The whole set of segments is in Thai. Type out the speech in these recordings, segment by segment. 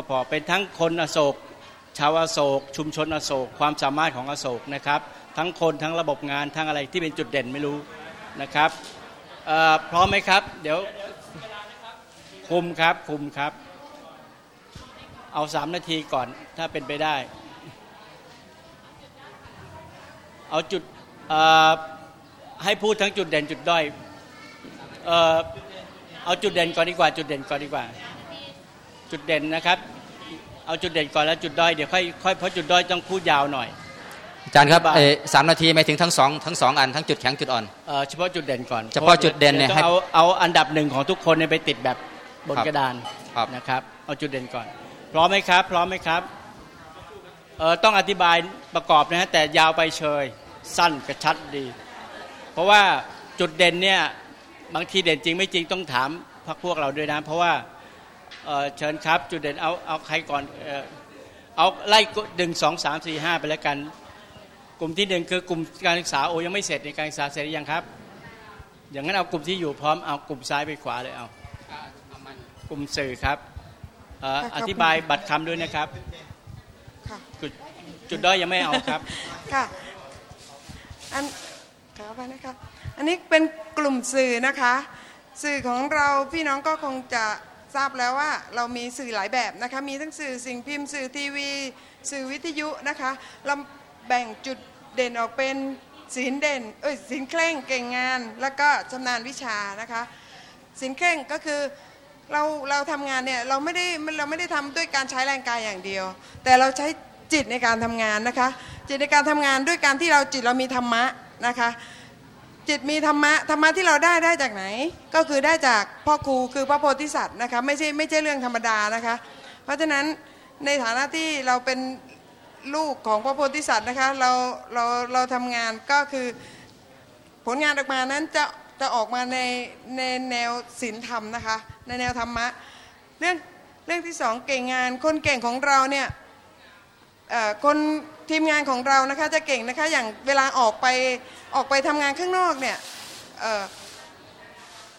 ก็พอเป็นทั้งคนอโศกชาวอโศก ชุมชนอโศก ความสามารถของอโศกนะครับ ทั้งคนทั้งระบบงานทั้งอะไรที่เป็นจุดเด่นไม่รู้นะครับพร้อมไหมครับ เดี๋ยวคุมครับคุมครับ เอาสามนาทีก่อนถ้าเป็นไปได้ เอาจุดให้พูดทั้งจุดเด่นจุดด้อยเอาจุดเด่นก่อนดีกว่า จุดเด่นก่อนดีกว่า จุดเด่นนะครับ เอาจุดเด่นก่อนแล้วจุดด้อยเดี๋ยวค่อยค่อยเพราะจุดด้อยต้องพูดยาวหน่อยอาจารย์ครับอธิบายเอ่อสามนาทีไม่ถึงทั้งสองทั้งสองอันทั้งจุดแข็งจุดอ่อนเอ่อเฉพาะจุดเด่นก่อนเฉพาะจุดเด่นเนี่ยต้องให้เอาเอาอันดับหนึ่งของทุกคนเนี่ยไปติดแบบบนครับกระดานครับนะครับ เอาจุดเด่นก่อน พร้อมไหมครับ พร้อมไหมครับเออต้องอธิบายประกอบนะฮะแต่ยาวไปเชยสั้นกระชัดดี เพราะว่าจุดเด่นเนี่ยบางทีเด่นจริงไม่จริงต้องถามพักพวกเราด้วยนะ เพราะว่า เอ่อเชิญครับจุดเด่นเอาเอาใครก่อนเอ่อเอาไล่ดึงสองสามสี่ห้าไปแล้วกัน กลุ่มที่หนึ่งคือกลุ่มการศึกษาโอยังไม่เสร็จในการศึกษาเสร็จหรือยังครับ อย่างนั้นเอากลุ่มที่อยู่พร้อมเอากลุ่มซ้ายไปขวาเลยเอากลุ่มสื่อครับเอ่อค่ะขอบคุณอธิบายบัตรคำด้วยนะครับค่ะจุดจุดด้อยยังไม่เอาครับค่ะอันขอไปนะคะอันนี้เป็นกลุ่มสื่อนะคะ สื่อของเราพี่น้องก็คงจะ ทราบแล้วว่าเรามีสื่อหลายแบบนะคะมีทั้งสื่อสิ่งพิมพ์สื่อทีวี สื่อวิทยุนะคะเราแบ่งจุดเด่นออกเป็นศีลเด่นเอ้ยศีลเคร่งเก่งงาน แล้วก็ชำนาญวิชานะคะสินเข่งก็คือเราเราทำงานเนี่ยเราไม่ได้เราไม่ได้ทำด้วยการใช้แรงกายอย่างเดียว แต่เราใช้จิตในการทำงานนะคะจิตในการทำงานด้วยการที่เราจิตเรามีธรรมะนะคะ จิตมีธรรมะธรรมะที่เราได้ได้จากไหน ก็คือได้จากพ่อครูคือพระโพธิสัตว์นะคะไม่ใช่ไม่ใช่เรื่องธรรมดานะคะ เพราะฉะนั้นในฐานะที่เราเป็นลูกของพระโพธิสัตว์นะคะเราเราเราทำงานก็คือผลงานออกมานั้นจะจะออกมาในในแนวศีลธรรมนะคะ ในแนวธรรมะเรื่องเรื่องที่สองเก่งงานคนเก่งของเราเนี่ยคน ทีมงานของเรานะคะจะเก่งนะคะอย่างเวลาออกไปออกไปทำงานข้างนอกเนี่ยเอ่อ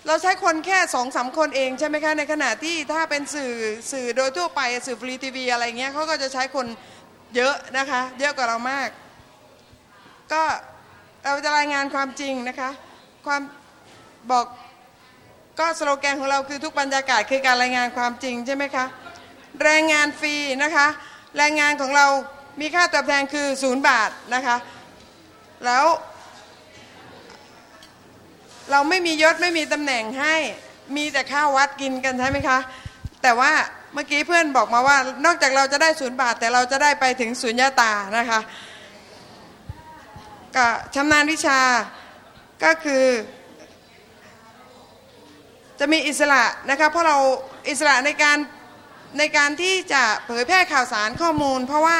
เราใช้คนแค่สองสามคนเองใช่ไหมคะในขณะที่ถ้าเป็นสื่อสื่อโดยทั่วไปสื่อฟรีทีวีอะไรเงี้ยเขาก็จะใช้คนเยอะนะคะเยอะกว่าเรามาก ก็เราจะรายงานความจริงนะคะความบอกก็สโลแกนของเราคือทุกบรรยากาศคือการรายงานความจริงใช่ไหมคะแรงงานฟรีนะคะแรงงานของเรา มีค่าตอบแทนคือศูนย์บาทนะคะ แล้ว เราไม่มียศไม่มีตำแหน่งให้มีแต่ข้าววัดกินกันใช่ไหมคะ แต่ว่าเมื่อกี้เพื่อนบอกมาว่า นอกจากเราจะได้ศูนย์บาท แต่เราจะได้ไปถึงศูนย์ยาตานะคะก็ชำนาญวิชาก็คือ จะมีอิสระนะคะเพราะเราอิสระในการในการที่จะเผยแพร่ข่าวสารข้อมูล เพราะว่า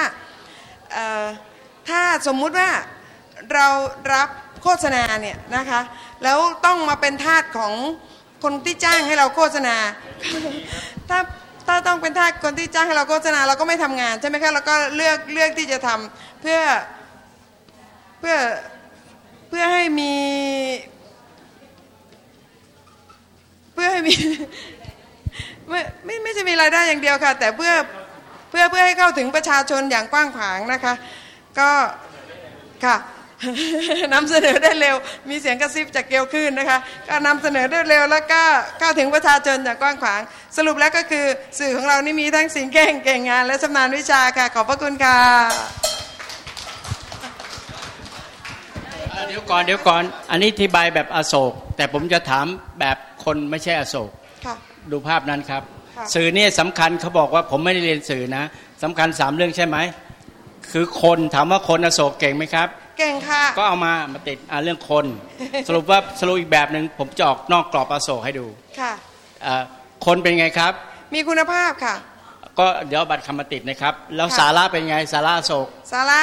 ถ้าสมมุติว่าเรารับโฆษณาเนี่ยนะคะแล้วต้องมาเป็นทาสของคนที่จ้างให้เราโฆษณา ถ้าถ้าต้องเป็นทาสคนที่จ้างให้เราโฆษณาเราก็ไม่ทำงานใช่ไหมคะเราก็เลือกเลือกที่จะทำเพื่อเพื่อเพื่อให้มี เพื่อให้มีไม่ไม่ไม่จะมีรายได้อย่างเดียวค่ะ แต่เพื่อ เพื่อเพื่อให้เข้าถึงประชาชนอย่างกว้างขวางนะคะ ก็ค่ะนำเสนอได้เร็ว มีเสียงกระซิบจากเกลียวขึ้นนะคะ ก็นำเสนอได้เร็ว แล้วก็เข้าถึงประชาชนอย่างกว้างขวาง สรุปแล้วก็คือสื่อของเรานี่มีทั้งสิ่งเก่งเก่งงาน และชำนาญวิชาค่ะ ขอบพระคุณค่ะเอ่อเดี๋ยวก่อนเดี๋ยวก่อน อันนี้อธิบายแบบอโศก แต่ผมจะถามแบบคนไม่ใช่อโศกค่ะดูภาพนั้นครับค่ะ สื่อเนี่ยสำคัญเขาบอกว่าผมไม่ได้เรียนสื่อนะสำคัญสามเรื่องใช่ไหมคือคนถามว่าคนอโศกเก่งไหมครับ เก่งค่ะ ก็เอามามาติดอ่าเรื่องคน สรุปว่าสรุปอีกแบบหนึ่งผมจะออกนอกกรอบอโศกให้ดูค่ะเอ่อคนเป็นไงครับ มีคุณภาพค่ะ ก็เดี๋ยวบัตรคำมาติดนะครับ แล้วค่ะสาระเป็นไงสาระอโศก สาระ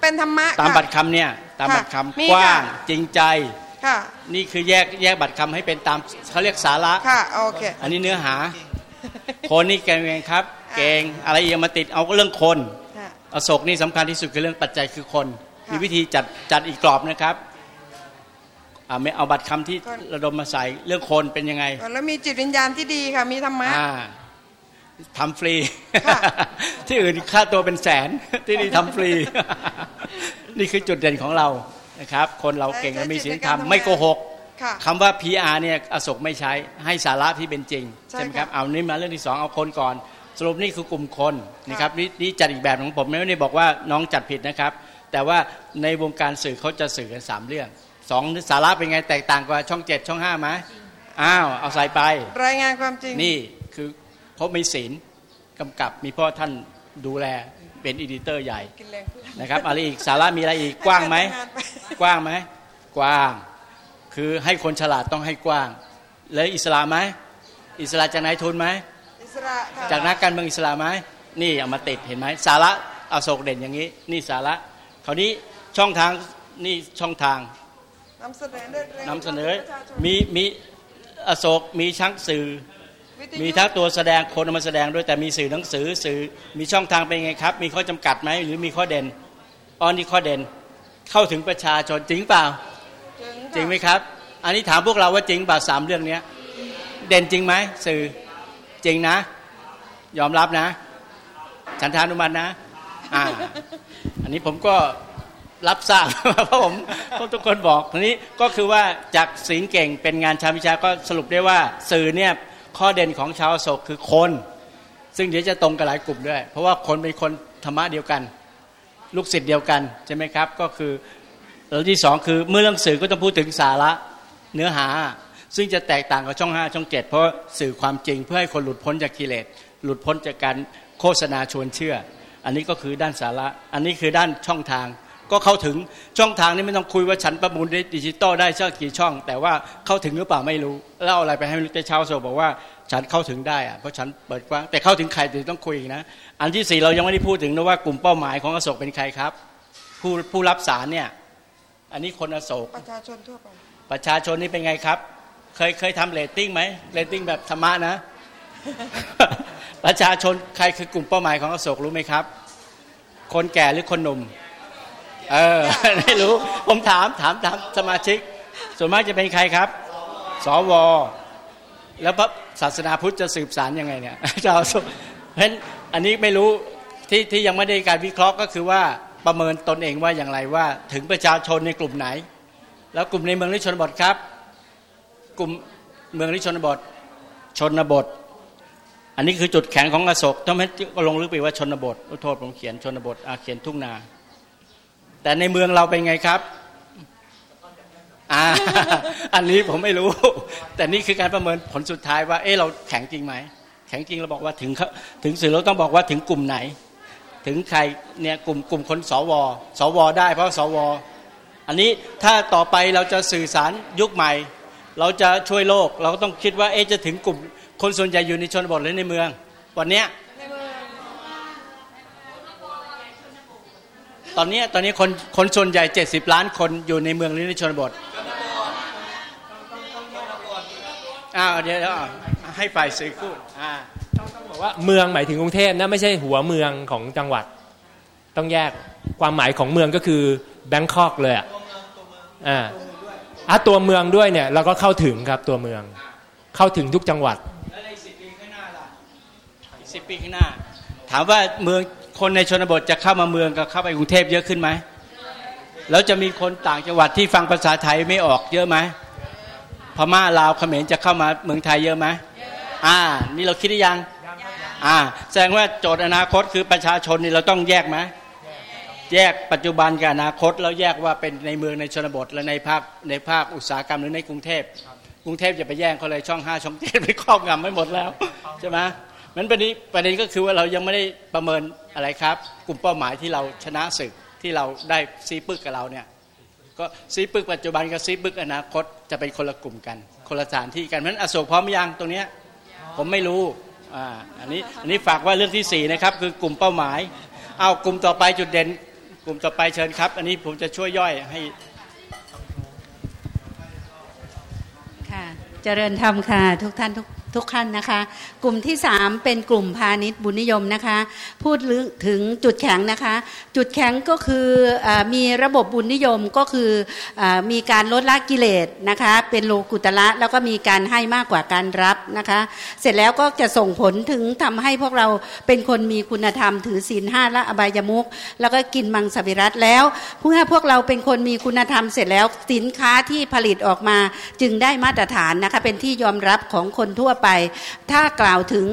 เป็นธรรมะตามค่ะบัตรคำเนี่ยตามค่ะบัตรคำมีกว้างค่ะจริงใจค่ะนี่คือแยกแยกบัตรคำให้เป็นตามเขาเรียกสาระค่ะโอเคอันนี้เนื้อหา คนนี่เก่งไงครับอ่าเก่งอะไรอีกมาติดเอาเรื่องคนค่ะอโศกนี่สำคัญที่สุดคือเรื่องปัจจัยคือคนค่ะมีวิธีจัดจัดอีกกรอบนะครับอ่าไม่เอาบัตรคำที่ก่อนระดมมาใส่เรื่องคนเป็นยังไง แล้วมีจิตวิญญาณที่ดีค่ะ มีธรรมะอ่าทำฟรีค่ะที่อื่นค่าตัวเป็นแสนที่นี่ทำฟรี นี่คือจุดเด่นของเรานะครับ คนเราเก่งและมีศีลธรรมไม่โกหก ค่ะคำว่า PR เนี่ยอโศกไม่ใช้ให้สาระที่เป็นจริงใช่ใช่ไหมครับค่ะเอานี่มาเรื่องที่สองเอาคนก่อน สรุปนี่คือกลุ่มคนนะครับนี่นี่จัดอีกแบบของผมไม่ได้บอกว่าน้องจัดผิดนะครับ แต่ว่าในวงการสื่อเขาจะสื่อกันสามเรื่องสองสาระเป็นไงแตกต่างกว่าช่องเจ็ดช่องห้าไหมอ้าวเอาใส่ไป รายงานความจริงนี่คือเขามีศีลกำกับมีพ่อท่านดูแลเป็นอีดิเตอร์ใหญ่กินแรงเพื่อนนะครับอะไรอีกสาระมีอะไรอีกกว้างไหมทำนปกว้างไหมกว้าง คือให้คนฉลาดต้องให้กว้าง แล้วอิสระไหมอิสระจากนายทุนไหมอิสระค่ะจากนักการเมืองอิสระไหมนี่เอามาติดเห็นไหมสาระอโศกเด่นอย่างนี้ นี่สาระคราวนี้ช่องทางนี่ช่องทางนำเสนอด้วยแรงนำเสนอประชาชนมีมีอโศกมีช่างสื่อวิทยุมีทั้งตัวแสดงคนเอามาแสดงด้วยแต่มีสื่อหนังสือสื่อมีช่องทางเป็นไงครับ มีข้อจำกัดไหมหรือมีข้อเด่นอ๋อนี่ข้อเด่นเข้าถึงประชาชนจริงเปล่าถึง จริงไหมครับ อันนี้ถามพวกเราว่าจริงเปล่าสามเรื่องเนี้ย เด่นจริงไหมสื่อจริงนะ ยอมรับนะ ฉันทานุมันนะอ่าอันนี้ผมก็รับทราบเพราะผมเพราะทุกคนบอกทีนี้ก็คือว่าจากศีลเก่งเป็นงานชาววิชาก็สรุปได้ว่าสื่อเนี่ยข้อเด่นของชาวโศกคือคน ซึ่งเดี๋ยวจะตรงกับหลายกลุ่มด้วย เพราะว่าคนเป็นคนธรรมะเดียวกัน ลูกศิษย์เดียวกันใช่ไหมครับ ก็คือ แล้วที่สองคือเมื่อเรื่องสื่อก็ต้องพูดถึงสาระเนื้อหา ซึ่งจะแตกต่างกับช่องห้าช่องเจ็ดเพราะสื่อความจริงเพื่อให้คนหลุดพ้นจากกิเลสหลุดพ้นจากการโฆษณาชวนเชื่อ อันนี้ก็คือด้านสาระ อันนี้คือด้านช่องทาง ก็เข้าถึงช่องทางนี้ไม่ต้องคุยว่าฉันประมูลดิจิตอลได้สักกี่ช่อง แต่ว่าเข้าถึงหรือเปล่าไม่รู้แล้วเอาอะไรไปให้ไม่รู้แต่ชาวโศกบอกว่าฉันเข้าถึงได้อะเพราะฉันเปิดกว้างแต่เข้าถึงใครเดี๋ยวต้องคุยนะอันที่สี่เรายังไม่ได้พูดถึงนะว่ากลุ่มเป้าหมายของอโศกเป็นใครครับ ผู้ผู้รับสารเนี่ย อันนี้คนอโศก ประชาชนทั่วไป ประชาชนนี่เป็นไงครับ เคยเคยทำเรตติ้งไหมเรตติ้งแบบธรรมะนะ ประชาชนใครคือกลุ่มเป้าหมายของอโศกรู้ไหมครับ คนแก่หรือคนหนุ่ม เออไม่รู้ ผมถามถามถามสมาชิก ส่วนมากจะเป็นใครครับ สว แล้วพระศาสนาพุทธจะสืบสารยังไงเนี่ยชาวอโศกเพราะฉะนั้นอันนี้ไม่รู้ที่ที่ยังไม่ได้การวิเคราะห์ก็คือว่า ประเมินตนเองว่าอย่างไรว่า ถึงประชาชนในกลุ่มไหน แล้วกลุ่มในเมืองหรือชนบทครับ กลุ่มเมืองหรือชนบทชนบท อันนี้คือจุดแข็งของอโศกต้องให้ก็ลงลึกไปว่าชนบทอโทษผมเขียนชนบทอาเขียนทุ่งนา แต่ในเมืองเราเป็นไงครับอันนี้ผมไม่รู้ แต่นี่คือการประเมินผลสุดท้ายว่า เออเราแข็งจริงไหมแข็งจริงเราบอกว่าถึงถึงสื่อเราต้องบอกว่าถึงกลุ่มไหน ถึงใครเนี่ยกลุ่มกลุ่มคนสวสวได้เพราะสว อันนี้ถ้าต่อไปเราจะสื่อสารยุคใหม่ เราจะช่วยโลก เราก็ต้องคิดว่าเอจะถึงกลุ่มคนส่วนใหญ่อยู่ในชนบทหรือในเมือง วันเนี้ยตอนนี้ตอนนี้คนคนส่วนใหญ่ 70 ล้านคนอยู่ในเมืองหรือในชนบทอ้าวเดี๋ยวเดี๋ยวให้ฝ่ายสื่อพูดอ่า บอกว่าเมืองหมายถึงกรุงเทพนะไม่ใช่หัวเมืองของจังหวัด ต้องแยกความหมายของเมืองก็คือแบงคอกเลยอะอ่าอะตัวเมืองด้วยเนี่ยเราก็เข้าถึงครับตัวเมือง เข้าถึงทุกจังหวัดแล้วในสิบปีข้างหน้าล่ะสิบปีข้างหน้า ถามว่าเมืองคนในชนบทจะเข้ามาเมืองกับเข้าไปกรุงเทพเยอะขึ้นไหมแล้วจะมีคนต่างจังหวัดที่ฟังภาษาไทยไม่ออกเยอะไหมพม่าลาวเขมรจะเข้ามาเมืองไทยเยอะไหม อ่า นี่เราคิดได้ยังอ่า แสดงว่าโจทย์อนาคตคือประชาชนนี่เราต้องแยกไหมแยกปัจจุบันกับอนาคตแล้วแยกว่าเป็นในเมืองในชนบทและในภาคในภาคอุตสาหกรรมหรือในกรุงเทพกรุงเทพจะไปแย่งเขาเลยช่องห้าช่องเจ็ดไปครอบงำไม่หมดแล้วใช่ไหมมันประเด็นประเด็นก็คือว่าเรายังไม่ได้ประเมินอะไรครับ กลุ่มเป้าหมายที่เราชนะศึกที่เราได้ซีปึกกับเราเนี่ยก็ซีปึกปัจจุบันกับซีปึกอนาคตจะเป็นคนละกลุ่มกัน คนละสถานที่กันเพราะฉะนั้นอโศกพร้อมยังตรงเนี้ย ผมไม่รู้อ่าอันนี้อันนี้ฝากว่าเรื่องที่สี่นะครับ คือกลุ่มเป้าหมาย เอากลุ่มต่อไปจุดเด่น กลุ่มต่อไปเชิญครับ อันนี้ผมจะช่วยย่อยให้ค่ะเจริญธรรมค่ะทุกท่านทุกทุกท่านนะคะ กลุ่มที่ 3 เป็นกลุ่มพาณิชย์บุญนิยมนะคะ พูดถึงจุดแข็งนะคะ จุดแข็งก็คืออมีระบบบุญนิยมก็คืออมีการลดละกิเลสนะคะ เป็นโลกุตละแล้วก็มีการให้มากกว่าการรับนะคะ เสร็จแล้วก็จะส่งผลถึงทำให้พวกเราเป็นคนมีคุณธรรม ถือศีลห้าและอบายมุขแล้วก็กินมังสวิรัตแล้วเมื่อพวกเราเป็นคนมีคุณธรรมเสร็จแล้วสินค้าที่ผลิตออกมาจึงได้มาตรฐานนะคะเป็นที่ยอมรับของคนทั่วไป ถ้ากล่าวถึง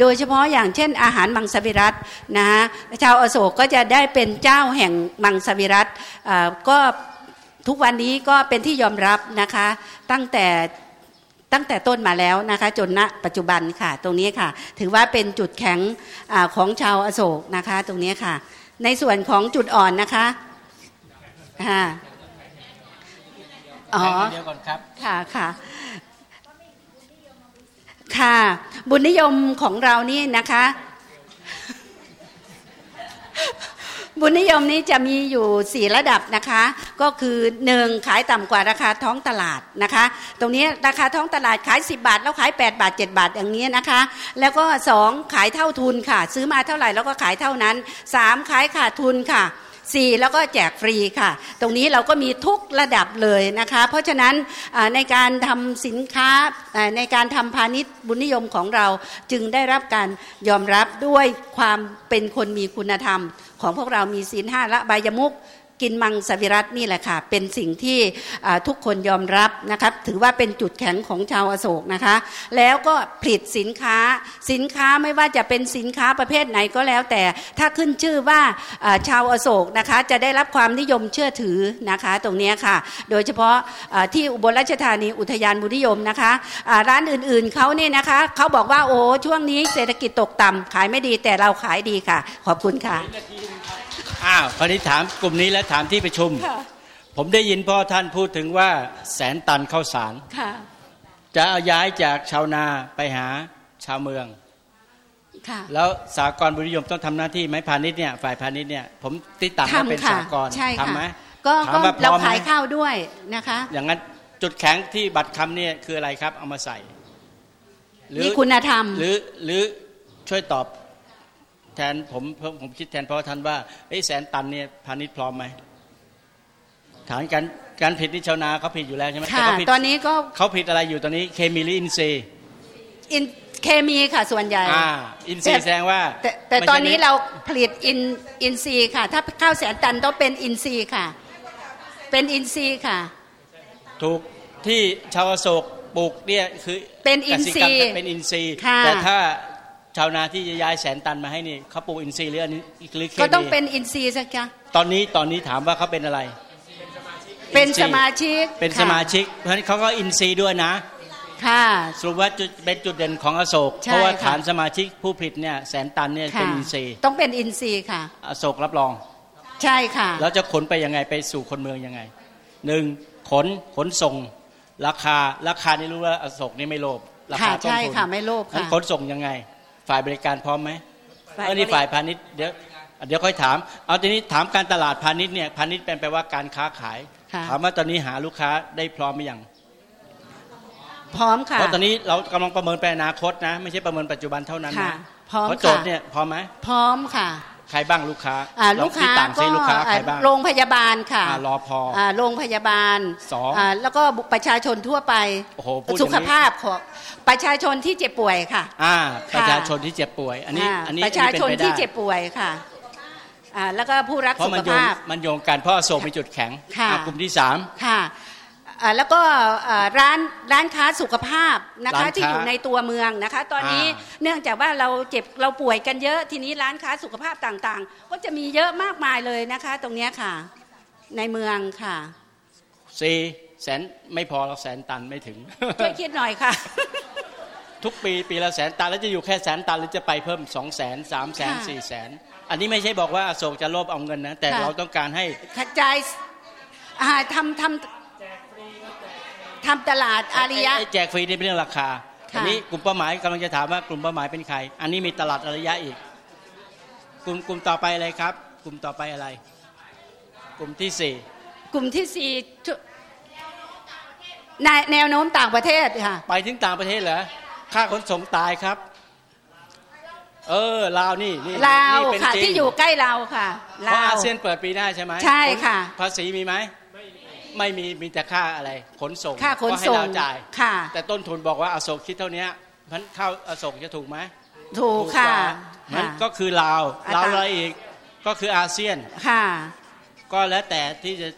โดยเฉพาะอย่างเช่นอาหารมังสวิรัตนะฮะชาวอโศกก็จะได้เป็นเจ้าแห่งมังสวิรัตก็ทุกวันนี้ก็เป็นที่ยอมรับนะคะตั้งแต่ตั้งแต่ต้นมาแล้วนะคะจนณปัจจุบันค่ะตรงนี้ค่ะ ถือว่าเป็นจุดแข็งอของชาวอโศกนะคะตรงนี้ค่ะ ในส่วนของจุดอ่อนนะคะค่ะอ๋อเดี๋ยวก่อนครับค่ะค่ะ ค่ะ บุญนิยมของเรานี่นะคะ บุญนิยมนี้จะมีอยู่สี่ระดับนะคะ ก็คือหนึ่งขายต่ำกว่าราคาท้องตลาดนะคะ ตรงนี้ราคาท้องตลาดขาย 10 บาท แล้วขาย 8 บาท 7 บาทอย่างนี้นะคะ แล้วก็สองขายเท่าทุนค่ะ ซื้อมาเท่าไหร่แล้วก็ขายเท่านั้นสามขายขาดทุนค่ะ สี่แล้วก็แจกฟรีค่ะ ตรงนี้เราก็มีทุกระดับเลยนะคะ เพราะฉะนั้นในการทำสินค้าในการทำพาณิชย์บุญนิยมของเราจึงได้รับการยอมรับด้วยความเป็นคนมีคุณธรรม ของพวกเรามีศีลห้าละบายมุก กินมังสวิรัตนี่แหละค่ะ เป็นสิ่งที่ทุกคนยอมรับนะครับ ถือว่าเป็นจุดแข็งของชาวอโศกนะคะ แล้วก็ผลิตสินค้าสินค้าไม่ว่าจะเป็นสินค้าประเภทไหนก็แล้ว แต่ถ้าขึ้นชื่อว่าชาวอโศกนะคะ จะได้รับความนิยมเชื่อถือนะคะ ตรงนี้ค่ะ โดยเฉพาะที่อุบลราชธานีอุทยานบุนิยมนะคะร้านอื่นๆเขาเนี่ยนะคะเขาบอกว่าโอ้ช่วงนี้เศรษฐกิจตกต่ำขายไม่ดีแต่เราขายดีค่ะ ขอบคุณค่ะ อ้าวคราวนี้ถามกลุ่มนี้และถามที่ประชุม ผมได้ยินพ่อท่านพูดถึงว่าแสนตันข้าวสารจะย้ายจากชาวนาไปหาชาวเมืองแล้วสากรบุริยมต้องทำหน้าที่ไหมพาณิชย์เนี่ยฝ่ายพาณิชย์เนี่ยผมติดตามว่าเป็นสากรทำไหมก็เราขายข้าวด้วยนะคะ อย่างนั้นจุดแข็งที่บัตรคำเนี่ยคืออะไรครับเอามาใส่มีคุณธรรมหรือหรือช่วยตอบ แทนผมผมคิดแทนเพราะท่านว่าไอ้แสนตันเนี่ยพาณิชย์พร้อมไหมฐานการการผลิตนี่ชาวนาเขาผลิตอยู่แล้วใช่ไหมค่ะตอนนี้ก็เขาผลิตอะไรอยู่ตอนนี้เคมีหรืออินทรีย์อินเคมีค่ะส่วนใหญ่อ่าอินทรีย์แสดงว่า แต่แต่ตอนนี้เราผลิตอินอินทรีย์ค่ะ ถ้าข้าวแสนตันต้องเป็นอินทรีย์ค่ะ เป็นอินทรีย์ค่ะ ถูกที่ชาวโศกปลูกเนี่ยคือเป็นอินทรีย์เป็นอินทรีย์แต่ถ้า ชาวนาที่จะย้ายแสนตันมาให้นี่เขาปลูกอินทรีย์หรืออันนี้หรือเคมีก็ต้องเป็นอินทรีย์สักค่ะตอนนี้ตอนนี้ถามว่าเขาเป็นอะไร เป็นสมาชิกเป็นสมาชิก เพราะฉะนั้นเขาก็อินทรีย์ด้วยนะ ค่ะสรุปว่าจุดเป็นจุดเด่นของอโศกเพราะว่าฐานสมาชิกผู้ผลิตเนี่ยแสนตันเนี่ยเป็นอินทรีย์ต้องเป็นอินทรีย์ค่ะ อโศกรับรอง ใช่ค่ะแล้วจะขนไปยังไงไปสู่คนเมืองยังไงหนึ่งขนขนส่ง ราคาราคานี่รู้ว่าอโศกนี่ไม่โลภราคาต้นทุนใช่ค่ะไม่โลภค่ะขนส่งยังไง ฝ่ายบริการพร้อมไหมเออนี่ฝ่ายพาณิชย์เดี๋ยวเดี๋ยวค่อยถาม เอาทีนี้ถามการตลาดพาณิชย์เนี่ยพาณิชย์เป็นแปลว่าการค้าขาย ถามว่าตอนนี้หาลูกค้าได้พร้อมหรือยังพร้อมค่ะเพราะตอนนี้เรากำลังประเมินไปอนาคตนะ ไม่ใช่ประเมินปัจจุบันเท่านั้นนะพร้อมเพราะโจทย์เนี่ยพร้อมไหมพร้อมค่ะ ใครบ้างลูกค้าลูกค้าก็โรงพยาบาลค่ะรอพอโรงพยาบาลสองแล้วก็ประชาชนทั่วไปสุขภาพของประชาชนที่เจ็บป่วยค่ะอ่าประชาชนที่เจ็บป่วย อันนี้อันนี้ประชาชนที่เจ็บป่วยค่ะแล้วก็ผู้รักสุขภาพมันโยงกันเพราะโศกเป็นจุดแข็งกลุ่มที่สามค่ะ แล้วก็ร้านร้านค้าสุขภาพนะคะที่อยู่ในตัวเมืองนะคะ ตอนนี้เนื่องจากว่าเราเจ็บเราป่วยกันเยอะทีนี้ร้านค้าสุขภาพต่างๆ ก็จะมีเยอะมากมายเลยนะคะ ตรงนี้ค่ะ ในเมืองค่ะสี่แสนไม่พอเราแสนตันไม่ถึงช่วยคิดหน่อยค่ะ ทุกปีปีละแสนตันแล้วจะอยู่แค่แสนตันหรือจะไปเพิ่มสองแสนสามแสนสี่แสนอันนี้ไม่ใช่บอกว่าอโศกจะโลภเอาเงินนะแต่เราต้องการให้กระจายทำทำ ทำตลาดอาริยะแจกฟรีนี่เป็นเรื่องราคาอันนี้กลุ่มเป้าหมายกำลังจะถามว่ากลุ่มเป้าหมายเป็นใคร อันนี้มีตลาดอาริยะอีก กลุ่มกลุ่มต่อไปอะไรครับ กลุ่มต่อไปอะไร กลุ่มที่สี่กลุ่มที่สี่แนวโน้มต่างประเทศค่ะ ไปถึงต่างประเทศเหรอ ค่าขนส่งตายครับ เออลาวนี่นี่ลาวนี่เป็นค่ะจริงที่อยู่ใกล้เราค่ะเพลาราะวอาเซียนเปิดปีหน้าใช่ไหมใช่ค่ะ ภาษีมีไหม ไม่มีมีแต่ค่าอะไรขนส่งค่าขนก็ให้ส่งเราจ่ายค่ะ แต่ต้นทุนบอกว่าอโศกคิดเท่านี้พันข้าวอโศกจะถูกไหมถูกค่ะกว่ามันค่ะก็คือลาวอัตราลาวอะไรอีกก็คืออาเซียนค่ะ ก็แล้วแต่ที่จะ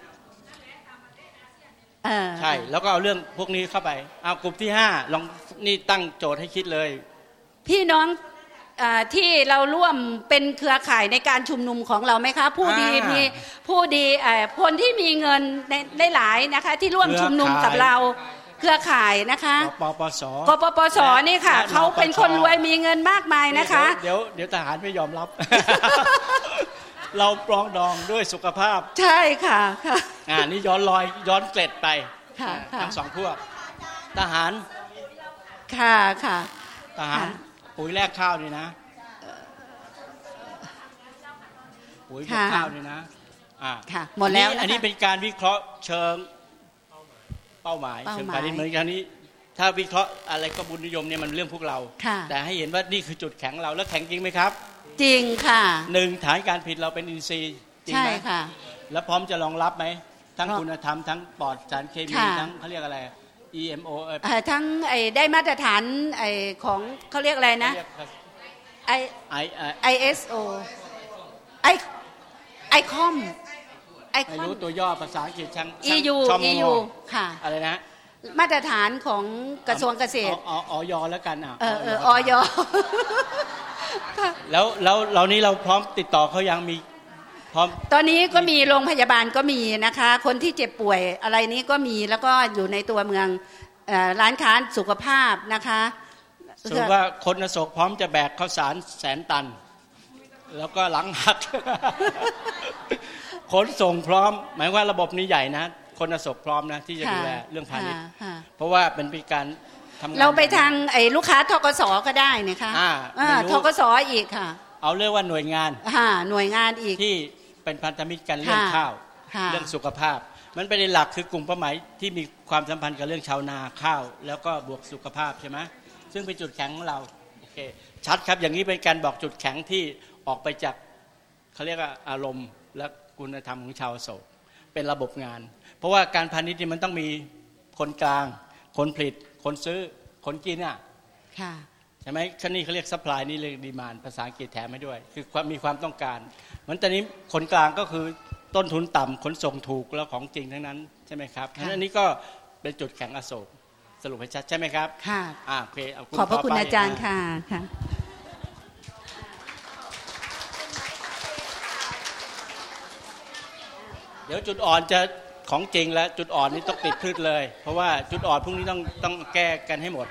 เออใช่แล้วก็เอาเรื่องพวกนี้เข้าไป เอากลุ่มที่ห้าลองนี่ตั้งโจทย์ให้คิดเลย พี่น้องเออ ที่เราร่วมเป็นเครือข่ายในการชุมนุมของเราไหมคะ ผู้ดีอ่ามีมีผู้ดีเอ่อคนที่มีเงินได้ได้หลายนะคะ ที่ร่วมเครือชุมนุมกับข่ายเราเครือข่ายนะคะปปสกปปสนี่ค่ะและเขาเป็นคนรวยมีเงินมากมายนะคะ เดี๋ยวเดี๋ยวเดี๋ยวทหารไม่ยอมรับ เราปรองดองด้วยสุขภาพ ใช่ค่ะค่ะอ่านี่ย้อนรอยย้อนเกล็ดไปค่ะอ่าค่ะทั้งสองพวก ทหาร ค่ะค่ะทหารค่ะ ปุ๋ยแลกข้าวนี่นะปุ๋ยกับค่ะข้าวนี่นะอ่าค่ะหมดแล้วอันนี้นะคะอันนี้เป็นการวิเคราะห์เชิงเป้าหมายเป้าหมายเชิงพาณิชย์เหมือนกันนี้ ถ้าวิเคราะห์อะไรก็บุญนิยมเนี่ยมันเรื่องพวกเราค่ะแต่ให้เห็นว่านี่คือจุดแข็งเราแล้วแข็งจริงไหมครับ จริงค่ะหนึ่งฐานการผลิตเราเป็นอินทรีย์จริงใช่ไหมค่ะ แล้วพร้อมจะรองรับไหมทั้งพร้อมคุณธรรมทั้งปลอดสารเคมีค่ะทั้งเขาเรียกอะไร EMO เอ่อเอ่อทั้งไอ้ได้มาตรฐานไอ้ของเขาเรียกอะไรนะเรียกไอไอไอ ISO ไอไอคอมไอคไม่อมรู้ตัวย่อภาษาอังกฤษช่างช่าง EU ช่อง EU ค่ะอะไรนะมาตรฐานของกระทรวงเกษตรอออยแล้วกันอะเออเออออยแล้วแล้วเรานี้เราพร้อมติดต่อเขายังมีพร้อม ตอนนี้ก็มีโรงพยาบาลก็มีนะคะ คนที่เจ็บป่วยอะไรนี้ก็มีแล้วก็อยู่ในตัวเมืองเอ่อร้านค้าสุขภาพนะคะสรุปว่าคนอโศกพร้อมจะแบกข้าวสารแสนตัน แล้วก็หลังหักขนส่งพร้อม หมายว่าระบบนี้ใหญ่นะ คนอโศกพร้อมนะที่จะดูแลเรื่องพาณิชย์ค่ะค่ะเพราะว่าเป็นการทำงานเราไปทางไอ้ลูกค้าทกสก็ได้นะคะอ่าอ่าไม่รู้ทกสอีกค่ะ เอาเรียกว่าหน่วยงานค่ะหน่วยงานอีกที่ เป็นพันธมิตรกันเรื่องค่ะข้าวค่ะเรื่องสุขภาพ มันประเด็นหลักคือกลุ่มเป้าหมายที่มีความสัมพันธ์กับเรื่องชาวนาข้าว แล้วก็บวกสุขภาพใช่ไหมซึ่งเป็นจุดแข็งของเราโอเคชัดครับอย่างนี้เป็นการบอกจุดแข็งที่ออกไปจากเขาเรียกว่าอารมณ์และคุณธรรมของชาวอโศกเป็นระบบงาน เพราะว่าการพาณิชย์นี่มันต้องมีคนกลาง คนผลิต คนซื้อ คนกินอะค่ะใช่ไหมครับอันนี้เขาเรียก supply นี่เรียก demand ภาษาอังกฤษแถมให้ด้วย คือความมีความต้องการเหมือนตอนนี้คนกลางก็คือต้นทุนต่ำขนส่งถูกแล้วของจริงทั้งนั้นใช่ไหมครับเพราะฉะนั้นอันนี้ก็เป็นจุดแข็งอโศกสรุปให้ชัดใช่ไหมครับค่ะอ่าโอเคเอากลุ่มขอบพระคุณต่ไปอาจารย์ค่ะค่ะเดี๋ยวจุดอ่อนจะของจริงแล้วจุดอ่อนนี้ต้องติดพืชเลย เพราะว่าจุดอ่อนพวกนี้ต้องต้องแก้กันให้หมด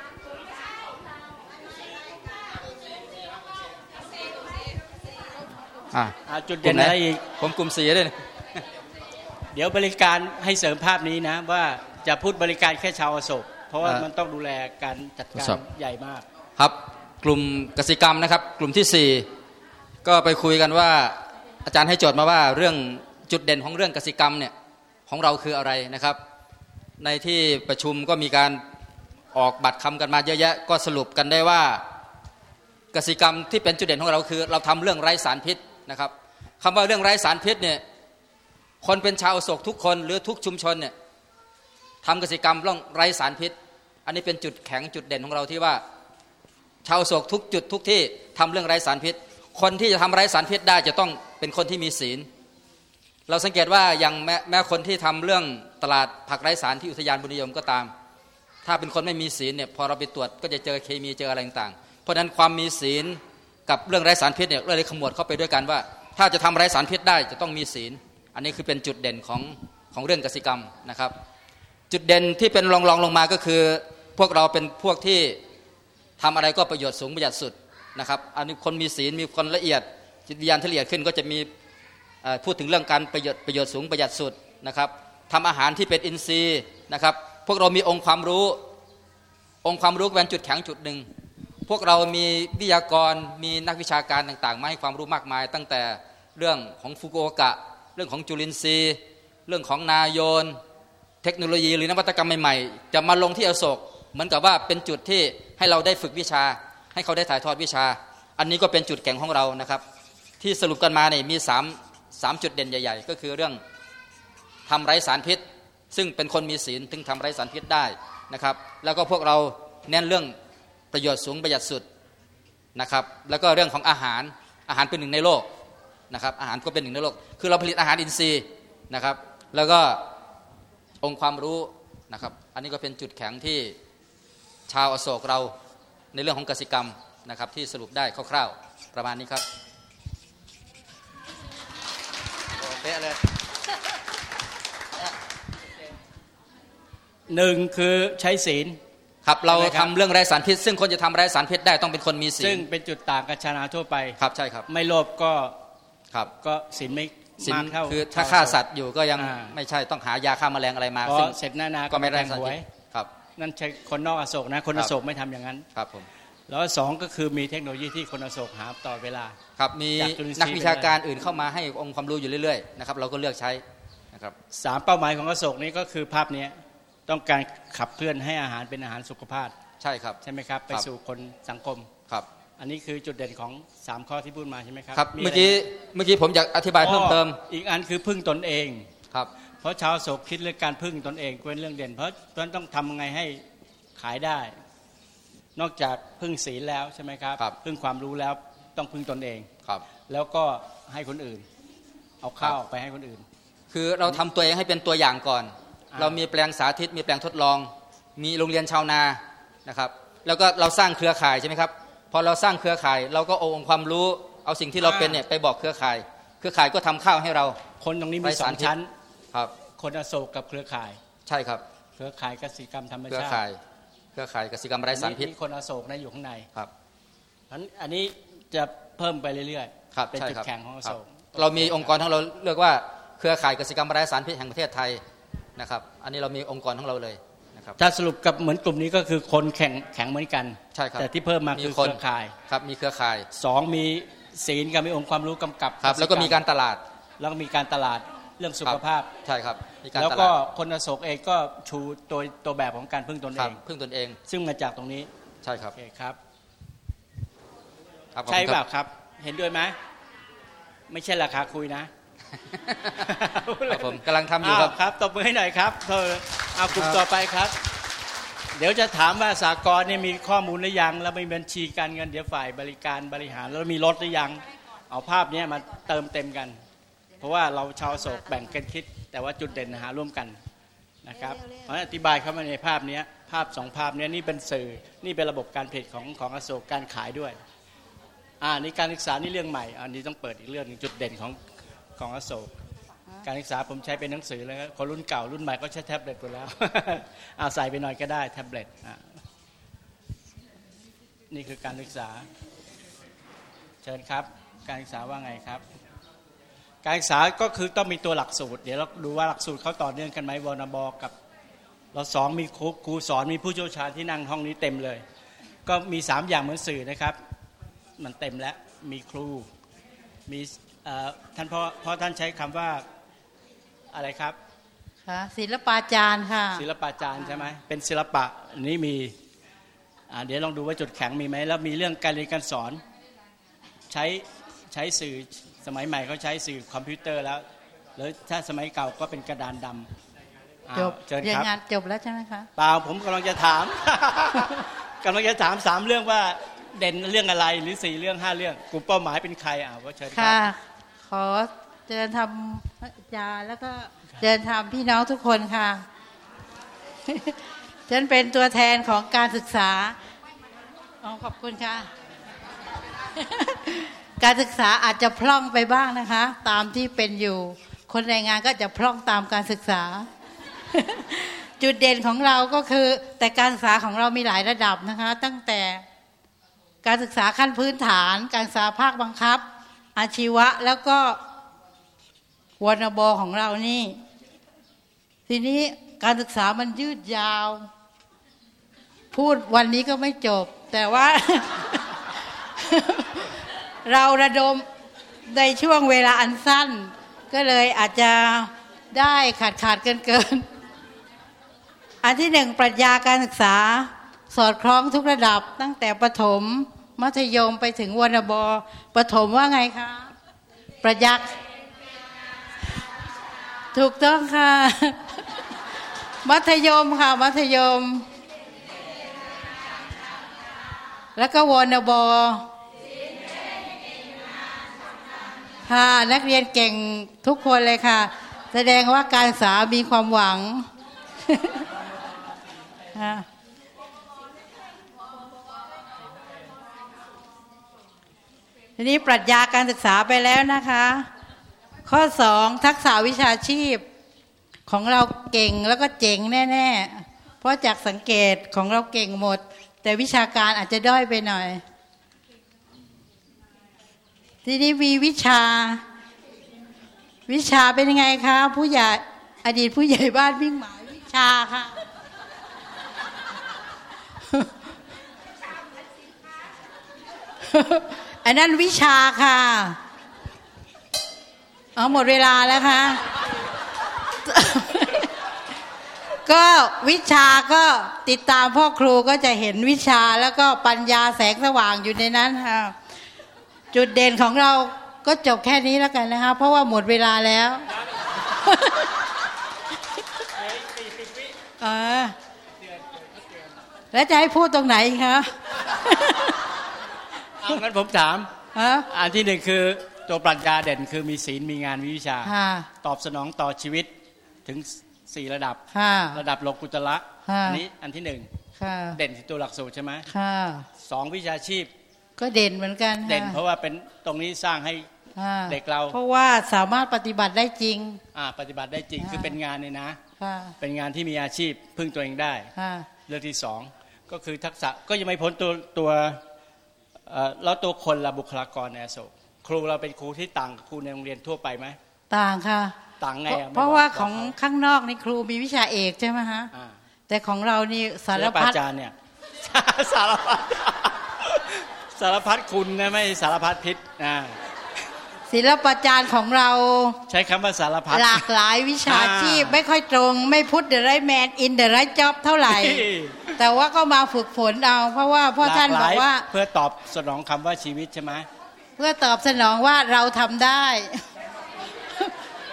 อะอ่าจุดกลุ่เด่นมไหนอะไรอีกผมกลุ่มสีด้วยนะเดี๋ยวบริการให้เสริมภาพนี้นะ ว่าจะพูดบริการแค่ชาวอโศกเพราะว่ามันต้องดูแลการจัดการใหญ่มาก ครับกลุ่มกสิกรรมนะครับ กลุ่มที่สี่ก็ไปคุยกันว่าอาจารย์ให้โจทย์มาว่าเรื่องจุดเด่นของเรื่องกสิกรรมเนี่ยของเราคืออะไรนะครับ ในที่ประชุมก็มีการออกบัตรคำกันมาเยอะแยะ ก็สรุปกันได้ว่ากสิกรรมที่เป็นจุดเด่นของเราคือ เราทำเรื่องไร้สารพิษ นะครับคำว่าเรื่องไร้สารพิษเนี่ยคนเป็นชาวโศกทุกคนหรือทุกชุมชนเนี่ยทำกสิกรรมเรื่องไร้สารพิษ อันนี้เป็นจุดแข็งจุดเด่นของเราที่ว่า ชาวโศกทุกจุดทุกที่ทำเรื่องไร้สารพิษ คนที่จะทำไร้สารพิษได้จะต้องเป็นคนที่มีศีล เราสังเกตว่าอย่างแม้แม้คนที่ทำเรื่องตลาดผักไร้สารที่อุทยานบุญยมก็ตาม ถ้าเป็นคนไม่มีศีลเนี่ยพอเราไปตรวจก็จะเจอเคมีเจออะไรต่างๆ เพราะฉะนั้นความมีศีล กับเรื่องไร้สารพิษเนี่ยเลยขมวดเข้าไปด้วยกันว่า ถ้าจะทำไร้สารพิษได้จะต้องมีศีล อันนี้คือเป็นจุดเด่นของของเรื่องกสิกรรมนะครับ จุดเด่นที่เป็นรองรองลงมาก็คือ พวกเราเป็นพวกที่ทำอะไรก็ประโยชน์สูงประหยัดสุดนะครับ อันนี้คนมีศีลมีคนละเอียดจิตวิญญาณที่ละเอียดขึ้นก็จะมีพูดถึงเรื่องการประโยชน์ประโยชน์สูงประหยัดสุดนะครับทำอาหารที่เป็นอินทรีย์นะครับ พวกเรามีองค์ความรู้ องค์ความรู้เป็นจุดแข็งจุดหนึ่ง พวกเรามีวิทยากรมีนักวิชาการต่างๆมาให้ความรู้มากมาย ตั้งแต่เรื่องของฟุกุโอกะ เรื่องของจุลินทรีย์ เรื่องของนาโยน เทคโนโลยีหรือนวัตกรรมใหม่ๆ จะมาลงที่อโศก เหมือนกับว่าเป็นจุดที่ให้เราได้ฝึกวิชา ให้เขาได้ถ่ายทอดวิชา อันนี้ก็เป็นจุดแข็งของเรานะครับ ที่สรุปกันมาเนี่ยมีสามสามจุดเด่นใหญ่ ๆ ก็คือเรื่องทำไร้สารพิษ ซึ่งเป็นคนมีศีลถึงทำไร้สารพิษได้นะครับ แล้วก็พวกเราเน้นเรื่อง ประโยชน์สูงประหยัดสุดนะครับแล้วก็เรื่องของอาหารอาหารเป็นหนึ่งในโลกนะครับอาหารก็เป็นหนึ่งในโลก คือเราผลิตอาหารอินทรีย์นะครับแล้วก็องค์ความรู้นะครับอันนี้ก็เป็นจุดแข็งที่ชาวอโศกเราในเรื่องของกสิกรรมนะครับที่สรุปได้คร่าวๆประมาณนี้ครับโอเป๊ะเลยหนึ่งคือใช้ศีล ครับเราใช่ไหมคทำรับเรื่องไร้สารพิษ ซึ่งคนจะทำไร้สารพิษได้ต้องเป็นคนมีศีซึ่ลงเป็นจุดต่างกับชาวนาทั่วไปครับใช่ครับ ไม่โลภก็ครับก็ศีลไม่ศีลมากเท่าคือถ้าฆ่าสัตว์อยู่ก็ยังอ่าไม่ใช่ต้องหายาฆ่าแมลงอะไรมาพอซึ่งเสร็จหน้านาก็ไม่ไร้แทงสารหวพิยษครับนั่นใช้คนนอกอโศกนะ คนครัอบโศกไม่ทำอย่างนั้นครับผมแล้วสองก็คือมีเทคโนโลยีที่คนอโศกหาตลอดเวลาครับมีจากจุลินทรีย์นักวิชาการอื่นเข้ามาให้องค์ความรู้อยู่เรื่อยๆนะครับเราก็เลือกใช้นะครับสามเป้าหมายของอโศกนี้ก็คือภาพนี้ ต้องการขับเคลื่อนให้อาหารเป็นอาหารสุขภาพใช่ครับใช่ไหมครับ ไปครับสู่คนสังคมครับ อันนี้คือจุดเด่นของสามข้อที่พูดมาใช่ไหมครับครับะไรเมื่อกี้เมื่อกี้ผมอยากอธิบายเพิ่มเติม อีกอันคือพึ่งตนเองครับเพราะชาวโศกคิดเรื่องการพึ่งตนเองเป็นเรื่องเด่น เพราะเพราะฉะนั้นต้องทำยังไงให้ขายได้ นอกจากพึ่งศีลแล้วใช่ไหมครับครับพึ่งความรู้แล้วต้องพึ่งตนเองครับ แล้วก็ให้คนอื่น เอาข้าวไปให้คนอื่น คือเราทำตัวเองให้เป็นตัวอย่างก่อนอ่า เรามีแปลงสาธิต มีแปลงทดลอง มีโรงเรียนชาวนานะครับ แล้วก็เราสร้างเครือข่ายใช่ไหมครับพอเราสร้างเครือข่ายเราก็เอาองค์ความรู้เอาสิ่งที่เราเป็นเนี่ยไปบอกเครือข่าย เครือข่ายก็ทำข้าวให้เรา คนตรงนี้ไปมีสองสารพิษชั้นครับ คนอโศกกับเครือข่าย ใช่ครับ เครือข่ายกสิกรรมธรรมเครือชาข่ายติเครือข่ายกสิกรรมไร้สารพิษนี่คนอโศกนะอยู่ข้างในครับอันอันนี้จะเพิ่มไปเรื่อยครับๆเป็นใช่จุดครับแข็งของอครัโศบกเรามีองค์กรของเราเรียกว่าเครือข่ายกสิกรรมไร้สารพิษแห่งประเทศไทย นะครับ อันนี้เรามีองค์กรของเราเลยนะครับถ้าสรุปกับเหมือนกลุ่มนี้ก็คือคนแข็งแข็งเหมือนกันใช่ครับแต่ที่เพิ่มมาคือมีเคคนรือข่ายครับมีเครือข่ายสองมีศีลกับมีองค์ความรู้กำกับครับ แล้วก็มีการตลาดแล้วก็มีการตลาดเรื่องสุขภาพใช่ครับมีการแล้วตก็ลาดคนอโศกเองก็ชูตัวตัวแบบของการพึ่งตนคเอรับงพึ่งตนเอง ซึ่งมาจากตรงนี้ใช่ครับโอเคครับครับขอบใช่คุณเปครัล่าครับ เห็นด้วยไหมไม่ใช่ราคาคุยนะ ครับผมกำลังทำอยู่ครับาวครับตบมือให้หน่อยครับเธอเอากลุ่มครับต่อไปครับ เดี๋ยวจะถามว่าสากลเนี่ยมีข้อมูลหรือยัง แล้วมีบัญชีการเงินเดี๋ยวฝ่ายบริการบริหาร แล้วมีรถหรือยัง เอาภาพเนี้ยมาเติมเต็มกัน เพราะว่าเราชาวโศกแบ่งกันคิด แต่ว่าจุดเด่นหาร่วมกันนะครับเพราะฉะนั้นอธิบายเข้ามาในภาพเนี้ยภาพสองภาพเนี้ยนี่เป็นสื่อนี่เป็นระบบการผลิตของของอโศกการขายด้วยอ่านี่การศึกษานี่เรื่องใหม่ อันนี้ต้องเปิดอีกเรื่องหนึงจุดเด่นของ ของอโศก การศึกษาผมใช้เป็นหนังสือแล้วครับคนรุ่นเก่ารุ่นใหม่ก็ใช้แท็บเล็ตหมดแล้วเอาใส่ไปหน่อยก็ได้แท็บเล็ตนี่คือการศึกษา เชิญครับ การศึกษาว่าไงครับ การศึกษาก็คือต้องมีตัวหลักสูตร เดี๋ยวเราดูว่าหลักสูตรเขาต่อเนื่องกันไหมวนบกับเราสองมีครูครูสอนมีผู้เชี่ยวชาญที่นั่งห้องนี้เต็มเลย ก็มีสามอย่างเหมือนสื่อนะครับ มันเต็มแล้วมีครูมี ท่านเพราะเพราะท่านใช้คำว่าอะไรครับค่ะศิลปาจารย์ค่ะ ศิลปาจารย์ใช่ไหมเป็นศิลปะอันนี้มีอ่าเดี๋ยวลองดูว่าจุดแข็งมีไหมแล้วมีเรื่องการเรียนการสอนใช้ใช้สื่อสมัยใหม่เขาใช้สื่อคอมพิวเตอร์แล้วหรือถ้าสมัยเก่าก็เป็นกระดานดำอ้าวจบเชิญเรียคนรับงานจบแล้วใช่ไหมคะเปล่าผมกำลังจะถามกำลังจะถามสามเรื่องว่าเด่นเรื่องอะไรหรือสี่เรื่องห้าเรื่องกลุ่มเป้าหมายเป็นใครอ่าก็เชิญครัค่ะบข อเชิญทำอาจารย์แล้วก็เชิญทำพี่น้องทุกคนค่ะ ฉันเป็นตัวแทนของการศึกษาอ๋อขอบคุณค่ะ การศึกษาอาจจะพร่องไปบ้างนะคะ ตามที่เป็นอยู่ คนแรงงานก็จะพร่องตามการศึกษา จุดเด่นของเราก็คือ แต่การศึกษาของเรามีหลายระดับนะคะ ตั้งแต่การศึกษาขั้นพื้นฐาน การศึกษาภาคบังคับ อาชีวะแล้วก็วนบของเรานี่ ทีนี้การศึกษามันยืดยาว พูดวันนี้ก็ไม่จบ แต่ว่า เราระดมในช่วงเวลาอันสั้น ก็เลยอาจจะได้ขาดขาดเกินเกินอันที่หนึ่งปรัชญาการศึกษา สอดคล้องทุกระดับตั้งแต่ประถม มัธยมไปถึงวนบประถมว่าไงคะ ประยักษ์ถูกต้องค่ะ มัธยมค่ะ มัธยม แล้วก็วนบค่ะนักเรียนเก่งทุกคนเลยค่ะ แสดงว่าการศึกษามีความหวังค่ ทีนี้ปรัชญาการศึกษาไปแล้วนะคะ ข้อสองทักษะวิชาชีพของเราเก่งแล้วก็เจ๋งแน่ๆ เพราะจากสังเกตของเราเก่งหมด แต่วิชาการอาจจะด้อยไปหน่อย ทีนี้มีวิชา วิชาเป็นยังไงคะ ผู้ใหญ่อดีตผู้ใหญ่บ้านวิ่งหมายวิชาค่ะ อันนั้นวิชาค่ะเอาหมดเวลาแล้วค่ะ ก็วิชาก็ติดตามพ่อครูก็จะเห็นวิชาแล้วก็ปัญญาแสงสว่างอยู่ในนั้นค่ะ จุดเด่นของเราก็จบแค่นี้แล้วกันนะคะ เพราะว่าหมดเวลาแล้วเออแล้วจะให้พูดตรงไหนคะ เอางั้นผมถามฮะอันที่หนึ่งคือตัวปรัชญาเด่นคือมีศีลมีงานมีวิชาค่ะตอบสนองต่อชีวิตถึงสี่ระดับค่ะระดับโลกุตละค่ะอันนี้อันที่หนึ่งค่ะเด่นที่ตัวหลักสูตรใช่ไหมค่ะสองวิชาชีพ ก็เด่นเหมือนกันค่ะเด่นเพราะว่าเป็นตรงนี้สร้างให้ค่ะเด็กเรา เพราะว่าสามารถปฏิบัติได้จริงอ่าปฏิบัติได้จริงค่ะคือเป็นงานเนี่ยนะค่ะเป็นงานที่มีอาชีพพึ่งตัวเองได้ค่ะเรื่องที่สองก็คือทักษะก็ยังไม่พ้นตัวตัวเอ่อ แล้วตัวคนละบุคลากรในอโศกครูเราเป็นครูที่ต่างกับครูในโรงเรียนทั่วไปไหมต่างค่ะ ต่างไงเพราะอะไม่เพราะบอกว่าบอกของเขข้างนอกนี่ครูมีวิชาเอกใช่ไหมฮะอ่าแต่ของเรานี่สารศิลปพัดอาจารย์เนี่ยสารพัดสารพัดคุณนะไม่สารพัดพิษอ่า ศิลปาจารย์ของเราใช้คำว่าสารพัดหลากหลายวิชาชีพอ่าไม่ค่อยตรงไม่พุทธเดร g แมนอินเดร g จ็อบเท่าไหร่ แต่ว่าก็มาฝึกฝนเอาเพราะว่าพ่อท่านหลบอกว่าเพื่อตอบสนองคำว่าชีวิตใช่ไหมเพื่อตอบสนองว่าเราทำได้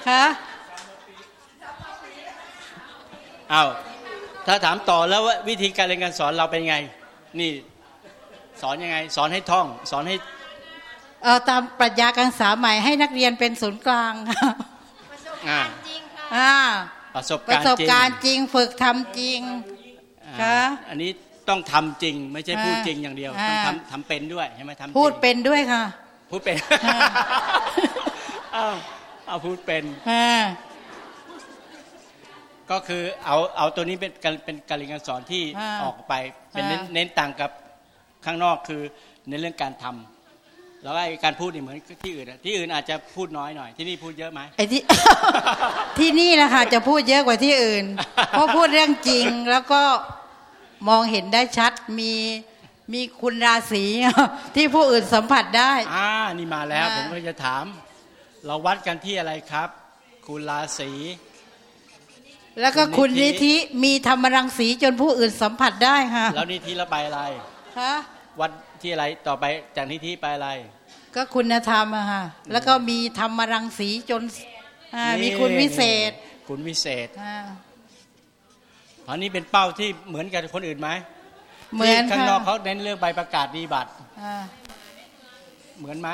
คะอ้าวถ้าถามต่อแล้วว่าวิธีการเรียนการสอนเราเป็นไง นี่ สอนยังไง สอนให้ท่อง สอนให้เออ ตามปรัชญาการศึกษาใหม่ให้นักเรียนเป็นศูนย์กลางอ่าอ่าประสบประการณ์สบจริงการณ์จริงฝึกทำจริงอ่าค่ะอันนี้ต้องทำจริง ไม่ใช่พูดอ่าจริงอย่างเดียวอ่าต้องทำทำเป็นด้วยใช่ไหมทำจริงพูดเป็นด้วยค่ะ พูดเป็นอ่าอ้าวเอาพูดเป็นอ่าก็คือเอาเอาตัวนี้เป็นการเป็นการเรียนการสอนที่อ่าออกไปเป็นเน้นอ่าเน้นต่างกับข้างนอกคือในเรื่องการทำ แล้วไอ้การพูดนี่เหมือนที่อื่นอะที่อื่นอาจจะพูดน้อยหน่อย ที่นี่พูดเยอะไหมไอ้ที่ที่นี่แหละค่ะจะพูดเยอะกว่าที่อื่น เพราะพูดเรื่องจริงแล้วก็มองเห็นได้ชัดมีมีคุณราศีที่ผู้อื่นสัมผัสได้อ่านี่มาแล้วอ่าผมก็จะถาม เราวัดกันที่อะไรครับ คุณราศีแล้วก็คุณนิธิมีธรรมรังสีจนผู้อื่นสัมผัสได้ค่ะแล้วนี่ที่เราไปอะไรคะวัด ที่อะไรต่อไปจากนิธิไปอะไร ก็คุณธรรมอะค่ะแล้วก็มีธรรมรังสีจนอ่ามีคุณวิเศษ คุณวิเศษอ่าอันนี้เป็นเป้าที่เหมือนกับคนอื่นไหมเหมือนที่ข้างค่ะนอกเขาเน้นเรื่องใบประกาศนียบัตรอ่าเหมือนไหม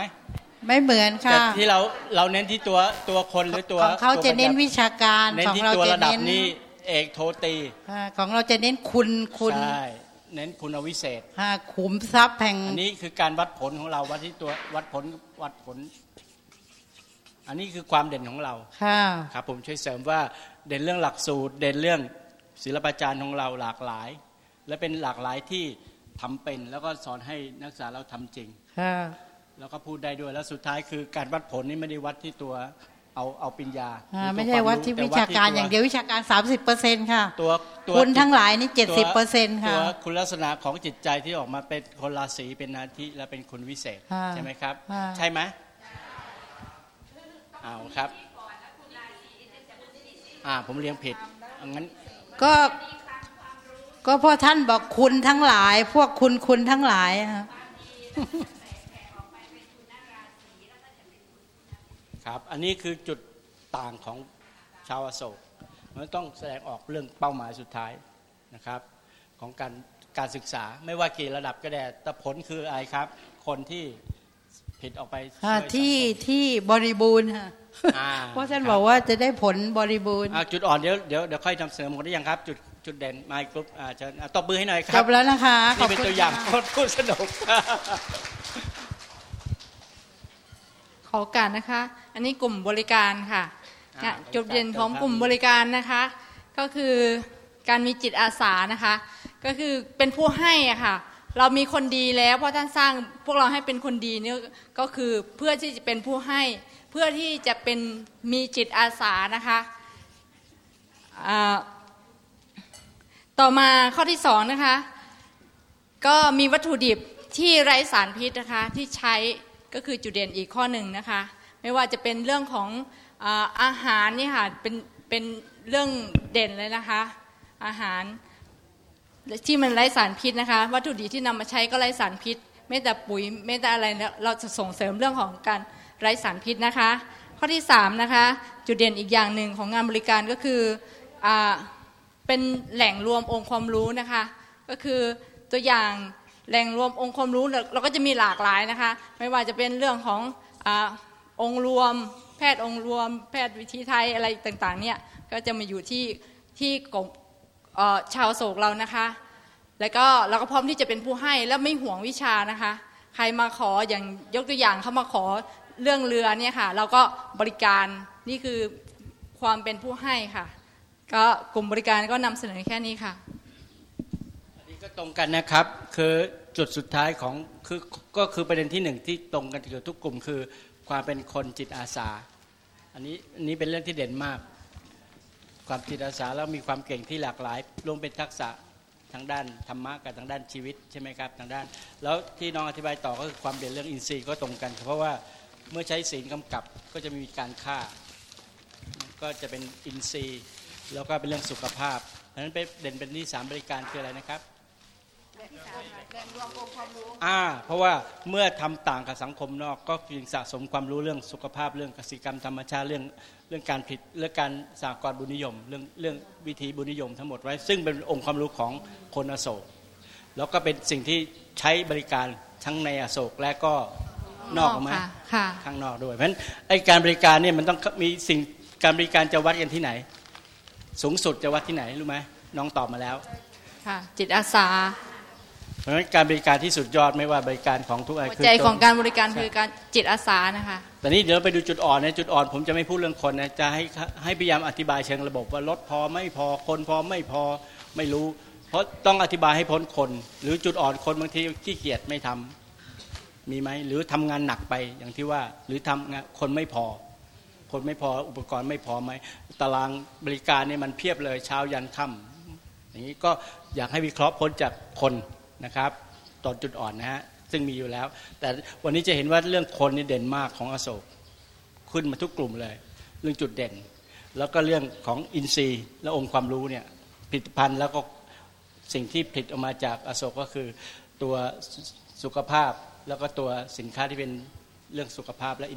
ไม่เหมือนแต่ค่ะที่เราเราเน้นที่ตัวตัวคนหรือตัวของเขาตัวจะเน้นบรรยัติวิชาการเน้นของที่เราตัวจะระดับเน้นนี้เอกโทตีอ่าของเราจะเน้นคุณคุณใช่ เน้นคุณวิเศษอ่าขุมทรัพย์แห่งอันนี้คือการวัดผลของเราวัดที่ตัววัดผลวัดผล อันนี้คือความเด่นของเราค่ะครับผมช่วยเสริมว่าเด่นเรื่องหลักสูตร เด่นเรื่องศิลปาจารย์ของเราหลากหลาย และเป็นหลากหลายที่ทำเป็น แล้วก็สอนให้นักศึกษาเราทำจริงค่ะแล้วก็พูดได้ด้วยแล้วสุดท้ายคือการวัดผลนี่ไม่ได้วัดที่ตัว เอาเอาปัญญาอ่าหรือตัวไม่ใช่วัดคมรู้ที่แต่วิชาการที่อย่างเดียววิชาการ 30เปอร์เซ็นค่ะตัวตัวคุณทั้งหลายนี่ตัว70เปอร์เซ็นค่ะตัวคุณลักษณะของจิตใจที่ออกมาเป็นคนราศีเป็นนาทิและเป็นคุณวิเศษอ่าใช่ไหมครับอ่าใช่ไหมเอาครับอ่าผมเรียงผิดเอางั้นก็ก็เพราะท่านบอกคุณทั้งหลาย พวกคุณคุณทั้งหลายอะ ครับ อันนี้คือจุดต่างของชาวอโศกมันต้องแสดงออกเรื่องเป้าหมายสุดท้ายนะครับของการการศึกษาไม่ว่ากี่ระดับก็ได้แต่ผลคืออะไรครับ คนที่ผิดออกไปอ่าช่วยสังคมที่ที่บริบูรณ์ค่ะอ่าเพราะท่านครับบอกว่าจะได้ผลบริบูรณ์อ่าจุดอ่อนเดี๋ยวเดี๋ยวเดี๋ยวค่อยนำเสนอหมดได้ยังครับ จุดจุดเด่นไมค์กรุ๊ปอ่าเชิญอ่าตบมือให้หน่อยคจรับบแล้วนะคะขอนี่บเป็นคุณตัวอย่างค่ะคนพูดสนุก ขอโอการนะคะ อันนี้กลุ่มบริการค่ะอ่าจุดเด่นของครับกลุ่มบริการนะคะ ก็คือการมีจิตอาสานะคะ ก็คือเป็นผู้ให้อะค่ะ เรามีคนดีแล้วเพราะท่านสร้างพวกเราให้เป็นคนดีเนี่ยก็คือเพื่อที่จะเป็นผู้ให้ เพื่อที่จะเป็นมีจิตอาสานะคะอ่าต่อมาข้อที่สองนะคะ ก็มีวัตถุดิบที่ไร้สารพิษนะคะที่ใช้ ก็คือจุดเด่นอีกข้อหนึ่งนะคะ ไม่ว่าจะเป็นเรื่องของอาหารนี่ค่ะเป็นเป็นเรื่องเด่นเลยนะคะ อาหารที่มันไร้สารพิษนะคะ วัตถุดิบที่นำมาใช้ก็ไร้สารพิษ ไม่แต่ปุ๋ยไม่แต่อะไรเราจะส่งเสริมเรื่องของการไร้สารพิษนะคะ ข้อที่สามนะคะจุดเด่นอีกอย่างหนึ่งของงานบริการก็คืออเป็นแหล่งรวมองค์ความรู้นะคะ ก็คือตัวอย่าง แหล่งรวมองค์ความรู้เราก็จะมีหลากหลายนะคะ ไม่ว่าจะเป็นเรื่องของอองค์รวม แพทย์องค์รวม แพทย์วิธีไทยอะไรต่างๆเนี่ยก็จะมาอยู่ที่ที่กลุ่มเอ่อชาวโศกเรานะคะ แล้วก็เราก็พร้อมที่จะเป็นผู้ให้และไม่ห่วงวิชานะคะ ใครมาขออย่างยกตัวอย่างเขามาขอเรื่องเรือเนี่ยค่ะ เราก็บริการนี่คือความเป็นผู้ให้ค่ะ ก็กลุ่มบริการก็นำเสนอแค่นี้ค่ะ ตรงกันนะครับ คือจุดสุดท้ายของคือก็คือประเด็นที่หนึ่งที่ตรงกันเกือบทุกกลุ่ม คือความเป็นคนจิตอาสา อันนี้อันนี้เป็นเรื่องที่เด่นมาก ความจิตอาสาแล้วมีความเก่งที่หลากหลายรวมเป็นทักษะทางด้านธรรมะกับทางด้านชีวิตใช่ไหมครับทางด้าน แล้วที่น้องอธิบายต่อก็คือความเด่นเรื่องอินทรีย์ก็ตรงกัน เพราะว่าเมื่อใช้ศีลกำกับก็จะมีการฆ่า ก็จะเป็นอินทรีย์ แล้วก็เป็นเรื่องสุขภาพเพราะฉะนั้นเป็นเด่นเป็นที่สามบริการคืออะไรนะครับ อ่าเพราะว่าเมื่อทำต่างกับสังคมนอกก็ยิ่งสะสมความรู้เรื่องสุขภาพเรื่องกสิกรรมธรรมชาติเรื่องเรื่องการผิดเรื่องการสากลบุญนิยม เรื่องเรื่องวิธีบุญนิยมทั้งหมดไว้ ซึ่งเป็นองค์ความรู้ของคนอโศก แล้วก็เป็นสิ่งที่ใช้บริการทั้งในอโศกและก็นอกออกมาค่ะค่ะข้างนอกด้วย เพราะฉะนั้นไอการบริการเนี่ยมันต้องมีสิ่งการบริการจะวัดกันที่ไหน สูงสุดจะวัดที่ไหนรู้ไหมน้องตอบมาแล้วค่ะจิตอาสาเพ ราะฉะนั้นการบริการที่สุดยอดไม่ว่าบริการของทุกอะไรหัวคือใจตของการบริการคือการจิตอาสานะคะแต่นี้เดี๋ยวเราไปดูจุดอ่อนนะจุดอ่อนผมจะไม่พูดเรื่องคนนะจะให้ให้พยายามอธิบายเชิงระบบว่ารถพอไม่พอคนพอไม่พอไม่รู้ เพราะต้องอธิบายให้พ้นคน หรือจุดอ่อนคนบางทีขี้เกียจไม่ทำมีไหมหรือทำงานหนักไปอย่างที่ว่า หรือทำงานคนไม่พอ คนไม่พออุปกรณ์ไม่พอไหมตารางบริการเนี่ยมันเพียบเลยเช้ายันค่ำอย่างนี้ก็อยากให้วิเคราะห์พ้นจากคน นะครับตอนจุดอ่อนนะฮะซึ่งมีอยู่แล้ว แต่วันนี้จะเห็นว่าเรื่องคนนี่เด่นมากของอโศกขึ้นมาทุกกลุ่มเลย เรื่องจุดเด่น แล้วก็เรื่องของอินทรีย์ และองค์ความรู้เนี่ยผลิตภัณฑ์แล้วก็สิ่งที่ผลิตออกมาจากอโศกก็คือตัวสุขภาพแล้วก็ตัวสินค้าที่เป็นเรื่องสุขภาพและ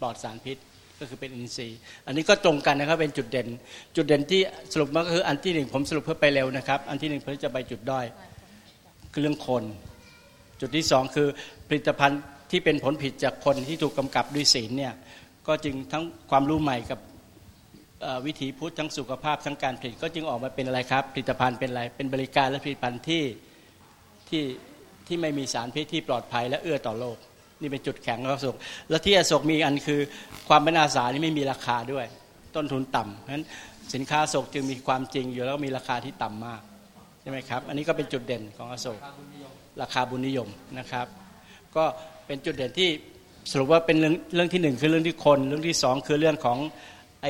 ปลอดสารพิษก็คือเป็นอินทรีย์ อันนี้ก็ตรงกันนะครับเป็นจุดเด่น จุดเด่นที่สรุปมาก็คืออันที่หนึ่งผมสรุปเพื่อไปเร็วนะครับ อันที่หนึ่งเพื่อจะไปจุดด้อย คือเรื่องคน จุดที่สองคือผลิตภัณฑ์ที่เป็นผลผิดจากคนที่ถูกกำกับด้วยศีลเนี่ยก็จึงทั้งความรู้ใหม่กับวิถีพุทธทั้งสุขภาพทั้งการผลิตก็จึงออกมาเป็นอะไรครับ ผลิตภัณฑ์เป็นอะไรเป็นบริการและผลิตภัณฑ์ที่ที่ที่ไม่มีสารพิษที่ปลอดภัยและเอื้อต่อโลก นี่เป็นจุดแข็งของอโศกและที่อโศกมีอันคือความเป็นอาสานี่ไม่มีราคาด้วย ต้นทุนต่ำเพราะฉะนั้นสินค้าโศกจึงมีความจริงอยู่แล้วมีราคาที่ต่ำมาก ช่ไหมครับ อันนี้ก็เป็นจุดเด่นของอโศกราคาบุญนิยมนะครับ ก็เป็นจุดเด่นที่สรุปว่าเป็นเรื่องเรื่องที่หนึ่งคือเรื่องที่คน เรื่องที่สองคือเรื่องของไอ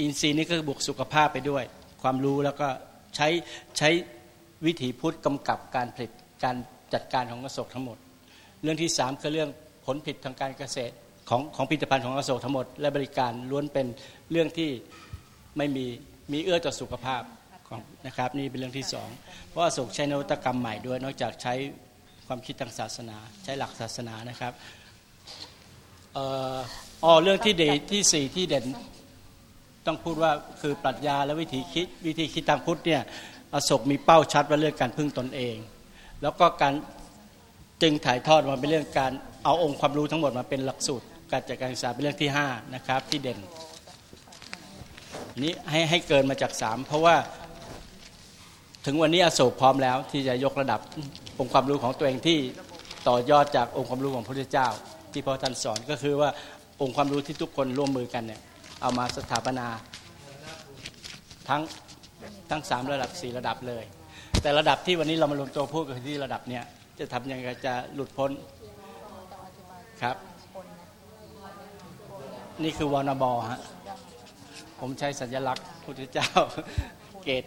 อินทรีย์นี่ก็บวกสุขภาพไปด้วย ความรู้แล้วก็ใช้ใช้วิถีพุทธกำกับการผลิตการจัดการของอโศกทั้งหมด เรื่องที่สามคือเรื่องผลผลิตทางการเกษตรของของผลิตภัณฑ์ของอโศกทั้งหมด และบริการล้วนเป็นเรื่องที่ไม่มีมีเอื้อต่อสุขภาพ นะครับ นี่เป็นเรื่องที่สองเพราะอโศกใช้นวัตกรรมใหม่ด้วย นอกจากใช้ความคิดทางศาสนา ใช้หลักศาสนานะครับเอ่ออ๋อเรื่องที่เดที่สี่ที่เด่นต้องพูดว่าคือปรัชญาและวิธีคิดวิธีคิดทางพุทธเนี่ยอโศกมีเป้าชัดว่าเรื่องการพึ่งตนเอง แล้วก็การจึงถ่ายทอดมาเป็นเรื่องการเอาองค์ความรู้ทั้งหมดมาเป็นหลักสูตร การจัดการศึกษาเป็นเรื่องที่ห้านะครับที่เด่นนี้ให้ให้เกินมาจากสามเพราะว่า ถึงวันนี้อโศกพร้อมแล้วที่จะยกระดับองค์ความรู้ของตัวเองที่ต่อยอดจากองค์ความรู้ของพระพุทธเจ้า ที่พระท่านสอนก็คือว่าองค์ความรู้ที่ทุกคนร่วมมือกันเนี่ยเอามาสถาปนาทั้งทั้งสามระดับสี่ระดับเลย แต่ระดับที่วันนี้เรามารวมตัวพูดกันที่ระดับเนี้ยจะทำยังไงจะหลุดพ้นครับ นี่คือวอนบอฮะผมใช้สัญลักษณ์พุทธเจ้าเกต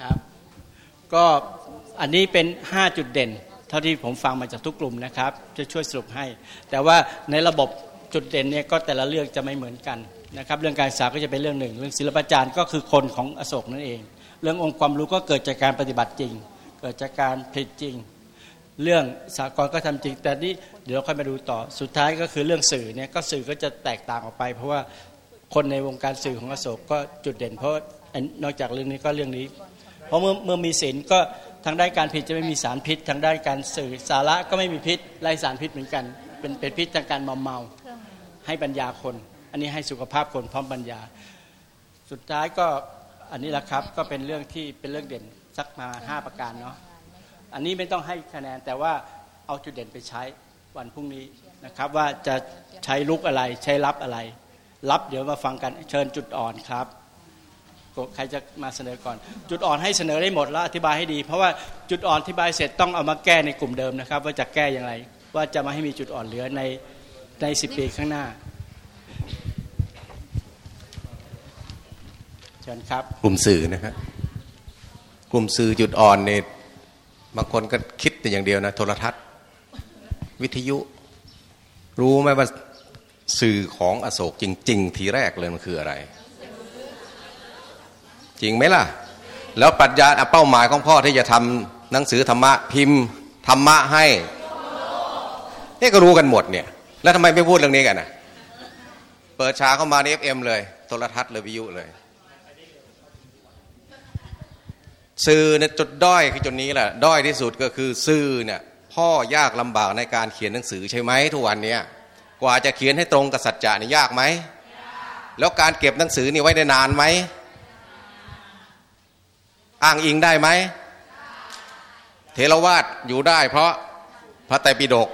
ครับ ก็อันนี้เป็น 5 จุดเด่น เท่าที่ผมฟังมาจากทุกกลุ่มนะครับ จะช่วยสรุปให้ แต่ว่าในระบบจุดเด่นเนี่ยก็แต่ละเรื่องจะไม่เหมือนกันนะครับ เรื่องการศึกษาก็จะเป็นเรื่องหนึ่ง เรื่องศิลปจารย์ก็คือคนของอโศกนั่นเอง เรื่ององค์ความรู้ก็เกิดจากการปฏิบัติจริง เกิดจากการผลิตจริง เรื่องสากลก็ทำจริง แต่นี่เดี๋ยวเราค่อยมาดูต่อ สุดท้ายก็คือเรื่องสื่อเนี่ยก็สื่อก็จะแตกต่างออกไป เพราะว่าคนในวงการสื่อของอโศกก็จุดเด่น เพราะนอกจากเรื่องนี้ก็เรื่องนี้ เพราะเมื่อเมื่อมีศีลก็ทางด้านการพิษจะไม่มีสารพิษ ทางด้านการสื่อสาระก็ไม่มีพิษไร้สารพิษเหมือนกัน เป็นเป็นพิษทางการเมาเมา ให้ปัญญาคน อันนี้ให้สุขภาพคนพร้อมปัญญา สุดท้ายก็อันนี้แหละครับก็เป็นเรื่องที่เป็นเรื่องเด่นสักมาห้าประการเนาะอันนี้ไม่ต้องให้คะแนนแต่ว่าเอาจุดเด่นไปใช้วันพรุ่งนี้นะครับ ว่าจะใช้ลุกอะไรใช้รับอะไร รับเดี๋ยวมาฟังกันเชิญจุดอ่อนครับ ใครจะมาเสนอก่อน จุดอ่อนให้เสนอได้หมดแล้วอธิบายให้ดี เพราะว่าจุดอ่อนอธิบายเสร็จต้องเอามาแก้ในกลุ่มเดิมนะครับ ว่าจะแก้อย่างไร ว่าจะมาให้มีจุดอ่อนเหลือในในสิปีข้างหน้าเชิญครับ กลุ่มสื่อนะครับกลุ่มสื่อจุดอ่อนเนี่ยบางคนก็คิดแต่อย่างเดียวนะโทรทัศน์ วิทยุ รู้ไหมว่าสื่อของอโศกจริง ๆ ทีแรกเลยมันคืออะไร จริงไหมล่ะ แล้วปรัชญาเป้าหมายของพ่อที่จะทำหนังสือธรรมะพิมพ์ธรรมะให้นี่ก็รู้กันหมดเนี่ย แล้วทำไมไม่พูดเรื่องนี้กันนะเปิดชาเข้ามาในเอฟเอ็มเลย โทรทัศน์เลยวิทยุเลย สื่อเนี่ยจุดด้อยคือจุดนี้แหละด้อยที่สุดก็คือสื่อเนี่ยพ่อยากลำบากในการเขียนหนังสือใช่ไหมทุกวันเนี้ยกว่าจะเขียนให้ตรงกับสัจจะนี่ยากไหมแล้วการเก็บหนังสือนี่ไว้ได้นานไหม อ้างอิงได้ไหมเทรวาดอยู่ได้ เพราะพระไตรปิฎก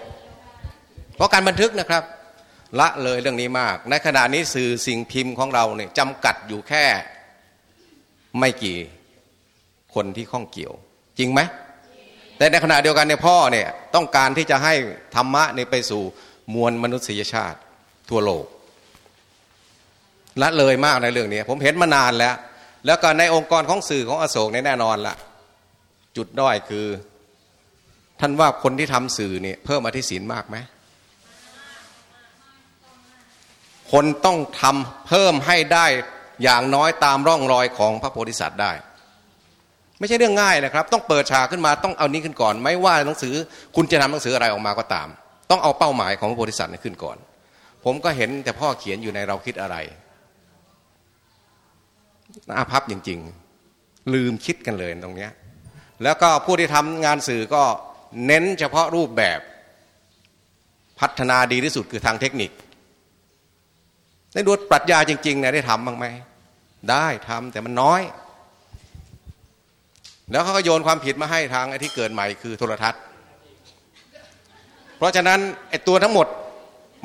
เพราะการบันทึกนะครับ ละเลยเรื่องนี้มาก ในขณะนี้สื่อสิ่งพิมพ์ของเราเนี่ยจำกัดอยู่แค่ไม่กี่คนที่ข้องเกี่ยว จริงไหมแต่ในขณะเดียวกันเนี่ยพ่อเนี่ยต้องการที่จะให้ธรรมะเนี่ยไปสู่มวลมนุษยชาติทั่วโลกละเลยมากในเรื่องนี้ ผมเห็นมานานแล้ว แล้วก็ในองค์กรของสื่อของอโศกแน่นอนละจุดด้อยคือ ท่านว่าคนที่ทำสื่อเนี่ยเพิ่มอธิศินมากไหมคนต้องทำเพิ่มให้ได้อย่างน้อยตามร่องรอยของพระโพธิสัตว์ได้ ไม่ใช่เรื่องง่ายนะครับ ต้องเปิดฉากขึ้นมาต้องเอานี้ขึ้นก่อน ไม่ว่าหนังสือคุณจะทำหนังสืออะไรออกมาก็ตาม ต้องเอาเป้าหมายของพระโพธิสัตว์ขึ้นก่อน ผมก็เห็นแต่พ่อเขียนอยู่ในเราคิดอะไร อาภัพจริง ๆ ลืมคิดกันเลยตรงนี้แล้วก็ผู้ที่ทำงานสื่อก็เน้นเฉพาะรูปแบบพัฒนาดีที่สุดคือทางเทคนิคในดวงปรัชญาจริงๆเนี่ยได้ทำบ้างไหมได้ทำแต่มันน้อย แล้วเขาก็โยนความผิดมาให้ทางไอ้ที่เกิดใหม่คือโทรทัศน์ เพราะฉะนั้นไอ้ตัวทั้งหมด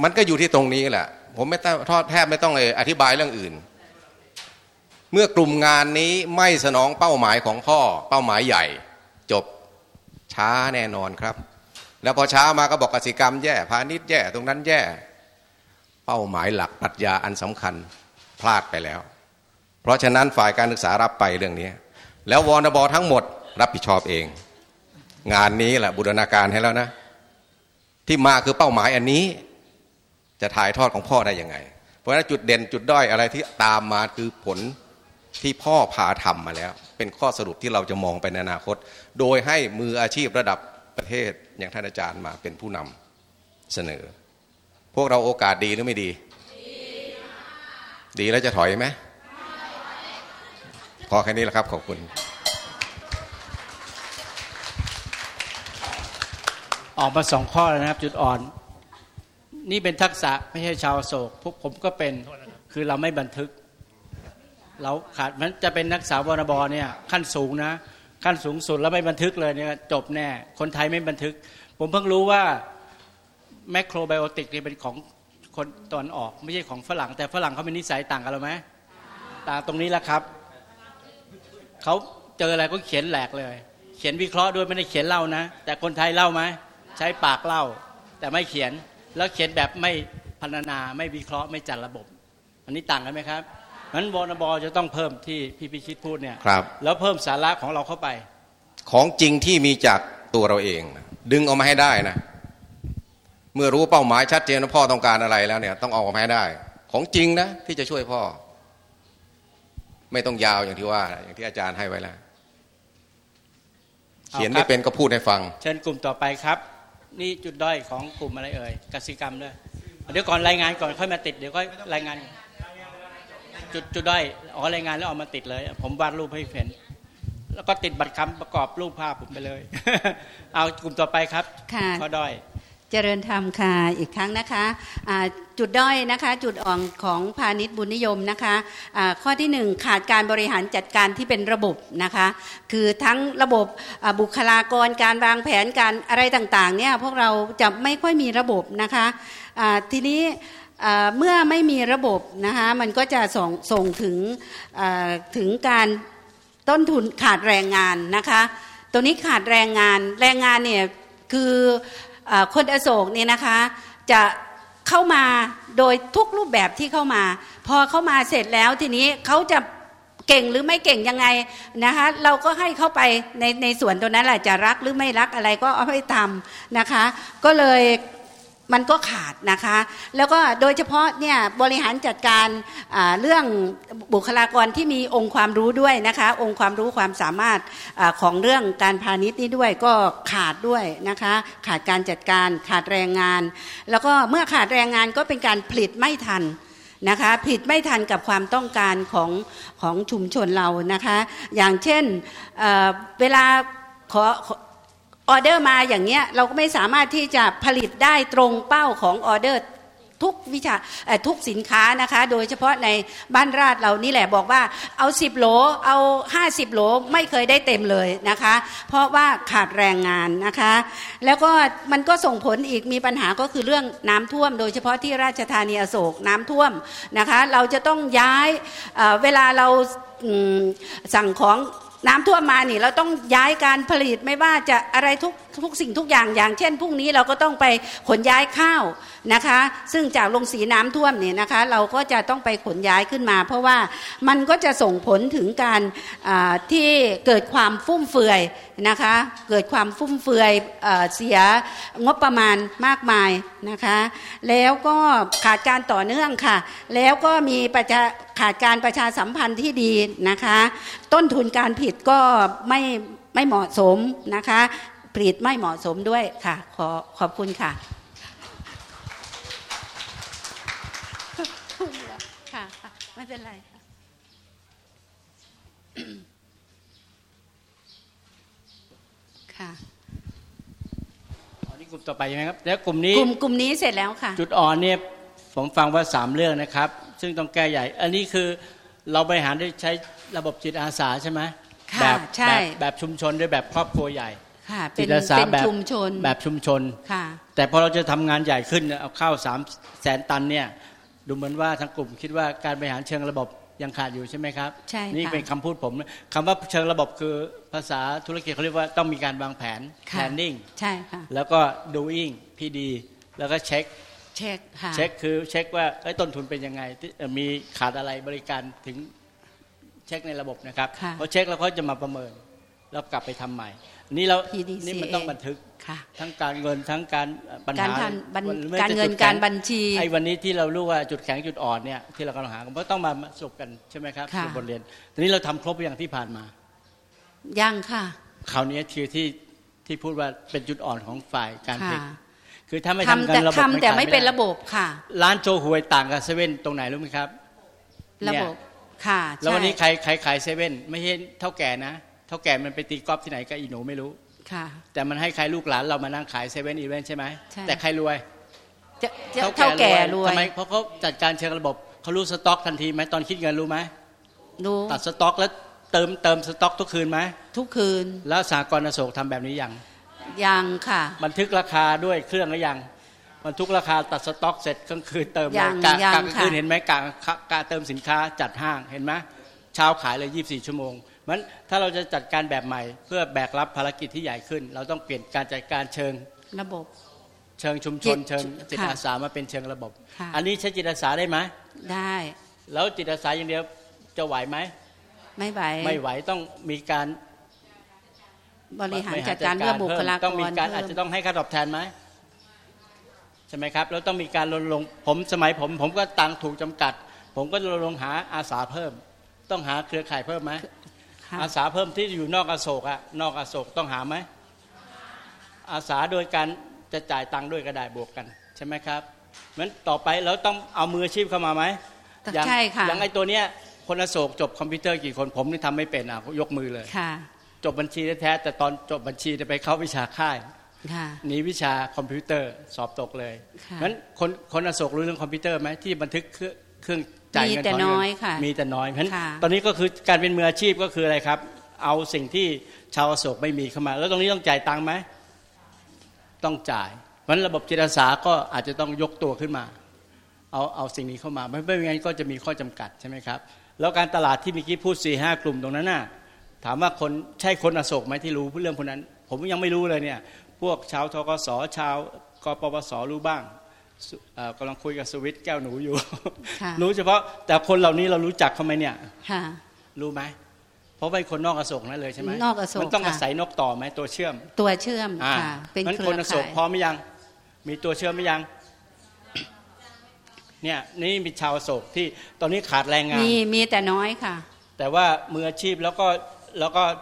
มันก็อยู่ที่ตรงนี้แหละ ผมไม่ต้องทอดแทบไม่ต้องอธิบายเรื่องอื่น เมื่อกลุ่มงานนี้ไม่สนองเป้าหมายของพ่อ เป้าหมายใหญ่ จบช้าแน่นอนครับ แล้วพอช้ามาก็บอกกสิกรรมแย่พาณิชย์แย่ตรงนั้นแย่ เป้าหมายหลักปรัชญาอันสำคัญพลาดไปแล้ว เพราะฉะนั้นฝ่ายการศึกษารับไปเรื่องนี้ แล้ววอนบอทั้งหมดรับผิดชอบเอง งานนี้แหละบูรณาการให้แล้วนะ ที่มาคือเป้าหมายอันนี้ จะถ่ายทอดของพ่อได้ยังไง เพราะฉะนั้นจุดเด่นจุดด้อยอะไรที่ตามมาคือผล ที่พ่อพาทำมาแล้ว เป็นข้อสรุปที่เราจะมองไปในอนาคต โดยให้มืออาชีพระดับประเทศอย่างท่านอาจารย์มาเป็นผู้นำเสนอ พวกเราโอกาสดีหรือไม่ดี ดีแล้วจะถอยไหมพอแค่นี้แหละครับขอบคุณออกมาสองข้อแล้วนะครับ จุดอ่อน นี่เป็นทักษะไม่ใช่ชาวโศกพวกผมก็เป็นคือเราไม่บันทึก เราขาดมันจะเป็นนักสาวรบเนี่ยขั้นสูงนะ ขั้นสูงสุดแล้วไม่บันทึกเลยเนี่ยจบแน่ คนไทยไม่บันทึก ผมเพิ่งรู้ว่าแมคโครไบโอติกนี่เป็นของคนตอนออกไม่ใช่ของฝรั่ง แต่ฝรั่งเขามีนิสัยต่างกันเราไหมต่างตรงนี้แหละครับเขาเจออะไรก็เขียนแหลกเลย เขียนวิเคราะห์ด้วยไม่ได้เขียนเล่านะ แต่คนไทยเล่าไหมใช้ปากเล่า แต่ไม่เขียนแล้วเขียนแบบไม่พรรณนาไม่วิเคราะห์ไม่จัดระบบ อันนี้ต่างกันไหมครับ นั้นวอนบจะต้องเพิ่มที่พี่พิชิตพูดเนี่ยครับ แล้วเพิ่มสาระของเราเข้าไป ของจริงที่มีจากตัวเราเองนะดึงออกมาให้ได้นะ เมื่อรู้เป้าหมายชัดเจนว่าพ่อต้องการอะไรแล้วเนี่ย ต้องออกมาให้ได้ ของจริงนะที่จะช่วยพ่อ ไม่ต้องยาวอย่างที่ว่า อย่างที่อาจารย์ให้ไว้แล้วเขียนไม่เป็นก็พูดให้ฟัง เชิญกลุ่มต่อไปครับ นี่จุดด้อยของกลุ่มอะไรเอ่ยกสิกรรมด้วยเดี๋ยวก่อนรายงานก่อนค่อยมาติดเดี๋ยวก็รายงาน จุดจุดด้อยอ๋อรายงานแล้วเอามาติดเลย ผมวาดรูปให้เห็น แล้วก็ติดบัตรคำประกอบรูปภาพผมไปเลย เอากลุ่มต่อไปครับค่ะข้อด้อยเจริญธรรมค่ะอีกครั้งนะคะอ่าจุดด้อยนะคะจุดอ่อนของพาณิชย์บุญนิยมนะคะอ่าข้อที่หนึ่งขาดการบริหารจัดการที่เป็นระบบนะคะคือทั้งระบบอ่าบุคลากรการวางแผนการอะไรต่างๆเนี่ยพวกเราจะไม่ค่อยมีระบบนะคะอ่าทีนี้อ่า เมื่อไม่มีระบบนะคะมันก็จะส่งส่งถึงถึงการต้นทุนขาดแรงงานนะคะตัวนี้ขาดแรงงานแรงงานเนี่ยคืออคนอโศกเนี่ยนะคะจะเข้ามาโดยทุกรูปแบบที่เข้ามา พอเข้ามาเสร็จแล้วทีนี้เขาจะเก่งหรือไม่เก่งยังไงนะคะเราก็ให้เข้าไปในในส่วนตัวนั้นแหละจะรักหรือไม่รักอะไรก็เอาให้ทำนะคะ ก็เลย มันก็ขาดนะคะ แล้วก็โดยเฉพาะเนี่ยบริหารจัดการเรื่องบุคลากรที่มีองค์ความรู้ด้วยนะคะ องค์ความรู้ความสามารถอของเรื่องการพาณิชย์นี่ด้วยก็ขาดด้วยนะคะ ขาดการจัดการขาดแรงงาน แล้วก็เมื่อขาดแรงงานก็เป็นการผลิตไม่ทันนะคะผลิตไม่ทันกับความต้องการของของชุมชนเรานะคะ อย่างเช่นเวลาขอ ออเดอร์มาอย่างเงี้ยเราก็ไม่สามารถที่จะผลิตได้ตรงเป้าของออเดอร์ทุกวิชาทุกสินค้านะคะ โดยเฉพาะในบ้านราชเรานี่แหละบอกว่าเอา 10 โหลเอา 50 โหลไม่เคยได้เต็มเลยนะคะ เพราะว่าขาดแรงงานนะคะ แล้วก็มันก็ส่งผลอีกมีปัญหาก็คือเรื่องน้ำท่วม โดยเฉพาะที่ราชธานีอโศกน้ำท่วมนะคะ เราจะต้องย้ายเอ่อเวลาเราสั่งของ น้ำท่วมมานี่เราต้องย้ายการผลิตไม่ว่าจะอะไรทุกทุกสิ่งทุกอย่างอย่างเช่นพรุ่งนี้เราก็ต้องไปขนย้ายข้าวนะคะ ซึ่งจากลงสีน้ำท่วมเนี่ยนะคะ เราก็จะต้องไปขนย้ายขึ้นมา เพราะว่ามันก็จะส่งผลถึงการที่เกิดความฟุ่มเฟือยนะคะ เกิดความฟุ่มเฟือยเอเสียงบประมาณมากมายนะคะ แล้วก็ขาดการต่อเนื่องค่ะ แล้วก็มีประชาขาดการประชาสัมพันธ์ที่ดีนะคะ ต้นทุนการผลิตก็ไม่ไม่เหมาะสมนะคะ ผลิตไม่เหมาะสมด้วยค่ะ ขอขอบคุณค่ะค่ะค่ะไม่เป็นไรค่ะค่ะอ๋อนี่กลุ่มต่อไปใช่ไหมครับ แล้วกลุ่มนี้ กลุ่มกลุ่มนี้เสร็จแล้วค่ะ จุดอ่อนเนี่ยผมฟังว่าสามเรื่องนะครับ ซึ่งต้องแก้ใหญ่ อันนี้คือเราบริหารด้วยใช้ระบบจิตอาสาใช่ไหมค่ะแบบใช่ แบบแบบชุมชนด้วยแบบครอบครัวใหญ่ ค่ะจิเป็นตอาสาเป็นแบบชุมชนแบบชุมชนค่ะ แต่พอเราจะทำงานใหญ่ขึ้นเนี่ยเอาข้าวสามแสนตันเนี่ยดูเหมือนว่าทางกลุ่มคิดว่าการบริหารเชิงระบบยังขาดอยู่ใช่ไหมครับใช่ค่ะนี่เป็นคำพูดผมคำว่าเชิงระบบคือภาษาธุรกิจเขาเรียกว่าต้องมีการวางแผนค่ะ planning ใช่ค่ะแล้วก็ doing PD แล้วก็เช็คเช็คค่ะเช็คคือเช็คว่าเอ้ยต้นทุนเป็นยังไงที่เอ่อมีขาดอะไรบริการถึงเช็คในระบบนะครับค่ะพอเช็คแล้วเขาจะมาประเมิน แล้วกลับไปทำใหม่อั นนี้เรา PDCA นี่มันต้องบันทึกค่ะทั้งการเงินทั้งการปัญการหาทำบัญไม่การแต่เงินจุดแข็การบัญชีไอ้วันนี้ที่เรารู้ว่าจุดแข็งจุดอ่อนเนี่ยที่เรากำลังหาก็ต้องมาสรุปกันใช่ไหมครับค่ะสรุปบทเรียนทีนี้เราทำครบหรือยังที่ผ่านมายังค่ะคราวนี้คือที่ที่พูดว่าเป็นจุดอ่อนของฝ่ายการผค่ะลิตคือถ้าไม่ทำทำกัแต่นระบบทำแต่ขายไม่เป็นด้ระบบค่ะ ร้านโจหวยต่างกับเซเว่นตรงไหนรู้ไหมครับ ระเนี่ยบบค่ะแล้ววันนี้ช่ใครใครขายเซเว่นไม่ใช่เถ้าแก่นะเถ้าแก่มันไปตีกอล์ฟที่ไหนก็อีหนูไม่รู้ค่ะ แต่มันให้ใครลูกหลานเรามานั่งขายเซเว่นอีเลฟเว่นใช่ไหมใช่แต่ใครรวยจะจะเถ้าแก่รวยทำไมเพราะเขาจัดการเชิงระบบเขารู้สต็อกทันทีไหมตอนคิดเงินรู้ไหมรู้ตัดสต็อกแล้วเติมเติมสต็อกทุกคืนไหมทุกคืน แล้วสหกรณ์อโศกทำแบบนี้ยังยังค่ะ บันทึกราคาด้วยเครื่องหรือยังบันทึกราคาตัดสต็อกเสร็จกลางคืนเติมเลยังกะยังกะกลางคืนค่ะเห็นไหมกะกะกะเติมสินค้าจัดห้างเห็นไหมเช้าขายเลย24ชั่วโมง มันถ้าเราจะจัดการแบบใหม่ เพื่อแบกรับภารกิจที่ใหญ่ขึ้น เราต้องเปลี่ยนการจัดการเชิงระบบ เชิงชุมชนจิตเชิงจิตค่ะอาสามาเป็นเชิงระบบค่ะอันนี้ใช้จิตอาสาได้ไหมได้ แล้วจิตอาสาอย่างเดียวจะไหวไหมไม่ไหวไม่ไหวต้องมีการบริหารบจัดการเรื่องบุคลากรต้องมีการอาจจะต้องให้ค่าตอบแทนไหมใช่ไหมครับ แล้วต้องมีการรณรงค์ผมสมัยผม ผมก็ตังค์ถูกจำกัด ผมก็รณรงค์หาอาสาเพิ่ม ต้องหาเครือข่ายเพิ่มไหมค่ะ อาสาเพิ่มที่อยู่นอกอโศกอะนอกอโศกต้องหาไหมอาสาโดยการจะจ่ายตังค์ด้วยก็ได้บวกกัน ใช่ไหมครับงั้นต่อไปเราต้องเอามืออาชีพเข้ามาไหมอย่างใช่ค่ะอย่างไอ้ตัวเนี้ยคนอโศกจบคอมพิวเตอร์กี่คนผมนี่ทำไม่เป็นอะยกมือเลยค่ะจบบัญชีแท้ๆแต่ตอนจบบัญชีจะไปเข้าวิชาค่ายค่ะหนีวิชาคอมพิวเตอร์สอบตกเลยค่ะงั้นคนคนอโศกรู้เรื่องคอมพิวเตอร์ไหมที่บันทึกเครื่องเครื่อง จ่ายเงินมีแต่ถอนเงิน้อยค่ะ มีแต่น้อยเพราะฉะนั้นค่ะตอนนี้ก็คือการเป็นมืออาชีพก็คืออะไรครับ เอาสิ่งที่ชาวอโศกไม่มีเข้ามา แล้วตรงนี้ต้องจ่ายตังค์ไหมต้องจ่าย เพราะฉะนั้นระบบจิตอาสาก็อาจจะต้องยกตัวขึ้นมา เอาเอาสิ่งนี้เข้ามา ไม่ไม่งั้นก็จะมีข้อจำกัดใช่ไหมครับ แล้วการตลาดที่เมื่อกี้พูดสี่ห้ากลุ่มตรงนั้นน่ะถามว่าคนใช่คนอโศกไหมที่รู้เรื่องพวกนั้น ผมยังไม่รู้เลยเนี่ย พวกชาวทกสชาวกปปสรู้บ้างสุเอ่อ กำลังคุยกับสวิตแก้วหนูอยู่ค่ะรู้เฉพาะแต่คนเหล่านี้เรารู้จักเขาไหมเนี่ยค่ะรู้ไหมเพราะเป็นคนนอกอโศกนั่นเลยใช่ไหมนอกอโศกมันต้องค่ะอาศัยนกต่อไหมตัวเชื่อม ตัวเชื่อมอ่าค่ะเป็นงั้นเคครืนออโศกข่ายพร้อมไหมยัง มีตัวเชื่อมไหมยังเนี่ยนี่มีชาวอโศกที่ตอนนี้ขาดแรงงานมีมีแต่น้อยค่ะ แต่ว่ามืออาชีพแล้วก็แล้วก็เอ่อ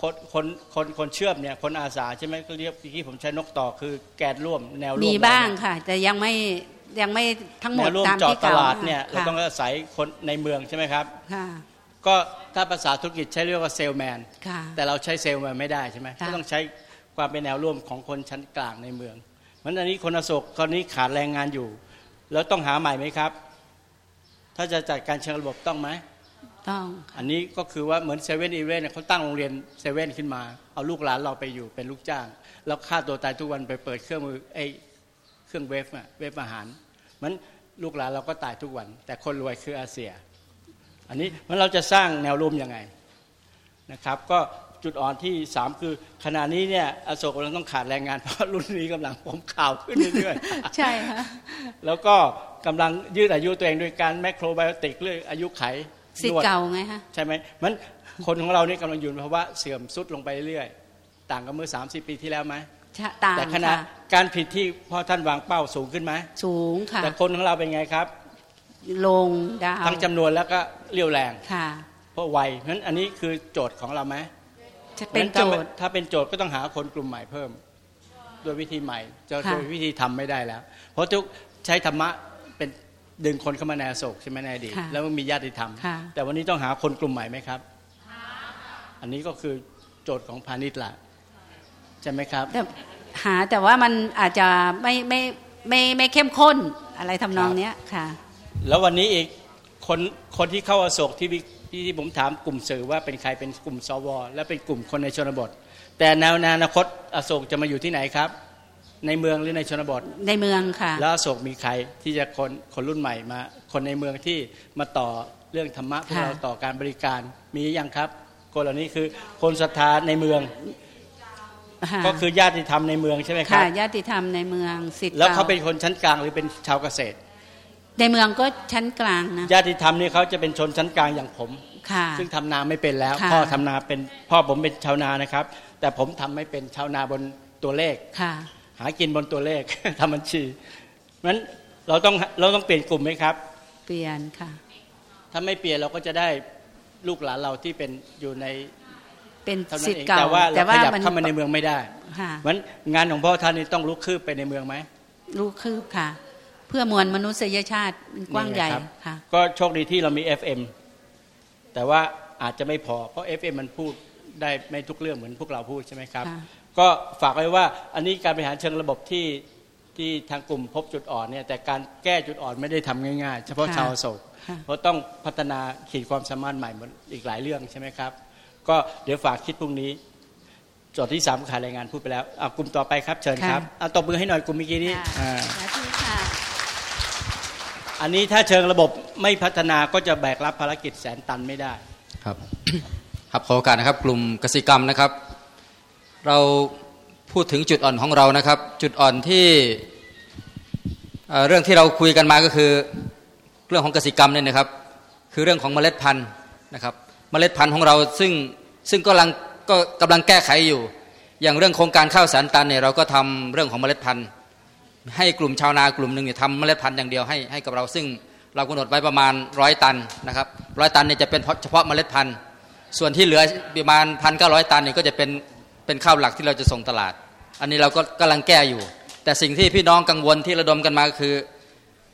คนคนคนคนเชื่อมเนี่ยคนอาสาใช่ไหมก็เรียกเมื่อกี้ผมใช้นกต่อคือแกนร่วมแนวร่วมมีบ้างเรเนี่ยค่ะ แต่ยังไม่ยังไม่ทั้งหมแนดวร่วมตามจอดที่ตกล่าวลาดเนี่ยเราค่ะต้องอาศัยคนในเมืองใช่ไหมครับค่ะก็ถ้าภาษาธุรกิจใช้เรียกว่าเซลแมนค่ะแต่เราใช้เซลแมนไม่ได้ใช่ไหมค่ะก็ต้องใช้ความเป็นแนวร่วมของคนชั้นกลางในเมืองเพราะฉะนั้นอันนี้คนอโศกตอนนี้ขาดแรงงานอยู่ แล้วต้องหาใหม่ไหมครับ ถ้าจะจัดการเชิงระบบต้องไหม ต้องอันนี้ก็คือว่าเหมือนเซเว่นอีเลฟเว่นเขาตั้งโรงเรียนเซเว่นขึ้นมา เอาลูกหลานเราไปอยู่เป็นลูกจ้างแล้วฆ่าตัวตายทุกวันไปเปิดเครื่องมือไอ้เครื่องเวฟอะเวฟอาหารมันลูกหลานเราก็ตายทุกวัน แต่คนรวยคืออาเสี่ย อันนี้มันเราจะสร้างแนวร่วมยังไงนะครับ ก็จุดอ่อนที่สามคือขณะนี้เนี่ยอโศกกำลังต้องขาดแรงงานเพราะรุ่นนี้กำลังผมข่าวขึ้นเรื่อยๆใช่ค่ะแล้วก็กำลังยืดอายุตัวเองโดยการแมคโครไบโอติกเรื่องอายุไข สิทนวดธิ์เก่าไงฮะใช่ไหมมันคนของเรานี่กำลังอยู่ในภาวะเสื่อมสุดลงไปเรื่อยๆต่างกับเมื่อ 30 ปีที่แล้วไหมใช่ต่างแต่ขณะค่ะการผิดที่พ่อท่านวางเป้าสูงขึ้นไหมสูงค่ะแต่คนของเราเป็นไงครับ ลงดาวทั้งจำนวนแล้วก็เรี่ยวแรงค่ะเพราะวัยเพราะฉะนั้นอันนี้คือโจทย์ของเราไหมจะเป็นโจงั้ทย์ถ้าเป็นโจทย์ก็ต้องหาคนกลุ่มใหม่เพิ่มโดยวิธีใหม่จะค่ะโดยวิธีทำไม่ได้แล้ว เพราะทุกใช้ธรรมะเป็น ดึงคนเข้ามาในอโศกใช่ไหมในอดีตค่ะแล้วมันมีญาติธรรมค่ะแต่วันนี้ต้องหาคนกลุ่มใหม่ไหมครับ อันนี้ก็คือโจทย์ของพาณิชย์ละใช่ไหมครับแต่หาแต่ว่ามันอาจจะไม่ไม่ไม่ไม่เข้มข้นอะไรทำนองเนี้ยค่ะ แล้ววันนี้อีกคนคนที่เข้าอโศกที่วิที่ที่ผมถามกลุ่มสื่อว่าเป็นใครเป็นกลุ่มสวและเป็นกลุ่มคนในชนบท แต่แนวในอนาคตอโศกจะมาอยู่ที่ไหนครับ ในเมืองหรือในชนบท ในเมืองค่ะ แล้วอโศกมีใครที่จะคนคนรุ่นใหม่มา คนในเมืองที่มาต่อเรื่องธรรมะพวกค่ะเราต่อการบริการมียังครับ คนเหล่านี้คือคนศรัทธาในเมืองค่ะก็คือญาติธรรมในเมืองใช่ไหมครัค่ะบญาติธรรมในเมืองสิทธิ์แล้วก่เขาเป็นคนชั้นกลางหรือเป็นชาวเกษตร ในเมืองก็ชั้นกลางนะญาติธรรมนี่เขาจะเป็นชนชั้นกลางอย่างผมค่ะซึ่งทำนาไม่เป็นแล้วค่ะพ่อทำนาเป็นพ่อผมเป็นชาวนานะครับ แต่ผมทำไม่เป็นชาวนาบนตัวเลขค่ะ หากินบนตัวเลขทำบัญชีนั้นเราต้องเราต้องเปลี่ยนกลุ่มไหมครับ เปลี่ยนค่ะ ถ้าไม่เปลี่ยนเราก็จะได้ลูกหลานเราที่เป็นอยู่ในเป็นเท่านั้สินทเอธิ์งเก่าแต่ว่าเราขยับเข้ามาในเมืองไม่ได้ค่ะมันงานของพ่อท่านนี่ต้องลุกคืบไปในเมืองไหมลูกคืบค่ะ เพื่อมวลมนุษยชาติมันกว้างใหญ่นี่ไครับค่ะ ก็โชคดีที่เรามี FM แต่ว่าอาจจะไม่พอเพราะ FM มันพูดได้ไม่ทุกเรื่องเหมือนพวกเราพูดใช่ไหมครับค่ะ ก็ฝากไว้ว่าอันนี้การบริหารเชิงระบบที่ที่ทางกลุ่มพบจุดอ่อนเนี่ยแต่การแก้จุดอ่อนไม่ได้ทำง่ายๆ เฉพาะชาวอโศกค่ะเพราะต้องพัฒนาขีดความสามารถใหม่หมดอีกหลายเรื่องใช่ไหมครับ ก็เดี๋ยวฝากคิดพรุ่งนี้โจทย์ที่สามขายรายงานพูดไปแล้วอะกลุ่มต่อไปครับเชิญครับเอาตบมือให้หน่อยกลุ่มเมื่อกี้นี้ค่ะอ่าสาธุค่ะอันนี้ถ้าเชิงระบบไม่พัฒนาก็จะแบกรับภารกิจแสนตันไม่ได้ครับ ครับขอโอกาสนะครับ กลุ่มกสิกรรมนะครับ เราพูดถึงจุดอ่อนของเรานะครับ จุดอ่อนที่เเรื่องที่เราคุยกันมาก็คือเรื่องของกสิกรรมเนี่ยนะครับ คือเรื่องของเมล็ดพันธุ์นะครับเมล็ดพันธุ์ของเราซึ่งซึ่งก็กำลังก็กำลังแก้ไขอยู่ อย่างเรื่องโครงการข้าวสารตันเนี่ยเราก็ทำเรื่องของเมล็ดพันธุ์ให้กลุ่มชาวนากลุ่มหนึ่งเนี่ยทำเมล็ดพันธุ์อย่างเดียวให้ให้กับเราซึ่งเรากำหนดไว้ประมาณร้อยตันนะครับร้อยตันเนี่ยจะเป็นเฉพาะเมล็ดพันธุ์ส่วนที่เหลือประมาณพันเก้าร้อยตันเนี่ยก็จะเป็น เป็นข้าวหลักที่เราจะส่งตลาด อันนี้เราก็กำลังแก้อยู่ แต่สิ่งที่พี่น้องกังวลที่ระดมกันมาก็คือ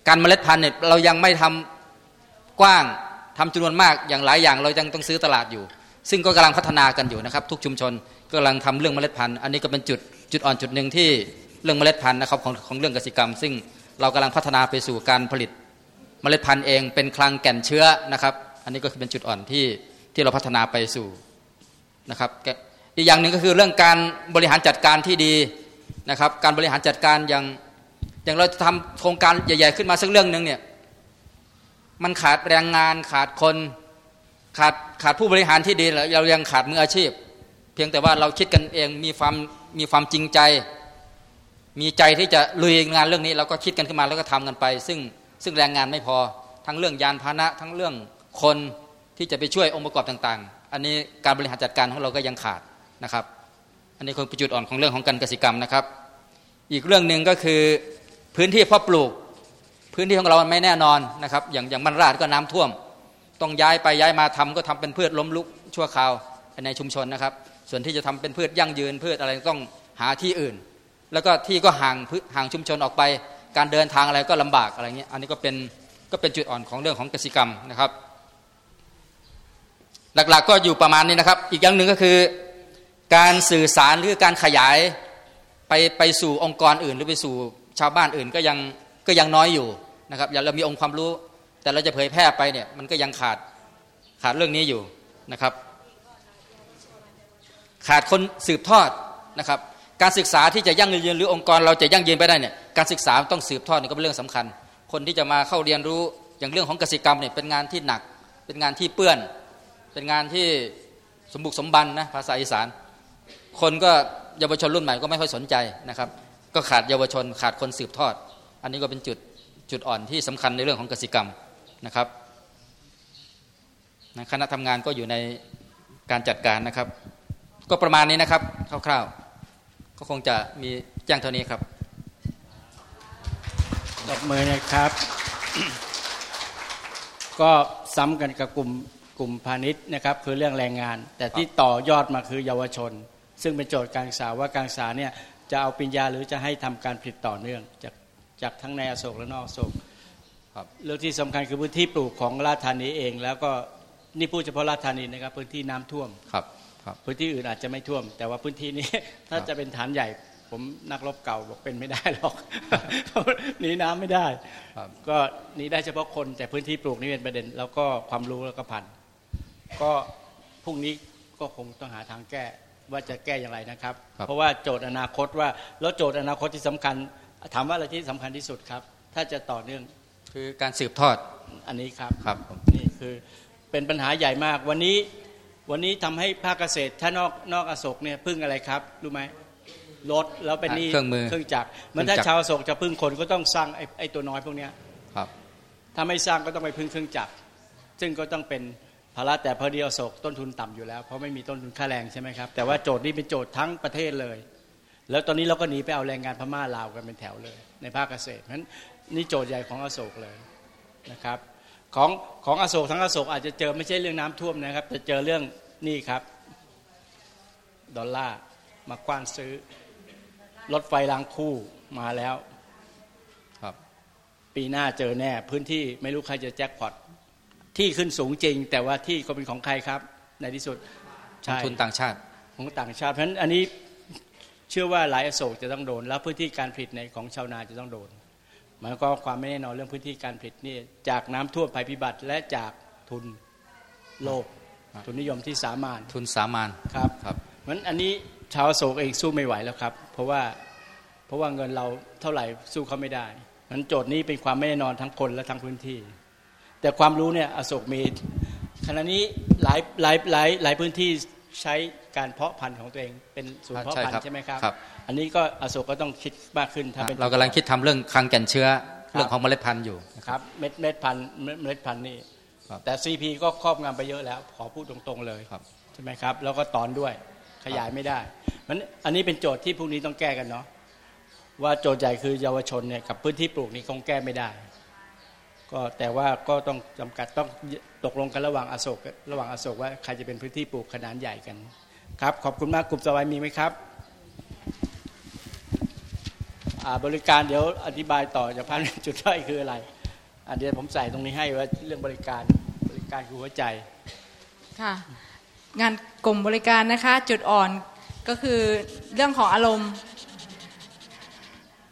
การเมล็ดพันธุ์เนี่ยเรายังไม่ทำกว้างทำจำนวนมากอย่างหลายอย่างเรายังต้องซื้อตลาดอยู่ ซึ่งก็กำลังพัฒนากันอยู่นะครับ ทุกชุมชนก็กำลังทำเรื่องเมล็ดพันธุ์ อันนี้ก็เป็นจุดจุดอ่อนจุดหนึ่งที่เรื่องเมล็ดพันธุ์นะครับของของเรื่องกสิกรรม ซึ่งเรากำลังพัฒนาไปสู่การผลิตเมล็ดพันธุ์เองเป็นคลังแก่นเชื้อนะครับ อันนี้ก็คือเป็นจุดอ่อนที่ที่เราพัฒนาไปสู่นะครับ อีกอย่างหนึ่งก็คือเรื่องการบริหารจัดการที่ดีนะครับ การบริหารจัดการอย่างอย่างเราจะทำโครงการใหญ่ ๆ ขึ้นมาสักเรื่องหนึ่งเนี่ยมันขาดแรงงานขาดคนขาดขาดผู้บริหารที่ดีแล้วเรายังขาดมืออาชีพ เพียงแต่ว่าเราคิดกันเองมีความมีความจริงใจ มีใจที่จะลุยงานเรื่องนี้เราก็คิดกันขึ้นมาแล้วก็ทำกันไป ซึ่งซึ่งแรงงานไม่พอทั้งเรื่องยานพาหนะทั้งเรื่องคนที่จะไปช่วยองค์ประกอบต่าง ๆ อันนี้การบริหารจัดการของเราก็ยังขาด นะครับ อันนี้คงเป็นจุดอ่อนของเรื่องของการเกษตรกรรมนะครับ อีกเรื่องหนึ่งก็คือพื้นที่เพาะปลูก พื้นที่ของเรามันไม่แน่นอนนะครับ อย่างอย่างมันราดก็น้ำท่วม ต้องย้ายไปย้ายมาทำก็ทำเป็นพืชล้มลุกชั่วคราวในชุมชนนะครับ ส่วนที่จะทำเป็นพืชยั่งยืนพืชอะไรต้องหาที่อื่น แล้วก็ที่ก็ห่างพื้นห่างชุมชนออกไป การเดินทางอะไรก็ลำบากอะไรเงี้ยอันนี้ก็เป็นก็เป็นจุดอ่อนของเรื่องของเกสิกรรมนะครับ หลักๆก็อยู่ประมาณนี้นะครับ อีกอย่างหนึ่งก็คือ การสื่อสารหรือการขยายไปไปสู่องค์กรอื่น หรือไปสู่ชาวบ้านอื่นก็ยังก็ยังน้อยอยู่นะครับอย่างเรามีองค์ความรู้ แต่เราจะเผยแพร่ไปเนี่ยมันก็ยังขาดขาดเรื่องนี้อยู่นะครับ ขาดคนสืบทอดนะครับ การศึกษาที่จะยั่งยืนหรือองค์กรเราจะยั่งยืนไปได้เนี่ยการศึกษาต้องสืบทอดนี่ก็เป็นเรื่องสำคัญ คนที่จะมาเข้าเรียนรู้อย่างเรื่องของกสิกรรมเนี่ยเป็นงานที่หนัก เป็นงานที่เปื้อน เป็นงานที่สมบุกสมบันนะภาษาอีสาน คนก็เยาวชนรุ่นใหม่ก็ไม่ค่อยสนใจนะครับ ก็ขาดเยาวชนขาดคนสืบทอด อันนี้ก็เป็นจุดจุดอ่อนที่สำคัญในเรื่องของกสิกรรมนะครับนะคณะทำงานก็อยู่ในการจัดการนะครับ ก็ประมาณนี้นะครับคร่าวๆ ก็คงจะมีแจ้งเท่านี้ครับตบมือนะครับ ก็ซ้ำกันกับกลุ่มกลุ่มพาณิชย์นะครับ คือเรื่องแรงงาน แต่ที่ต่อยอดมาคือเยาวชน ซึ่งเป็นโจทย์การศึกษาว่าการศึกษาเนี่ยจะเอาปริญญาหรือจะให้ทำการผลิตต่อเนื่องจากจากทั้งในอโศกและนอกอโศกครับเรื่องที่สำคัญคือพื้นที่ปลูกของราชธานีเอง แล้วก็นี่พูดเฉพาะราชธานีนะครับพื้นที่น้ำท่วมครับครับพื้นที่อื่นอาจจะไม่ท่วม แต่ว่าพื้นที่นี้ถ้าจะเป็นฐานใหญ่ผมนักรบเก่าบอกเป็นไม่ได้หรอกหนีน้ำไม่ได้ครับก็หนีได้เฉพาะคนแต่พื้นที่ปลูกนี่เป็นประเด็น แล้วก็ความรู้แล้วก็พันธุ์ก็พรุ่งนี้ก็คงต้องหาทางแก้ ว่าจะแก้อย่างไรนะครับครับ เพราะว่าโจทย์อนาคตว่าแล้วโจทย์อนาคตที่สำคัญ ถามว่าอะไรที่สำคัญที่สุดครับ ถ้าจะต่อเนื่องคือการสืบทอดอันนี้ครับครับนี่คือเป็นปัญหาใหญ่มากวันนี้วันนี้ทำให้ภาคเกษตรถ้านอกนอกอโศกเนี่ยพึ่งอะไรครับรู้ไหมรถแล้วเป็นหนี่เครื่องมือเครื่องจักรมันถ้าเครื่องจักรชาวอโศกจะพึ่งคนก็ต้องสร้างไอ้ไอ้ตัวน้อยพวกเนี้ยครับถ้าไม่สร้างก็ต้องไปพึ่งเครื่องจักรซึ่งก็ต้องเป็นภาระแต่พอดีอโศกต้นทุนต่ำอยู่แล้ว เพราะไม่มีต้นทุนค่าแรงใช่ไหมครับ แต่ว่าโจทย์นี้เป็นโจทย์ทั้งประเทศเลย แล้วตอนนี้เราก็หนีไปเอาแรงงานพม่าลาวกันเป็นแถวเลย ในภาคเกษตรเพราะฉะนั้นนี่โจทย์ใหญ่ของอโศกเลยนะครับของของอโศกทั้งอโศกอาจจะเจอไม่ใช่เรื่องน้ำท่วมนะครับจะเจอเรื่องนี่ครับดอลลาร์มากว้านซื้อ รถไฟรางคู่มาแล้ว ครับ ปีหน้าเจอแน่ พื้นที่ไม่รู้ใครจะแจ็คพอต ที่ขึ้นสูงจริง แต่ว่าที่ก็เป็นของใครครับ ในที่สุดใช่ทุนต่างชาติของต่างชาติเพราะฉะนั้นอันนี้เชื่อว่าหลายอโศกจะต้องโดน แล้วพื้นที่การผลิตในของชาวนาจะต้องโดนหมันก็ความไม่แน่นอนเรื่องพื้นที่การผลิตนี่จากน้ำท่วมภัยพิบัติ และจากทุนโลก ทุนนิยมที่สามานทุนสามานครับครับเพราะฉะนั้นอันนี้ชาวอโศกเองสู้ไม่ไหวแล้วครับ เพราะว่าเพราะว่าเงินเราเท่าไหร่สู้เขาไม่ได้นั้นโจทย์นี้เป็นความไม่แน่นอนทั้งคนและทั้งพื้นที่ แต่ความรู้เนี่ยอโศกมีขณะนี้หลายหลายหลายหลายพื้นที่ใช้การเพาะพันธุ์ของตัวเองเป็นศูนย์เพาะพันใช่ครับธุ์ใช่ไหมครับครับ อันนี้ก็อโศกก็ต้องคิดมากขึ้นถ้าเป็นเรากำลังคิดทำเรื่องคลังแก่นเชื้อครับเรื่องของเมล็ดพันธุ์อยู่ครับเม็ดเม็ดพันธุ์เม็ดเมล็ดพันธุ์นี่ครับแต่ซีพีก็ครอบงำไปเยอะแล้ว ขอพูดตรงๆเลยครับใช่ไหมครับ แล้วก็ตอนด้วยขยายไม่ได้มันอันนี้เป็นโจทย์ที่พวกนี้ต้องแก้กันเนาะว่าโจทย์ใหญ่คือเยาวชนเนี่ยกับพื้นที่ปลูกนี่คงแก้ไม่ได้ ก็แต่ว่าก็ต้องจำกัดต้องตกลงกันระหว่างอโศกระหว่างอโศกว่าใครจะเป็นพื้นที่ปลูกขนาดใหญ่กันครับ ขอบคุณมากกลุ่มสวายมีไหมครับอ่าบริการเดี๋ยวอธิบายต่อจากพันจุดด้อยคืออะไรอะเดี๋ยวผมใส่ตรงนี้ให้ว่าเรื่องบริการบริการคือหัวใจค่ะงานกลุ่มบริการนะคะจุดอ่อนก็คือเรื่องของอารมณ์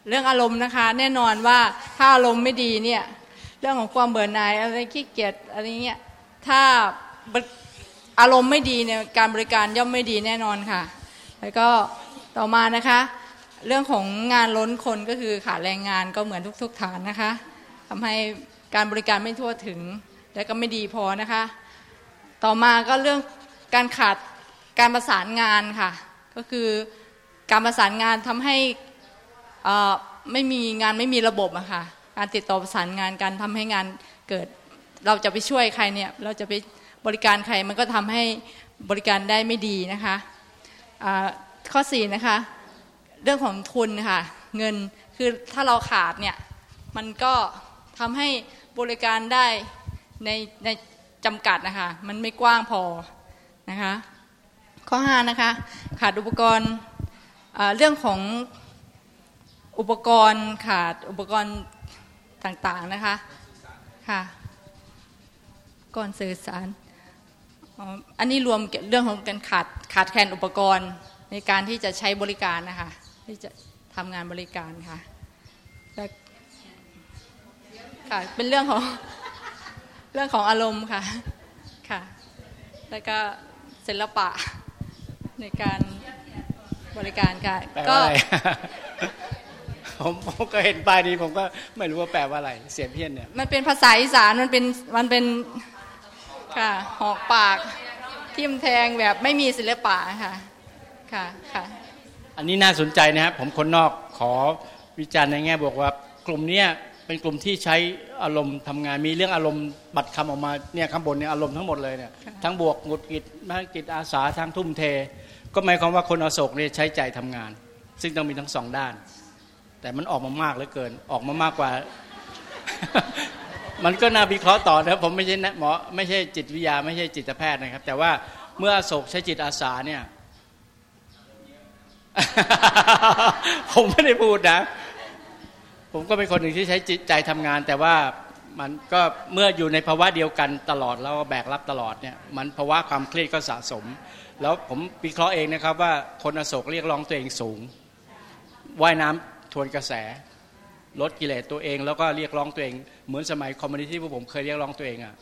เรื่องอารมณ์นะคะ แน่นอนว่าถ้าอารมณ์ไม่ดีเนี่ย เรื่องของความเบื่อหน่ายอะไรขี้เกียจอะไรเงี้ยถ้าอารมณ์ไม่ดีเนี่ยการบริการย่อมไม่ดีแน่นอนค่ะ แล้วก็ต่อมานะคะ เรื่องของงานล้นคนก็คือขาดแรงงานก็เหมือนทุก ๆ ฐานนะคะทำให้การบริการไม่ทั่วถึงและก็ไม่ดีพอนะคะ ต่อมาก็เรื่องการขาดการประสานงานค่ะ ก็คือการประสานงานทำให้อ่อไม่มีงานไม่มีระบบอะค่ะ การติดต่อประสานงานการทำให้งานเกิด เราจะไปช่วยใครเนี่ยเราจะไปบริการใครมันก็ทำให้บริการได้ไม่ดีนะคะข้อ4นะคะเรื่องของทุนค่ะเงินคือถ้าเราขาดเนี่ยมันก็ทำให้บริการได้ในในจำกัดนะคะมันไม่กว้างพอนะคะข้อ5นะคะขาดอุปกรณ์เรื่องของอุปกรณ์ขาดอุปกรณ์ ต่างๆนะคะค่ะก่อนสื่อสารอันนี้รวมเรื่องของการขาดขาดแคลนอุปกรณ์ในการที่จะใช้บริการนะคะที่จะทำงานบริการค่ะและค่ะเป็นเรื่องของเรื่องของอารมณ์ค่ะค่ะ แล้วก็ศิลปะในการบริการค่ะก็ ผมผมก็เห็นป้ายนี้ผมก็ไม่รู้ว่าแปลว่าอะไร เสียงเพี้ยนเนี่ยมันเป็นภาษาอีสานมันเป็นมันเป็นค่ะหอกปากทิมแทงแบบไม่มีศิลปะค่ะค่ะค่ะ อันนี้น่าสนใจนะครับผมคนนอกขอวิจารณ์ในแง่บวกว่ากลุ่มเนี้ยเป็นกลุ่มที่ใช้อารมณ์ทำงานมีเรื่องอารมณ์บัตรคำออกมาเนี่ยข้างบนเนี่ยอารมณ์ทั้งหมดเลยเนี่ยค่ะทั้งบวกหงุดหงิดมากจิตอาสาทั้งทุ่มเท ก็หมายความว่าคนอโศกเนี่ยใช้ใจทำงาน ซึ่งต้องมีทั้งสองด้าน แต่มันออกมามากเหลือเกิน ออกมามากกว่า มันก็น่าวิเคราะห์ต่อนะครับผมไม่ใช่นักหมอไม่ใช่จิตวิทยา ไม่ใช่จิตแพทย์นะครับ แต่ว่าเมื่อโศกใช้จิตอาสาเนี่ย ผมไม่ได้พูดนะ ผมก็เป็นคนหนึ่งที่ใช้จิตใจทำงาน แต่ว่ามันก็เมื่ออยู่ในภาวะเดียวกันตลอดแล้วแบกรับตลอดเนี่ย มันภาวะความเครียดก็สะสม แล้วผมวิเคราะห์เองนะครับ ว่าคนอโศกเรียกร้องตัวเองสูงว่ายน้ำ ทวนกระแส ลดกิเลสตัวเอง แล้วก็เรียกร้องตัวเอง เหมือนสมัยคอมมิวนิสต์ที่พวกผมเคยเรียกร้องตัวเองอะ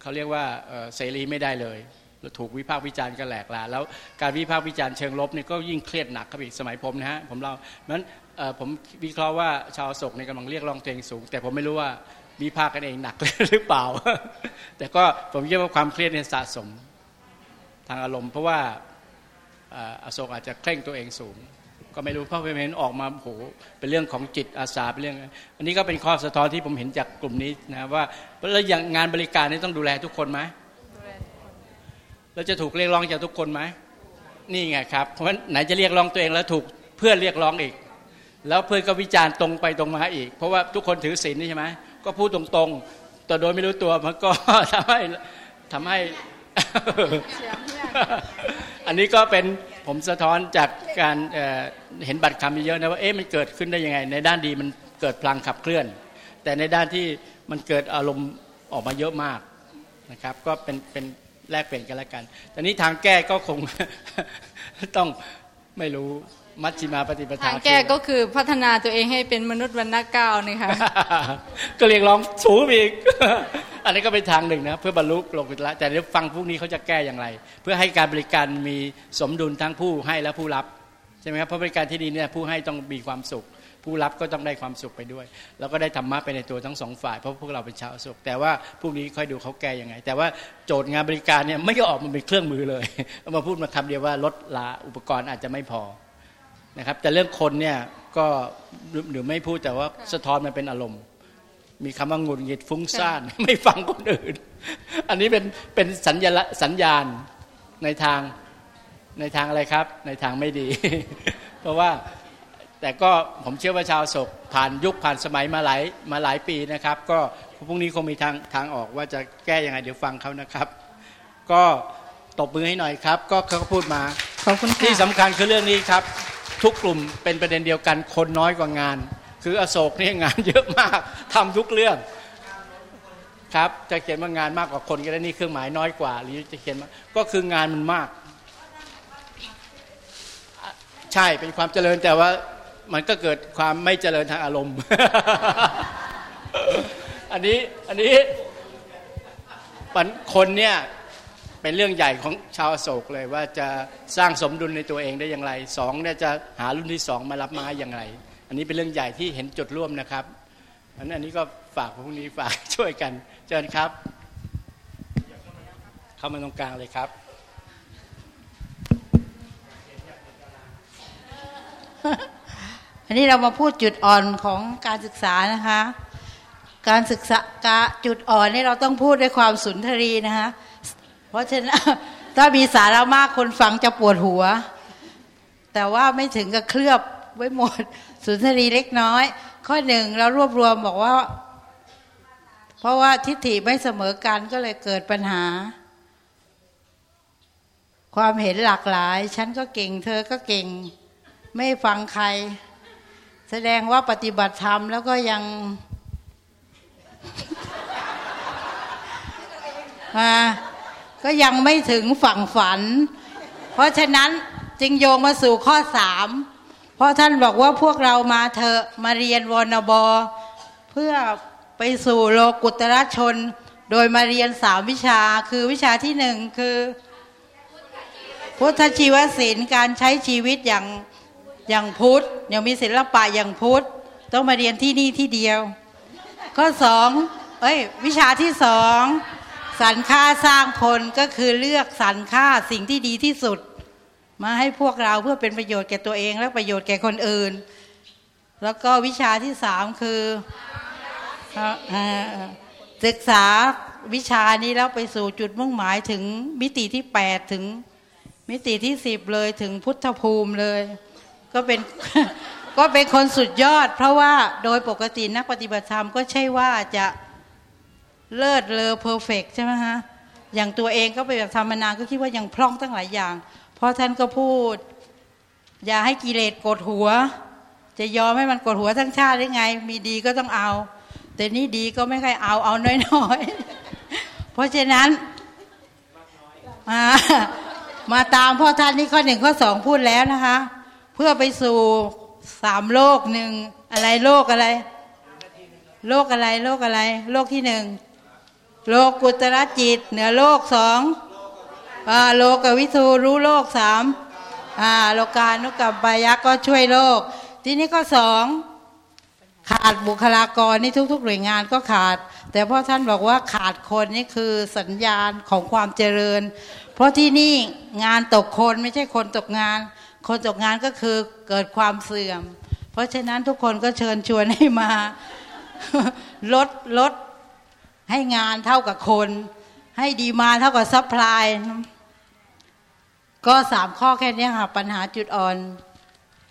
เขาเรียกว่าเสรีไม่ได้เลยถูกวิพากษ์วิจารณ์กันแหลกลาแล้วการวิพากษ์วิจารณ์เชิงลบเนี่ยก็ยิ่งเครียดหนักครับอีกสมัยผมนะฮะผมเล่านั้นผมวิเคราะห์ว่าชาวโศกในยกำลังเรียกร้องตัวเองสูง แต่ผมไม่รู้ว่าวิพากษ์กันเองหนักหรือเปล่า แต่ก็ผมคิดว่าความเครียดเนี่ยสะสมทางอารมณ์ เพราะว่าอโศกอาจจะเคร่งตัวเองสูง กก็ไม่รู้เพราะเห็นออกมาโหเป็นเรื่องของจิตอาสาเป็นเรื่อง อันนี้ก็เป็นข้อสะท้อนที่ผมเห็นจากกลุ่มนี้นะว่าแล้วอย่างงานบริการนี่ต้องดูแลทุกคนไหมแล้วจะถูกเรียกร้องจากทุกคนไหมนี่ไงครับเพราะฉะนั้นไหนจะเรียกร้องตัวเองแล้วถูกเพื่อนเรียกร้องอีก แล้วเพื่อนก็วิจารณ์ตรงไปตรงมาอีก เพราะว่าทุกคนถือศีลนี่ใช่ไหมก็พูดตรงๆแต่โดยไม่รู้ตัวมันก็ทำให้ทำให้ อันนี้ก็เป็น ผมสะท้อนจากการเเห็นบัตรคำเยอะนะว่าเอ๊ะมันเกิดขึ้นได้ยังไง ในด้านดีมันเกิดพลังขับเคลื่อน แต่ในด้านที่มันเกิดอารมณ์ออกมาเยอะมากนะครับ ก็เป็นเป็นแลกเปลี่ยนกันแล้วกันแต่นี้ทางแก้ก็คงต้องไม่รู้ มัชชิมาปฏิปทาทางแก้ก็คือพัฒนาตัวเองให้เป็นมนุษย์วันนักเก้านี่ค่ะก็เรียกร้องสูงอีก อันนี้ก็เป็นทางหนึ่งนะ เพื่อบรรลุโลกุตละแต่เดี๋ยวฟังพวกนี้เขาจะแก้อย่างไร เพื่อให้การบริการมีสมดุลทั้งผู้ให้และผู้รับใช่ไหมครับเพราะบริการที่ดีเนี่ยผู้ให้ต้องมีความสุข ผู้รับก็ต้องได้ความสุขไปด้วย แล้วก็ได้ธรรมะไปในตัวทั้งสองฝ่ายเพราะพวกเราเป็นชาวสุข แต่ว่าพวกนี้ค่อยดูเขาแก้ยังไง แต่ว่าโจทย์งานบริการเนี่ยไม่ก็ออกมาเป็นเครื่องมือเลยมาพูดมาคำเดียวว่าลดลาอุปกรณ์อาจจะไม่พอ นะครับ แต่เรื่องคนเนี่ยก็หรือไม่พูดแต่ว่าสะท้อนมันเป็นอารมณ์ มีคำว่าหงุดหงิดฟุ้งซ่านไม่ฟังคนอื่น อันนี้เป็นเป็นสัญญาสัญญาณในทางในทางอะไรครับ ในทางไม่ดี เพราะว่าแต่ก็ผมเชื่อว่าชาวโศกผ่านยุคผ่านสมัยมาหลายมาหลายปีนะครับ ก็พรุ่งนี้คงมีทางทางออกว่าจะแก้ยังไงเดี๋ยวฟังเขานะครับ ก็ตบมือให้หน่อยครับ ก็เขาพูดมาที่สำคัญคือเรื่องนี้ครับ ทุกกลุ่มเป็นประเด็นเดียวกันคนน้อยกว่างาน คืออโศกนี่งานเยอะมากทำทุกเรื่องครับจะเขียนว่างานมากกว่าคนก็ได้นี่เครื่องหมายน้อยกว่า หรือจะเขียนมาก็คืองานมันมาก ใช่เป็นความเจริญแต่ว่ามันก็เกิดความไม่เจริญทางอารมณ์ อันนี้อันนี้คนเนี่ย เป็นเรื่องใหญ่ของชาวโศกเลยว่าจะสร้างสมดุลในตัวเองได้อย่างไรสองเนี่ยจะหารุ่นที่สองมารับมาอย่างไร อันนี้เป็นเรื่องใหญ่ที่เห็นจุดร่วมนะครับอันนี้ก็ฝากพวกนี้ฝากช่วยกันเชิญครับ เข้ามาตรงกลางเลยครับอันนี้เรามาพูดจุดอ่อนของการศึกษานะคะ การศึกษาจุดอ่อนนี่เราต้องพูดด้วยความสุนทรีนะคะ ราะฉะนั้นถ้ามีสาระมากคนฟังจะปวดหัว แต่ว่าไม่ถึงกับเคลือบไว้หมด สุนทรีเล็กน้อย ข้อหนึ่งเรารวบรวมบอกว่า เพราะว่าทิฏฐิไม่เสมอกันก็เลยเกิดปัญหา ความเห็นหลากหลาย ฉันก็เก่ง เธอก็เก่ง ไม่ฟังใคร แสดงว่าปฏิบัติธรรมแล้วก็ยังมา ก็ยังไม่ถึงฝั่งฝัน เพราะฉะนั้นจึงโยงมาสู่ข้อสามเพราะท่านบอกว่าพวกเรามาเถอะมาเรียนวนบเพื่อไปสู่โลกุตรชน โดยมาเรียนสามวิชาคือวิชาที่หนึ่งคือ พุทธชีวศิลป์การใช้ชีวิตอย่างอย่างพุทธอย่างมีศิลปะอย่างพุทธต้องมาเรียนที่นี่ที่เดียว ข้อสองเอ้ย วิชาที่สอง สรรค่าสร้างคนก็คือเลือกสรรค่าสิ่งที่ดีที่สุด มาให้พวกเราเพื่อเป็นประโยชน์แก่ตัวเองและประโยชน์แก่คนอื่น แล้วก็วิชาที่สามคือศึกษาวิชานี้แล้วไปสู่จุดมุ่งหมายถึงมิติที่แปดถึงมิติที่สิบเลยถึงพุทธภูมิเลย ก็เป็นก็เป็นคนสุดยอด เพราะว่าโดยปกตินักปฏิบัติธรรมก็ใช่ว่าจะ เลิศเลอเพอร์เฟกใช่ไหมฮะอย่างตัวเองก็ไปแบบธรรมนานก็คิดว่ายังพร่องตั้งหลายอย่าง เพราะท่านก็พูด อย่าให้กิเลสกดหัว จะยอมให้มันกดหัวทั้งชาติได้ไง มีดีก็ต้องเอา แต่นี่ดีก็ไม่ค่อยเอาเอาน้อยๆ เพราะฉะนั้นมามาตามพ่อท่านนี่ข้อหนึ่งข้อสองพูดแล้วนะคะ เพื่อไปสู่สามโลกหนึ่งอะไรโลกอะไร โลกอะไรโลกอะไร โลกที่หนึ่ง โลกุตระจิต เหนือโลกสองโลกวิทูรู้โลกสามโลกานุกัมปายะก็ช่วยโลก ทีนี้ก็สองขาดบุคลากรนี่ทุก ๆ หน่วยงานก็ขาด แต่พ่อท่านบอกว่าขาดคนนี่คือสัญญาณของความเจริญ เพราะที่นี่งานตกคนไม่ใช่คนตกงาน คนตกงานก็คือเกิดความเสื่อม เพราะฉะนั้นทุกคนก็เชิญชวนให้มาลดลด ให้งานเท่ากับคน ให้ demand เท่ากับ supplyก็สามข้อแค่เนี้ยค่ะปัญหาจุดอ่อน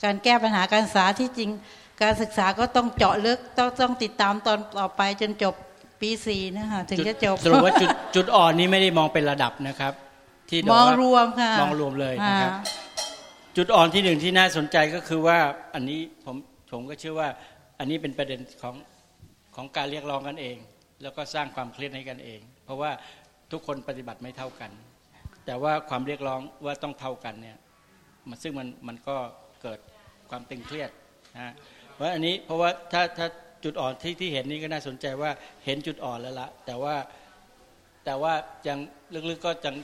การแก้ปัญหาการศึกษาที่จริง การศึกษาก็ต้องเจาะลึกต้องต้องติดตามตอนต่อไปจนจบปีสี่นะคะถึงจะจบสรุปว่าจุดจุดอ่อนนี้ไม่ได้มองเป็นระดับนะครับ ที่มองว่ารวมค่ะมองรวมเลยนะครับอ่าจุดอ่อนที่หนึ่งที่น่าสนใจก็คือว่าอันนี้ผมผมก็เชื่อว่า อันนี้เป็นประเด็นของของการเรียกร้องกันเอง แล้วก็สร้างความเครียดให้กันเอง เพราะว่าทุกคนปฏิบัติไม่เท่ากัน แต่ว่าความเรียกร้องว่าต้องเท่ากันเนี่ยมันซึ่งมันมันก็เกิดความตึงเครียดนะเพราะอันนี้เพราะว่าถ้าถ้าจุดอ่อนที่ที่เห็นนี่ก็น่าสนใจว่าเห็นจุดอ่อนแล้วละแต่ว่าแต่ว่ายังลึกๆก็ยัง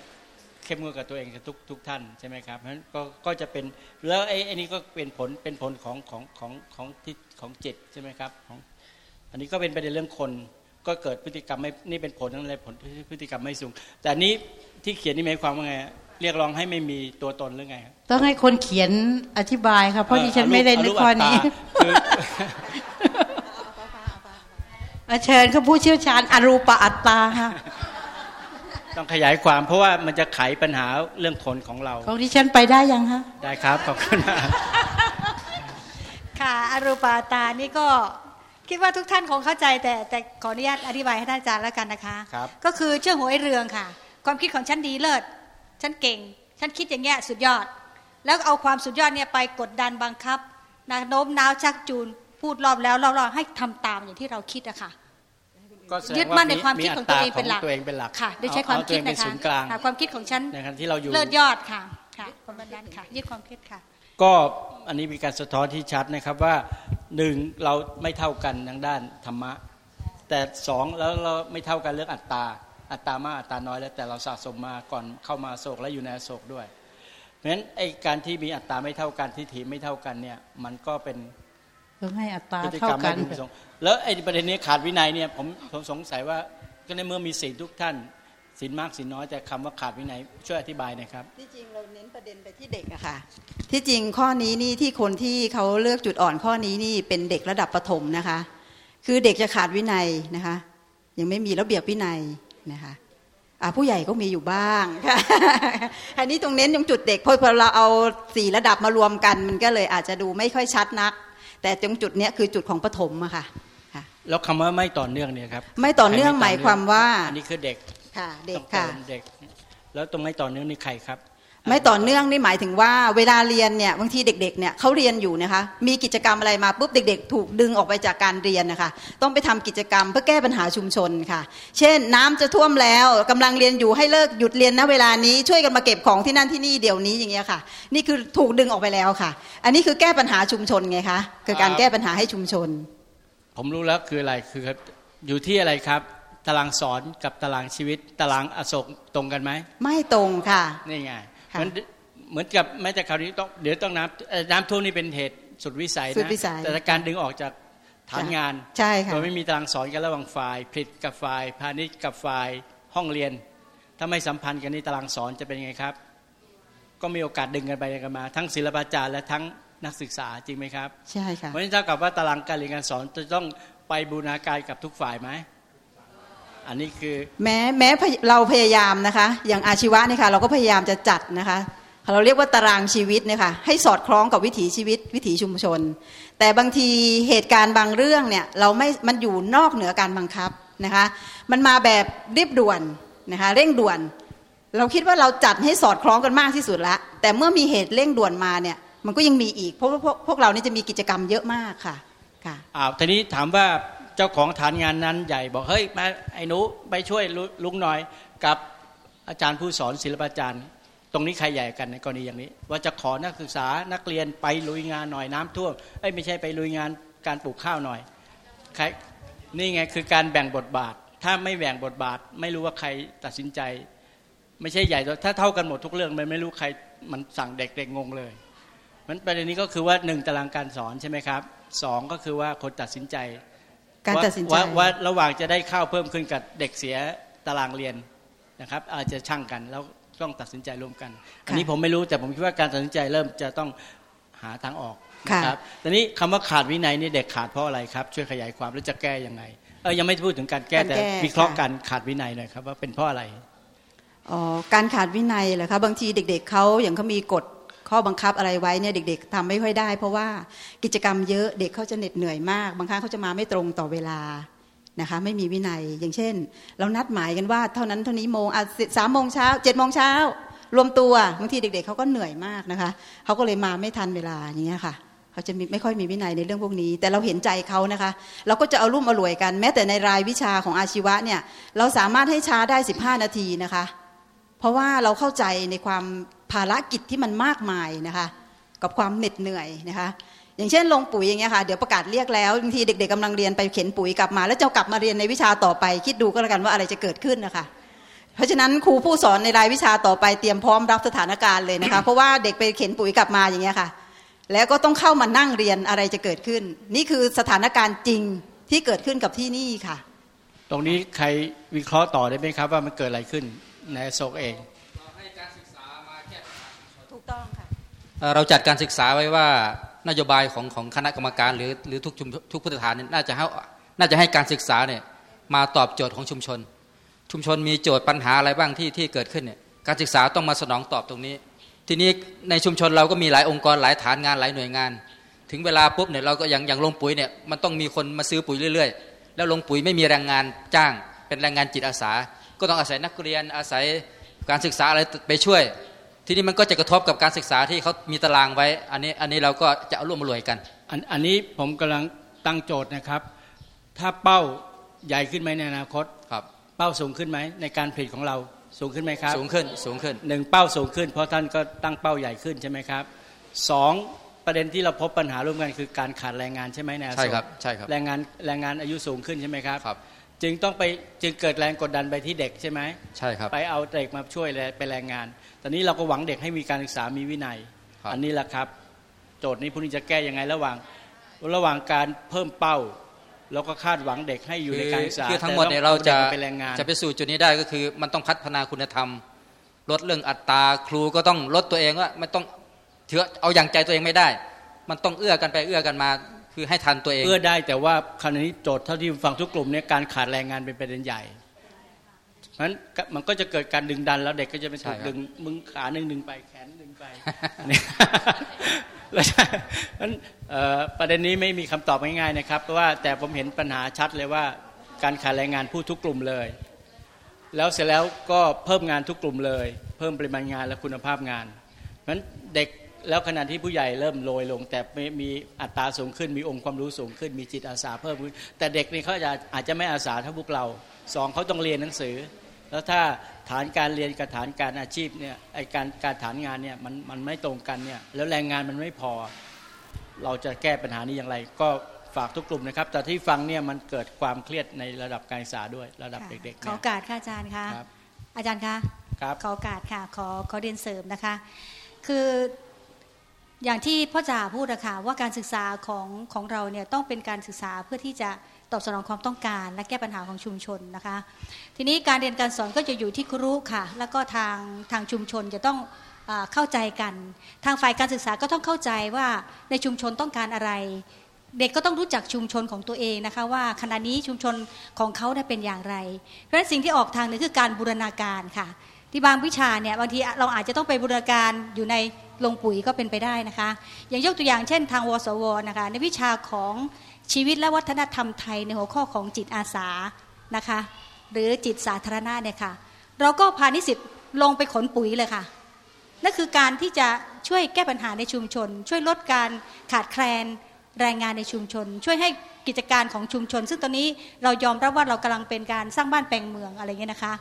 เข้มงวดกับตัวเองกับทุกทุกท่านใช่ไหมครับเพราะฉะนั้นก็ก็จะเป็นแล้วไอ้ไอ้นี่ก็เป็นผลเป็นผลของของของของที่ของจิตใช่ไหมครับของอันนี้ก็เป็นประเด็นเรื่องคน ก็เกิดพฤติกรรมไม่นี่เป็นผลอะไรผลพฤติกรรมไม่สูง แต่อันนี้ที่เขียนนี่หมายความว่าไงฮะเรียกร้องให้ไม่มีตัวตนหรือไงครับต้องให้คนเขียนอธิบายค่ะเพราะดิฉันเอ่อไม่ได้เานึรูกปข้ออัตรานี้คืออาเชิญเขาผู้เชี่ยวชาญอรูปอัตตาค่ะต้องขยายความเพราะว่ามันจะไขปัญหาเรื่องคนของเราของดิฉันไปได้ยังคะได้ครับขอบคุณมากค่ะอรูปาตานี่ก็ คิดว่าทุกท่านคงเข้าใจแต่แต่ขออนุญาตอธิบายให้ท่านอาจารย์แล้วกันนะคะครับก็คือเชื่อหัวไอ้เรืองค่ะ ความคิดของฉันดีเลิศฉันเก่ง ฉันคิดอย่างเงี้ยสุดยอด แล้วเอาความสุดยอดเนี่ยไปกดดันบังคับนะโน้มน้าวชักจูนพูดรอบแล้วรอบๆให้ทำตามอย่างที่เราคิดอะค่ะก็แสดงยึดมั่นในความคิดของตัวเองอัเป็นหลักตัวเองเป็นหลักค่ะโดยใช้ความคิดเอเอตัวเองเป็นะนคะศูนย์กลางค่ะความคิดของฉันในขณะที่เราอยู่เลิศยอดค่ะค่ะประมาณนั้นค่ะยึดความคิดค่ะ ก็ อันนี้มีการสะท้อนที่ชัดนะครับว่าหนึ่งเราไม่เท่ากันทางด้านธรรมะ แต่สองแล้วเราไม่เท่ากันเรื่องอัตตา อัตตามากอัตตาน้อยแล้วแต่เราสะสมมาก่อนเข้ามาโศกและอยู่ในอโศกด้วยเพราะฉะนั้นไอ้การที่มีอัตตาไม่เท่ากันทิฏฐิไม่เท่ากันเนี่ยมันก็เป็นต้องให้อัตราพฤติเท่ากรรมกัไม่นพึงประสงค์แล้วไอ้ประเด็นนี้ขาดวินัยเนี่ยผมผมสงสัยว่าก็ในเมื่อมีศีลทุกท่าน ศีลมากศีลน้อยแต่คำว่าขาดวินัยช่วยอธิบายหน่อยครับที่จริงเราเน้นประเด็นไปที่เด็กอะค่ะ ที่จริงข้อนี้นี่ที่คนที่เขาเลือกจุดอ่อนข้อนี้นี่เป็นเด็กระดับประถมนะคะ คือเด็กจะขาดวินัยนะคะ ยังไม่มีระเบียบวินัยนะคะอ่าผู้ใหญ่ก็มีอยู่บ้างค่ะอันนี้ตรงเน้นตรงจุดเด็กเพราะพอเราเอาสี่ระดับมารวมกัน มันก็เลยอาจจะดูไม่ค่อยชัดนัก แต่ตรงจุดเนี้ยคือจุดของประถมอะค่ะแล้วคำว่าไม่ต่อเนื่องเนี่ยครับ ไม่ต่อเนื่องหมายความว่า อันนี้คือเด็ก ค่ะเด็กต้องค่ะเติมเด็ก แล้วตรงไม่ต่อเนื่องนี่ใครครับ ไม่ต่อเนื่องนี่หมายถึงว่าเวลาเรียนเนี่ยบางทีเด็กๆเนี่ยเขาเรียนอยู่นะคะ มีกิจกรรมอะไรมาปุ๊บเด็ก ๆ ถูกดึงออกไปจากการเรียนนะคะ ต้องไปทำกิจกรรมเพื่อแก้ปัญหาชุมชนค่ะ เช่น น้ำจะท่วมแล้วกำลังเรียนอยู่ให้เลิกหยุดเรียนนะเวลานี้ช่วยกันมาเก็บของที่นั่นที่นี่เดี๋ยวนี้อย่างเงี้ยค่ะ นี่คือถูกดึงออกไปแล้วค่ะ อันนี้คือแก้ปัญหาชุมชนไงคะคือการแก้ปัญหาให้ชุมชน ผมรู้แล้วคืออะไรคืออยู่ที่อะไรครับ ตารางสอนกับตารางชีวิต ตารางอโศกตรงกันไหมไม่ตรงค่ะนี่ไงค่ะมันเหมือนกับแม้แต่คราวนี้ต้องเดี๋ยวต้องน้ำเอ่อน้ำท่วมนี่เป็นเหตุสุดวิสัยสุดนะวิสัยแต่การดึงออกจากฐานงานใช่ค่ะโดยไม่มีตารางสอนกันระหว่างฝ่ายผลิตกับฝ่ายพาณิชย์กับฝ่ายห้องเรียน ถ้าไม่สัมพันธ์กันนี่ตารางสอนจะเป็นยังไงครับ ก็มีโอกาสดึงกันไปกันมา ทั้งศิลปาจารย์และทั้งนักศึกษาจริงไหมครับ ใช่ค่ะเพราะฉะนั้นเท่ากับว่าตารางการเรียนการสอนจะต้องไปบูรณาการกับทุกฝ่ายไหม อันนี้คือแม้แม้พยเราพยายามนะคะ อย่างอาชีวะเนี่ยค่ะเราก็พยายามจะจัดนะคะ เราเรียกว่าตารางชีวิตเนี่ยค่ะให้สอดคล้องกับวิถีชีวิตวิถีชุมชน แต่บางทีเหตุการณ์บางเรื่องเนี่ยเราไม่มันอยู่นอกเหนือการบังคับนะคะ มันมาแบบรีบด่วนนะคะเร่งด่วน เราคิดว่าเราจัดให้สอดคล้องกันมากที่สุดละแต่เมื่อมีเหตุเร่งด่วนมาเนี่ยมันก็ยังมีอีกเพราะว่าพวกพวกเรานี่จะมีกิจกรรมเยอะมากค่ะค่ะอ้าวทีนี้ถามว่า เจ้าของฐานงานนั้นใหญ่บอกเฮ้ยมาไอ้หนูไปช่วยลุงหน่อยกับอาจารย์ผู้สอนศิลปาจารย์ ตรงนี้ใครใหญ่กันในกรณีอย่างนี้ ว่าจะขอนักศึกษานักเรียนไปลุยงานหน่อยน้ำท่วมเอ้ยไม่ใช่ไปลุยงานการปลูกข้าวหน่อยใครนี่ไงคือการแบ่งบทบาท ถ้าไม่แบ่งบทบาท ไม่รู้ว่าใครตัดสินใจ ไม่ใช่ใหญ่ถ้าเท่ากันหมดทุกเรื่องมันไม่รู้ใครมันสั่งเด็กเด็กงงเลยมันประเด็นนี้ก็คือว่าหนึ่งตารางการสอนใช่ไหมครับสองก็คือว่าคนตัดสินใจ การว่าตัดสินใจว่าว่าระหว่างจะได้ข้าวเพิ่มขึ้นกับเด็กเสียตารางเรียนนะครับ อาจจะช่างกันแล้วต้องตัดสินใจร่วมกัน อันนี้ผมไม่รู้แต่ผมคิดว่าการตัดสินใจเริ่มจะต้องหาทางออกนะครับตอนนี้คำว่าขาดวินัยนี่เด็กขาดเพราะอะไรครับ ช่วยขยายความแล้วจะแก้ยังไงเออยังไม่พูดถึงการแก้แต่วิเคราะห์การขาดวินัยหน่อยครับว่าเป็นเพราะอะไรอ๋อการขาดวินัยเหรอคะบางทีเด็ก ๆเขาอย่างเขามีกฎ ข้อบังคับอะไรไว้เนี่ยเด็ก ๆทำไม่ค่อยได้ เพราะว่ากิจกรรมเยอะเด็กเขาจะเหน็ดเหนื่อยมาก บางครั้งเขาจะมาไม่ตรงต่อเวลานะคะไม่มีวินัยอย่างเช่น เรานัดหมายกันว่าเท่านั้นเท่านี้โมงอะสามโมงเช้าเจ็ดโมงเช้ารวมตัวบางทีเด็ก ๆเขาก็เหนื่อยมากนะคะเขาก็เลยมาไม่ทันเวลาอย่างเงี้ยค่ะเขาจะมีไม่ค่อยมีวินัยในเรื่องพวกนี้ แต่เราเห็นใจเขานะคะ เราก็จะเอารุ่มอร่วยกัน แม้แต่ในรายวิชาของอาชีวะเนี่ยเราสามารถให้ช้าได้ 15 นาทีนะคะ เพราะว่าเราเข้าใจในความภารกิจที่มันมากมายนะคะกับความเหน็ดเหนื่อยนะคะอย่างเช่นลงปุ๋ยอย่างเงี้ยค่ะเดี๋ยวประกาศเรียกแล้วบางทีเด็กๆกำลังเรียนไปเข็นปุ๋ยกลับมา แล้วจะกลับมาเรียนในวิชาต่อไป คิดดูก็แล้วกันว่าอะไรจะเกิดขึ้นนะคะเพราะฉะนั้นครูผู้สอนในรายวิชาต่อไปเตรียมพร้อมรับสถานการณ์เลยนะคะ เพราะว่าเด็กไปเข็นปุ๋ยกลับมาอย่างเงี้ยค่ะ แล้วก็ต้องเข้ามานั่งเรียนอะไรจะเกิดขึ้น นี่คือสถานการณ์จริงที่เกิดขึ้นกับที่นี่ค่ะ ตรงนี้ใครวิเคราะห์ต่อได้ไหมครับว่ามันเกิดอะไรขึ้น ในโศกเองถูกต้องค่ะเอ่อเราจัดการศึกษาไว้ว่านโยบายของของคณะกรรมการหรือหรือทุกชุมทุกพุทธฐานเนี่ยน่าจะให้น่าจะให้การศึกษาเนี่ยมาตอบโจทย์ของชุมชน ชุมชนมีโจทย์ปัญหาอะไรบ้างที่ที่เกิดขึ้นเนี่ยการศึกษาต้องมาสนองตอบตรงนี้ ทีนี้ในชุมชนเราก็มีหลายองค์กรหลายฐานงานหลายหน่วยงาน ถึงเวลาปุ๊บเนี่ยเราก็อย่างอย่างลงปุ๋ยเนี่ยมันต้องมีคนมาซื้อปุ๋ยเรื่อย ๆ แล้วลงปุ๋ยไม่มีแรงงานจ้างเป็นแรงงานจิตอาสา ก็ต้องอาศัยนักเรียนอาศัยการศึกษาอะไรไปช่วย ทีนี้มันก็จะกระทบกับการศึกษาที่เขามีตารางไว้ อันนี้อันนี้เราก็จะเอาร่วมมารวยกันอันอันนี้ผมกำลังตั้งโจทย์นะครับ ถ้าเป้าใหญ่ขึ้นไหมในอนาคตครับเป้าสูงขึ้นไหมในการผลิตของเราสูงขึ้นไหมครับสูงขึ้นสูงขึ้นหนึ่งเป้าสูงขึ้น เพราะท่านก็ตั้งเป้าใหญ่ขึ้นใช่ไหมครับสองประเด็นที่เราพบปัญหาร่วมกันคือการขาดแรงงานใช่ไหมในอาใช่โศกครับใช่ครับแรงงานแรงงานอายุสูงขึ้นใช่ไหมครับครับ จึงต้องไปจึงเกิดแรงกดดันไปที่เด็กใช่ไหมใช่ครับ ไปเอาเด็กมาช่วยไปแรงงาน ตอนนี้เราก็หวังเด็กให้มีการศึกษามีวินัยครับอันนี้แหละครับ โจทย์นี้พวกนี้จะแก้ยังไงระหว่าง ระหว่างการเพิ่มเป้า แล้วก็คาดหวังเด็กให้อยู่ในการศึกษาคือทั้งหมดเนี่ยแต่เราต้องจะด็กมาเป็นแรงงานจะไปสู่จุดนี้ได้ก็คือ มันต้องพัฒนาคุณธรรม ลดเรื่องอัตราครูก็ต้องลดตัวเองว่าไม่ต้องเถือเอาอย่างใจตัวเองไม่ได้ มันต้องเอื้อกันไปเอื้อกันมา คือให้ทันตัวเองเอื้อได้แต่ว่าขณะนี้โจทย์เท่าที่ฟังทุกกลุ่มเนี่ยการขาดแรงงานเป็นประเด็นใหญ่เพราะฉะนั้นมันก็จะเกิดการดึงดันแล้วเด็กก็จะเป็นใช่ถูกครับดึงมึงขาหนึ่งดึงไปแขนดึงไปเนี่ยแล้วใช่เพราะฉะนั้นเอ่อประเด็นนี้ไม่มีคำตอบง่ายๆนะครับเพราะว่าแต่ผมเห็นปัญหาชัดเลยว่า การขาดแรงงานผู้ทุกกลุ่มเลย แล้วเสร็จแล้วก็เพิ่มงานทุกกลุ่มเลย เพิ่มปริมาณงานและคุณภาพงานเพราะฉะนั้นเด็ก แล้วขณะที่ผู้ใหญ่เริ่มโรยลง แต่ไม่มีอัตราสูงขึ้นมีองค์ความรู้สูงขึ้น มีจิตอาสาเพิ่มขึ้น แต่เด็กนี่เขาอาจจะอาจจะไม่อาสาเท่าพวกเราสองเขาต้องเรียนหนังสือ แล้วถ้าฐานการเรียนกับฐานการอาชีพเนี่ยไอการการฐานงานเนี่ยมันมันไม่ตรงกันเนี่ยแล้วแรงงานมันไม่พอ เราจะแก้ปัญหานี้อย่างไร ก็ฝากทุกกลุ่มนะครับ แต่ที่ฟังเนี่ยมันเกิดความเครียดในระดับการศึกษาด้วยระดับค่ะเด็กๆขอเนี่โอยกาสค่ะอาจารย์คะครับอาจารย์คะครับขอโอกาสค่ะขอขอเรียนเสริมนะคะ คือ อย่างที่พ่อจ่าพูดอะค่ะว่าการศึกษาของของเราเนี่ยต้องเป็นการศึกษาเพื่อที่จะตอบสนองความต้องการและแก้ปัญหาของชุมชนนะคะ ทีนี้การเรียนการสอนก็จะอยู่ที่ครูค่ะ แล้วก็ทางทางชุมชนจะต้องเข้าใจกัน ทางฝ่ายการศึกษาก็ต้องเข้าใจว่าในชุมชนต้องการอะไร เด็กก็ต้องรู้จักชุมชนของตัวเองนะคะว่าขณะนี้ชุมชนของเขาเนี่ยเป็นอย่างไร เพราะฉะนั้นสิ่งที่ออกทางนี่ยคือการบูรณาการค่ะ ที่บางวิชาเนี่ยบางทีเราอาจจะต้องไปบูรณาการอยู่ในโรงปุ๋ยก็เป็นไปได้นะคะ อย่างยกตัวอย่างเช่น ทางวสวนะคะในวิชาของชีวิตและวัฒนธรรมไทยในหัวข้อของจิตอาสานะคะหรือจิตสาธารณะเนี่ยค่ะเราก็พานิสิตลงไปขนปุ๋ยเลยค่ะนั่นคือการที่จะช่วยแก้ปัญหาในชุมชน ช่วยลดการขาดแคลนแรงงานในชุมชน ช่วยให้กิจการของชุมชน ซึ่งตอนนี้เรายอมรับว่าเรากำลังเป็นการสร้างบ้านแปลงเมืองอะไรเงี้ยนะคะ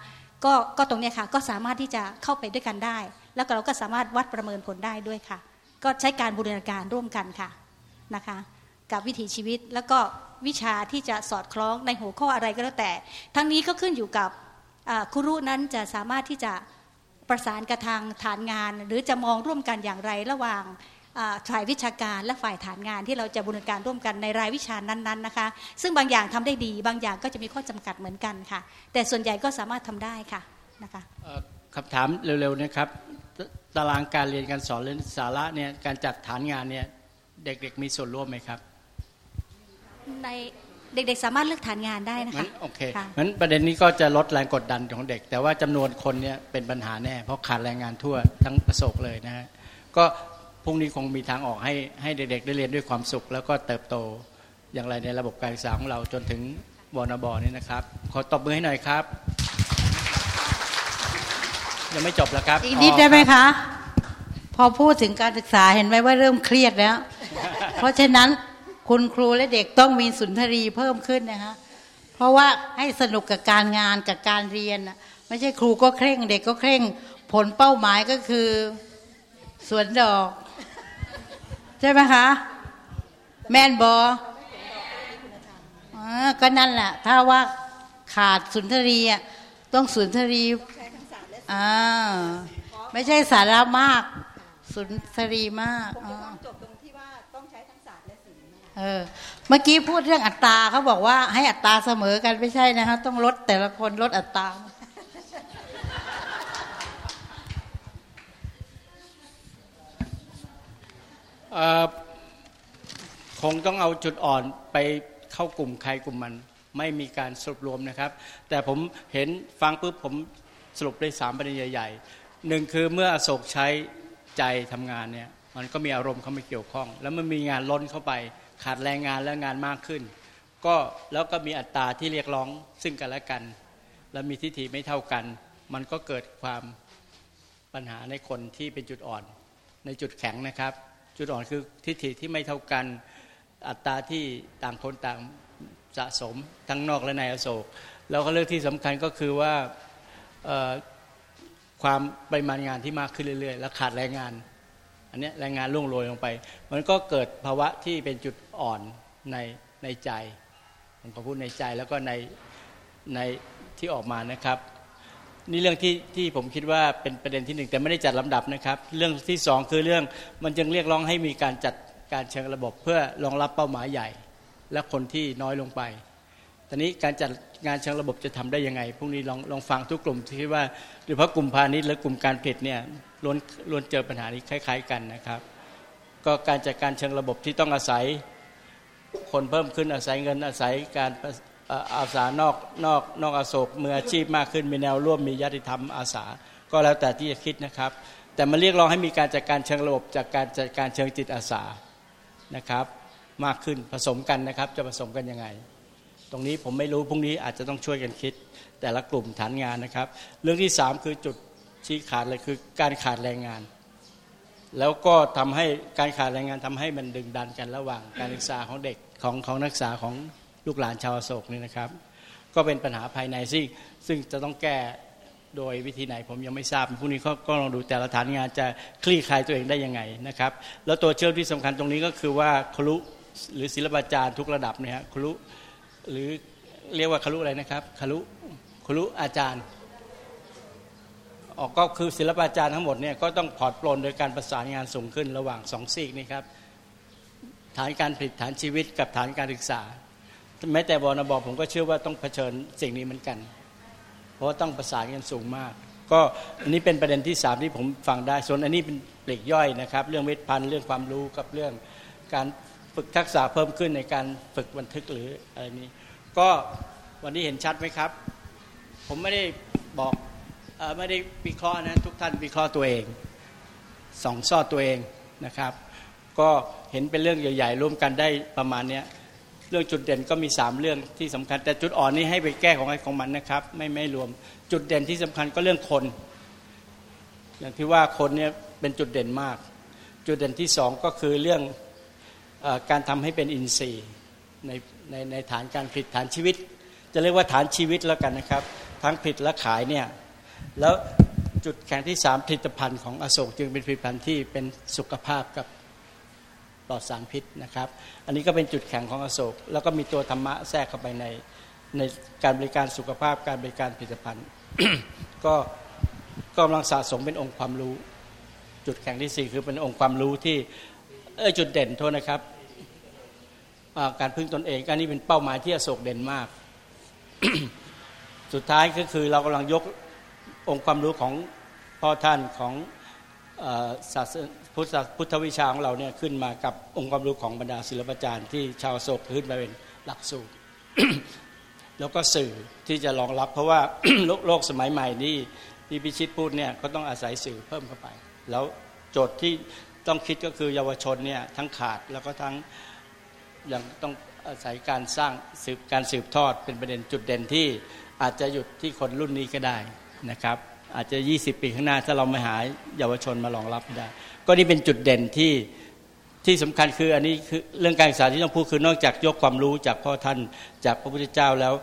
ก็ก็ตรงนี้ค่ะก็สามารถที่จะเข้าไปด้วยกันได้ แล้วก็เราก็สามารถวัดประเมินผลได้ด้วยค่ะ ก็ใช้การบูรณาการร่วมกันค่ะนะคะ กับวิถีชีวิตแล้วก็วิชาที่จะสอดคล้องในหัวข้ออะไรก็แล้วแต่ ทั้งนี้ก็ขึ้นอยู่กับอ่าครูนั้นจะสามารถที่จะประสานกับทางฐานงาน หรือจะมองร่วมกันอย่างไรระหว่าง ฝ่ายวิชาการและฝ่ายฐานงานที่เราจะบูรณาการร่วมกันในรายวิชานั้นๆนะคะ ซึ่งบางอย่างทำได้ดีบางอย่างก็จะมีข้อจำกัดเหมือนกันค่ะ แต่ส่วนใหญ่ก็สามารถทำได้ค่ะนะคะเอ่อคำถามเร็วๆนะครับตตารางการเรียนการสอนเรื่องสาระเนี่ยการจัดฐานงานเนี่ยเด็กๆมีส่วนร่วมไหมครับ ในเด็กๆสามารถเลือกฐานงานได้นะงั้คะนโอเคค่ะงั้นประเด็นนี้ก็จะลดแรงกดดันของเด็ก แต่ว่าจำนวนคนเนี่ยเป็นปัญหาแน่ เพราะขาดแรงงานทั่วทั้งประสบเลยนะฮะก็ พรุ่งนี้คงมีทางออกให้ให้เด็กๆได้เรียนด้วยความสุข แล้วก็เติบโตอย่างไรในระบบการศึกษาของเราจนถึงวนบนี่นะครับ ขอตบมือให้หน่อยครับ ยังไม่จบแล้วครับ อีกนิดได้ไหมคะ พอพูดถึงการศึกษาเห็นไหมว่าเริ่มเครียดแล้ว เพราะฉะนั้นคุณครูและเด็กต้องมีสุนทรีเพิ่มขึ้นนะคะเพราะว่าให้สนุกกับการงานกับการเรียนนะไม่ใช่ครูก็เคร่ง เด็กก็เคร่ง ผลเป้าหมายก็คือสวนดอก ใช่ไหมคะ แม่นบออ่าก็นั่นแหละ ถ้าว่าขาดสุนทรีอะต้องสุนทรีอ่าไม่ใช่สาระมาก สุนทรีมากอ่าจบตรงที่ว่าต้องใช้ทั้งศาสตร์และศิลป์เออ เมื่อกี้พูดเรื่องอัตราเขาบอกว่าให้อัตราเสมอกันไม่ใช่นะคะต้องลดแต่ละคนลดอัตรา เอ่อ คงต้องเอาจุดอ่อนไปเข้ากลุ่มใครกลุ่มมัน ไม่มีการสรุปรวมนะครับ แต่ผมเห็นฟังปุ๊บผมสรุปได้สามประเด็นใหญ่ๆหนึ่งคือเมื่ออโศกใช้ใจทำงานเนี่ยมันก็มีอารมณ์เข้ามาเกี่ยวข้อง แล้วมันมีงานล้นเข้าไป ขาดแรงงานและงานมากขึ้น ก็แล้วก็มีอัตราที่เรียกร้องซึ่งกันและกัน แล้วมีทิฏฐิไม่เท่ากัน มันก็เกิดความปัญหาในคนที่เป็นจุดอ่อนในจุดแข็งนะครับ จุดอ่อนคือทิฏฐิที่ไม่เท่ากันอัตราที่ต่างคนต่างสะสมทั้งนอกและในอโศก แล้วก็เรื่องที่สำคัญก็คือว่าความปริมาณงานที่มากขึ้นเรื่อยๆ และขาดแรงงาน อันเนี้ยแรงงานล่วงโรยลงไป มันก็เกิดภาวะที่เป็นจุดอ่อนในในใจผมก็พูดในใจแล้วก็ในในที่ออกมานะครับ นี่เรื่องที่ที่ผมคิดว่าเป็นประเด็นที่หนึ่งแต่ไม่ได้จัดลำดับนะครับ เรื่องที่สองคือเรื่องมันจึงเรียกร้องให้มีการจัดการเชิงระบบเพื่อรองรับเป้าหมายใหญ่ และคนที่น้อยลงไปตอนนี้การจัดงานเชิงระบบจะทำได้ยังไงพรุ่งนี้ลองลองฟังทุกกลุ่มที่คิดว่าโดยเฉพาะกลุ่มพาณิชย์และกลุ่มการผลิตเนี่ยล้วนล้วนเจอปัญหานี้คล้าย ๆ กันนะครับ ก็การจัดการเชิงระบบที่ต้องอาศัยคนเพิ่มขึ้นอาศัยเงินอาศัยการ อาสานอกนอกนอกอาโศกมืออาชีพมากขึ้นมีแนวร่วมมีญาติธรรมอาสา ก็แล้วแต่ที่จะคิดนะครับ แต่มาเรียกร้องให้มีการจัดการเชิงระบบจากการจัดการเชิงจิตอาสานะครับ มากขึ้นผสมกันนะครับ จะผสมกันยังไง ตรงนี้ผมไม่รู้พรุ่งนี้อาจจะต้องช่วยกันคิด แต่ละกลุ่มฐานงานนะครับ เรื่องที่สามคือจุดชี้ขาดเลยคือการขาดแรงงาน แล้วก็ทำให้การขาดแรงงานทำให้มันดึงดันกันระหว่างการศึกษาของเด็กของของนักศึกษาของ ลูกหลานชาวอโศกนี่นะครับ ก็เป็นปัญหาภายในซึ่งซึ่งจะต้องแก้โดยวิธีไหนผมยังไม่ทราบพรุ่งนี้ก็ก็ลองดูแต่ละฐานงานจะคลี่คลายตัวเองได้ยังไงนะครับ แล้วตัวเชื่อมที่สำคัญตรงนี้ก็คือว่าครุหรือศิลปาจารย์ทุกระดับเนี่ยครุหรือเรียกว่าครุอะไรนะครับครุครุอาจารย์ออกก็คือศิลปาจารย์ทั้งหมดเนี่ยก็ต้องผ่อนปลนโดยการประสานงานสูงขึ้นระหว่างสองซีกนี่ครับฐานการผลิตฐานชีวิตกับฐานการศึกษา แม้แต่บอนบผมก็เชื่อว่าต้องเผชิญสิ่งนี้เหมือนกัน เพราะต้องประสานกันสูงมาก ก็อันนี้เป็นประเด็นที่สามที่ผมฟังได้ ส่วนอันนี้เป็นปลีกย่อยนะครับ เรื่องเวทพันธ์เรื่องความรู้กับเรื่องการฝึกทักษะเพิ่มขึ้นในการฝึกบันทึกหรืออะไรนี้ ก็วันนี้เห็นชัดไหมครับ ผมไม่ได้บอกอไม่ได้วิเคราะห์นะทุกท่านวิเคราะห์ตัวเองสองซอตัวเองนะครับ ก็เห็นเป็นเรื่องใหญ่ ๆร่วมกันได้ประมาณนี้ เรื่องจุดเด่นก็มี 3 เรื่องที่สำคัญ แต่จุดอ่อนนี้ให้ไปแก้ของใครของมันนะครับ ไม่ไม่รวมจุดเด่นที่สำคัญก็เรื่องคน อย่างที่ว่าคนเนี่ยเป็นจุดเด่นมาก จุดเด่นที่สองก็คือเรื่องอการทำให้เป็นอินทรีย์ในในในฐานการผลิตฐานชีวิต จะเรียกว่าฐานชีวิตแล้วกันนะครับ ทั้งผลิตและขายเนี่ยแล้วจุดแข็งที่สามผลิตภัณฑ์ของอโศกจึงเป็นผลิตภัณฑ์ที่เป็นสุขภาพกับ ลอดสารพิษนะครับ อันนี้ก็เป็นจุดแข็งของอโศก แล้วก็มีตัวธรรมะแทรกเข้าไปในในการบริการสุขภาพการบริการผลิตภัณฑ์ ก็ก็กำลังสะสมเป็นองค์ความรู้ จุดแข็งที่สี่คือเป็นองค์ความรู้ที่เออจุดเด่นโทษนะครับ การพึ่งตนเองอันนี้เป็นเป้าหมายที่อโศกเด่นมาก สุดท้ายก็คือเรากำลังยกองค์ความรู้ของพ่อท่านของศาสน พุทธพุทธวิชาของเราเนี่ยขึ้นมากับองค์ความรู้ของบรรดาศิลปอาจารย์ที่ชาวโศกขึ้นมาเป็นหลักสูตร แล้วก็สื่อที่จะรองรับ เพราะว่าโลกโลกสมัยใหม่นี่ที่พิชิตพูดเนี่ยก็ต้องอาศัยสื่อเพิ่มเข้าไป แล้วโจทย์ที่ต้องคิดก็คือเยาวชนเนี่ยทั้งขาดแล้วก็ทั้งยังต้องอาศัยการสร้างสืบการสืบทอดเป็นประเด็นจุดเด่นที่อาจจะหยุดที่คนรุ่นนี้ก็ได้นะครับ อาจจะ 20 ปีข้างหน้าถ้าเราไม่หายเยาวชนมารองรับได้ ก็นี่เป็นจุดเด่นที่ที่สำคัญคืออันนี้คือเรื่องการศึกษาที่ต้องพูดคือนอกจากยกความรู้จากพ่อท่านจากพระพุทธเจ้าแล้ว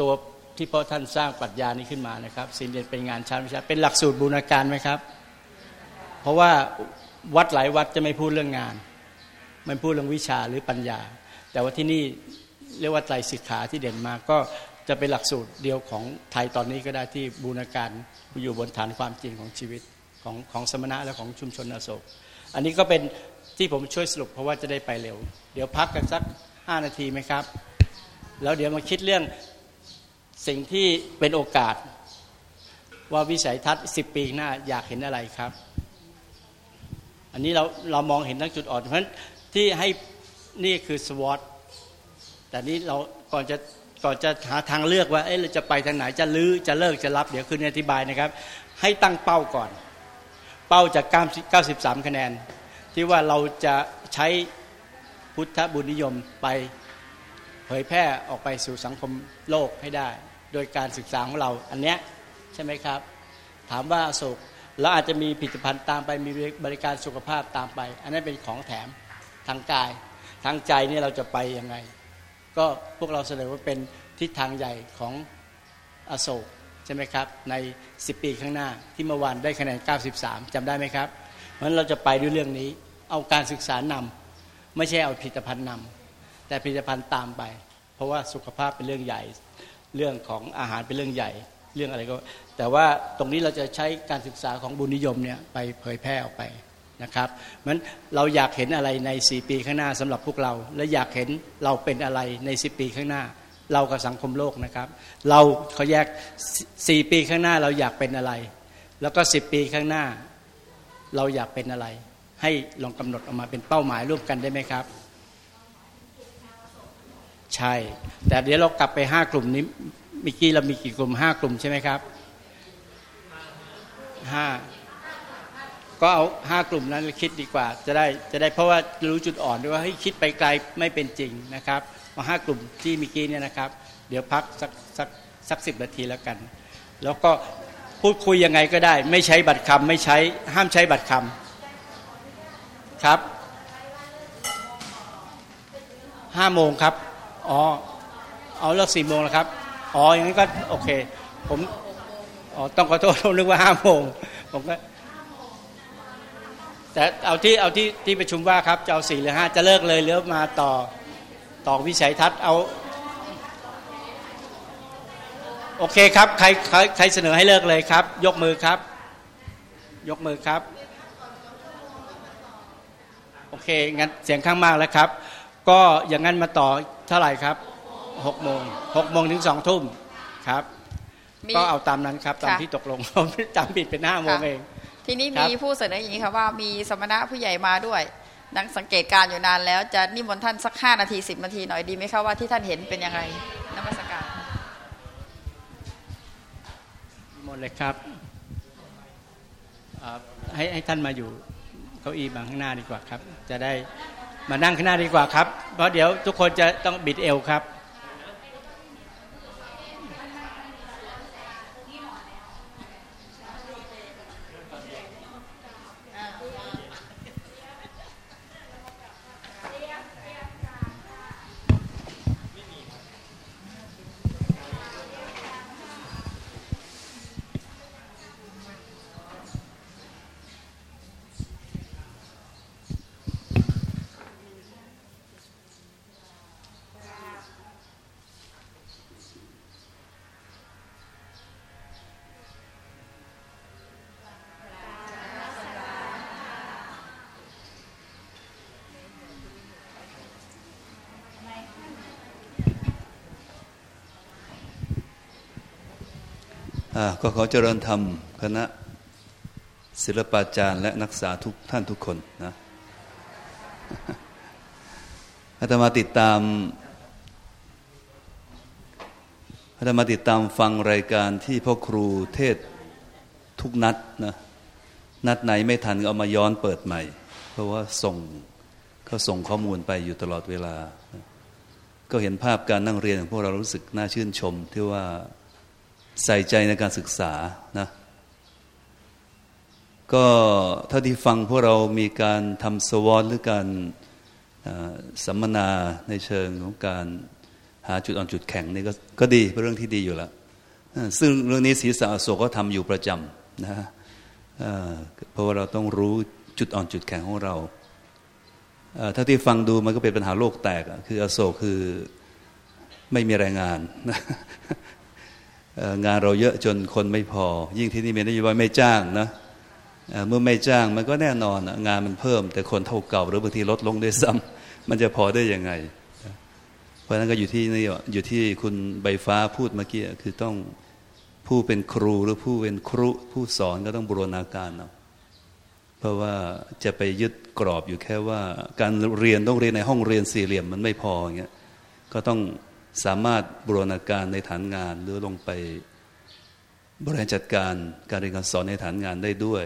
ตัวที่พ่อท่านสร้างปรัชญานี้ขึ้นมานะครับสิ่งเด่นเป็นงานชั้นวิชาเป็นหลักสูตรบูรณาการไหมครับ เพราะว่าวัดหลายวัดจะไม่พูดเรื่องงาน มันพูดเรื่องวิชาหรือปัญญา แต่ว่าที่นี่เรียกว่าไตรสิกขาที่เด่นมาก็จะเป็นหลักสูตรเดียวของไทยตอนนี้ก็ได้ที่บูรณาการอยู่บนฐานความจริงของชีวิต ของของสมณะและของชุมชนอโศก อันนี้ก็เป็นที่ผมช่วยสรุปเพราะว่าจะได้ไปเร็ว เดี๋ยวพักกันสักห้านาทีไหมครับ แล้วเดี๋ยวมาคิดเรื่องสิ่งที่เป็นโอกาส ว่าวิสัยทัศน์สิบปีหน้าอยากเห็นอะไรครับ อันนี้เราเรามองเห็นทั้งจุดอ่อนเพราะฉะนั้นที่ให้นี่คือสวอตแต่นี้เราก่อนจะก่อนจะหาทางเลือกว่าเอ๊ะเราจะไปทางไหนจะลื้อจะเลิกจะรับ เดี๋ยวคืนนี้อธิบายนะครับ ให้ตั้งเป้าก่อน ป้าจาก 93 คะแนน ที่ว่าเราจะใช้พุทธบุญนิยมไปเผยแพร่ออกไปสู่สังคมโลกให้ได้ โดยการศึกษาของเราอันเนี้ยใช่ไหมครับ ถามว่าโศกแล้วอาจจะมีผลิตภัณฑ์ตามไปมีบริการสุขภาพตามไป อันนั้นเป็นของแถมทางกาย ทางใจนี่เราจะไปยังไง ก็พวกเราเสนอว่าเป็นทิศทางใหญ่ของอโศก ใช่ไหมครับ ใน 10 ปีข้างหน้าที่เมื่อวานได้คะแนน 93จำได้ไหมครับ เพราะฉะนั้นเราจะไปด้วยเรื่องนี้ เอาการศึกษานำไม่ใช่เอาผลิตภัณฑ์นำแต่ผลิตภัณฑ์ตามไป เพราะว่าสุขภาพเป็นเรื่องใหญ่ เรื่องของอาหารเป็นเรื่องใหญ่ เรื่องอะไรก็ แต่ว่าตรงนี้เราจะใช้การศึกษาของบุญนิยมเนี่ยไปเผยแพร่ออกไปนะครับมันเราอยากเห็นอะไรใน 4 ปีข้างหน้าสำหรับพวกเรา และอยากเห็นเราเป็นอะไรใน 10 ปีข้างหน้า เรากับสังคมโลกนะครับ เราเขาแยก4ปีข้างหน้าเราอยากเป็นอะไร แล้วก็10ปีข้างหน้าเราอยากเป็นอะไร ให้ลองกำหนดออกมาเป็นเป้าหมายร่วมกันได้ไหมครับ ใช่ แต่เดี๋ยวเรากลับไป5กลุ่มนี้เมื่อกี้เรามีกี่กลุ่ม5กลุ่มใช่ไหมครับห้าก็เอาห้ากลุ่มนั้นคิดดีกว่า จะได้จะได้เพราะว่ารู้จุดอ่อนด้วยว่าให้คิดไปไกลไม่เป็นจริงนะครับ มาห้ากลุ่มที่เมื่อกี้เนี่ยนะครับ เดี๋ยวพักสักสักสักสิบนาทีแล้วกัน แล้วก็พูดคุยยังไงก็ได้ ไม่ใช้บัตรคำไม่ใช้ห้ามใช้บัตรคำครับห้าโมงครับอ๋อเอาเลิกสี่โมงแล้วครับอ๋ออย่างนี้ก็โอเค ผมอ๋อต้องขอโทษผมนึกว่าห้าโมงผมก็แต่เอาที่เอาที่ที่ประชุมว่าครับจะเอาสี่หรือห้าจะเลิกเลยหรือมาต่อ ต่อวิสัยทัศน์เอาโอเคครับใครใครใครเสนอให้เลิกเลยครับ ยกมือครับ ยกมือครับ โอเค งั้นเสียงข้างมากแล้วครับ ก็อย่างนั้นมาต่อเท่าไหร่ครับหกโมงหกโมงถึงสองทุ่มครับ ก็เอาตามนั้นครับ ตามที่ตกลงจำผิดเป็นห้าโมงเอง ทีนี้ครับมีผู้เสนออย่างนี้ค่ะว่ามีสมณะผู้ใหญ่มาด้วย นักสังเกตการอยู่นานแล้วจะนิมนต์ท่านสักห้านาทีสิบนาทีหน่อยดีไหมคะว่าที่ท่านเห็นเป็นยังไงนมัสการนิมนต์เลยครับให้ให้ท่านมาอยู่เก้าอี้มาข้างหน้าดีกว่าครับ จะได้มานั่งข้างหน้าดีกว่าครับ เพราะเดี๋ยวทุกคนจะต้องบิดเอวครับ ก็ขอเจริญธรรมคณะศิลปาจารย์และนักศึกษาทุกท่านทุกคนนะอาตมาติดตามอาตมาติดตามฟังรายการที่พ่อครูเทศทุกนัดนะนัดไหนไม่ทันก็เอามาย้อนเปิดใหม่ เพราะว่าส่งเขาส่งข้อมูลไปอยู่ตลอดเวลา ก็เห็นภาพการนั่งเรียนของพวกเรารู้สึกน่าชื่นชมที่ว่า ใส่ใจในการศึกษานะก็เท่าที่ฟังพวกเรามีการทำสวอตหรือการสัมมนาในเชิงของการหาจุดอ่อนจุดแข็งนี่ก็ก็ดีเป็นเรื่องที่ดีอยู่แล้ว ซึ่งเรื่องนี้ศีรษะโศกก็ทำอยู่ประจำนะเพราะว่าเราต้องรู้จุดอ่อนจุดแข็งของเราถ้าที่ฟังดูมันก็เป็นปัญหาโลกแตก คืออโศกคือไม่มีแรงงาน งานเราเยอะจนคนไม่พอ ยิ่งที่นี่มีนโยบายไม่จ้างนะเมื่อไม่จ้างมันก็แน่นอนงานมันเพิ่ม แต่คนเท่าเก่าหรือบางทีลดลงด้วยซ้ำมันจะพอได้ยังไง เพราะนั้นก็อยู่ที่นี่อยู่ที่คุณใบฟ้าพูดเมื่อกี้คือต้องผู้เป็นครูหรือผู้เป็นครูผู้สอนก็ต้องบูรณาการเนาะเพราะว่าจะไปยึดกรอบอยู่แค่ว่า การเรียนต้องเรียนในห้องเรียนสี่เหลี่ยมมันไม่พออย่างเงี้ยก็ต้อง สามารถบรณาการในฐานงานหรือลงไปบริหารจัดการการเรียนการสอนในฐานงานได้ด้วย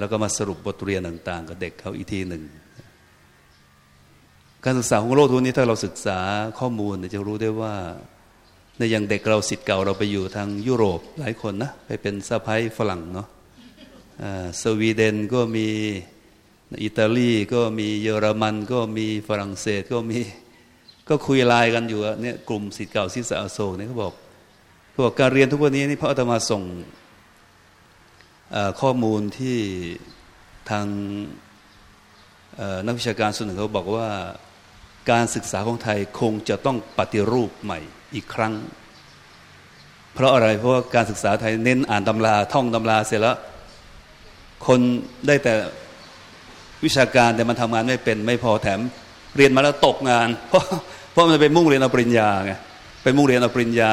แล้วก็มาสรุปบทเรียนต่าง ๆ กับเด็กเขาอีกทีหนึ่ง การศึกษาของโลกทุกนี้ถ้าเราศึกษาข้อมูลจะรู้ได้ว่า ในอย่างเด็กเราสิทธิ์เก่าเราไปอยู่ทางยุโรปหลายคนนะไปเป็นสะพ้ายฝรั่งเนาะสวีเดนก็มีอิตาลีก็มีเยอรมันก็มีฝรั่งเศสก็มี ก็คุยไลน์กันอยู่เนี่ยกลุ่มสิทธิ์เก่าศิษย์อโศกเนี่ยเขาบอกเขาบอกการเรียนทุกวันนี้นี่พระอาตมาส่งข้อมูลที่ทางนักวิชาการส่วนหนึ่งเขาบอกว่าการศึกษาของไทยคงจะต้องปฏิรูปใหม่อีกครั้ง เพราะอะไรเพราะว่าการศึกษาไทยเน้นอ่านตำราท่องตำราเสร็จแล้ว คนได้แต่วิชาการแต่มันทำงานไม่เป็นไม่พอแถมเรียนมาแล้วตกงาน เพราะ ราะมันไปมุ่งเรียนเอาปริญญาไงไปมุ่งเรียนเอาปริญญา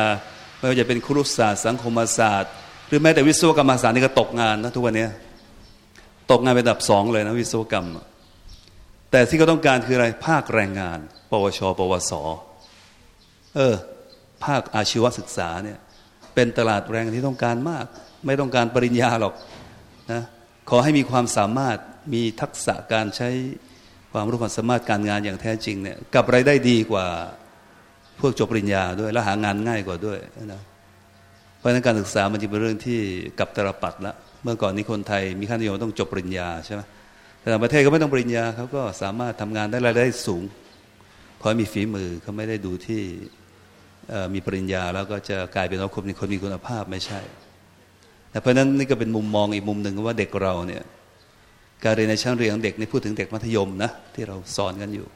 ไม่ว่าจะเป็นครุศาสตร์สังคมศาสตร์ หรือแม้แต่วิศวกรรมศาสตร์นี่ก็ตกงานนะทุกวันนี้ตกงานเป็นอันดับสองเลยนะวิศวกรรม แต่ที่เขาต้องการคืออะไรภาคแรงงาน ปวช ปวส เออ ภาคอาชีวศึกษาเนี่ยเป็นตลาดแรงที่ต้องการมาก ไม่ต้องการปริญญาหรอกนะขอให้มีความสามารถมีทักษะการใช้ ความรู้ความสามารถการงานอย่างแท้จริงเนี่ยกับไรายได้ดีกว่าพวกจบปริญญาด้วย และหางานง่ายกว่าด้วยนะราะฉะนั้นการศึกษามันจะเป็นเรื่องที่กับตรปัดละเมื่อก่อนนี้คนไทยมีขั้นนิยมต้องจบปริญญาใช่ไหมแต่ต่างประเทศก็ไม่ต้องปริญญาเขาก็สามารถทำงานได้รายได้สูงขอให้มีฝีมือเขาไม่ได้ดูที่มีปริญญาแล้วก็จะกลายเป็นว่าคนมีคนมีคุณภาพไม่ใช่ แต่เพราะนั้นนี่ก็เป็นมุมมองอีกมุมหนึ่งว่าเด็กเราเนี่ย การเรียนในชั้นเรียนของเด็กนี่พูดถึงเด็กมัธยมนะที่เราสอนกันอยู่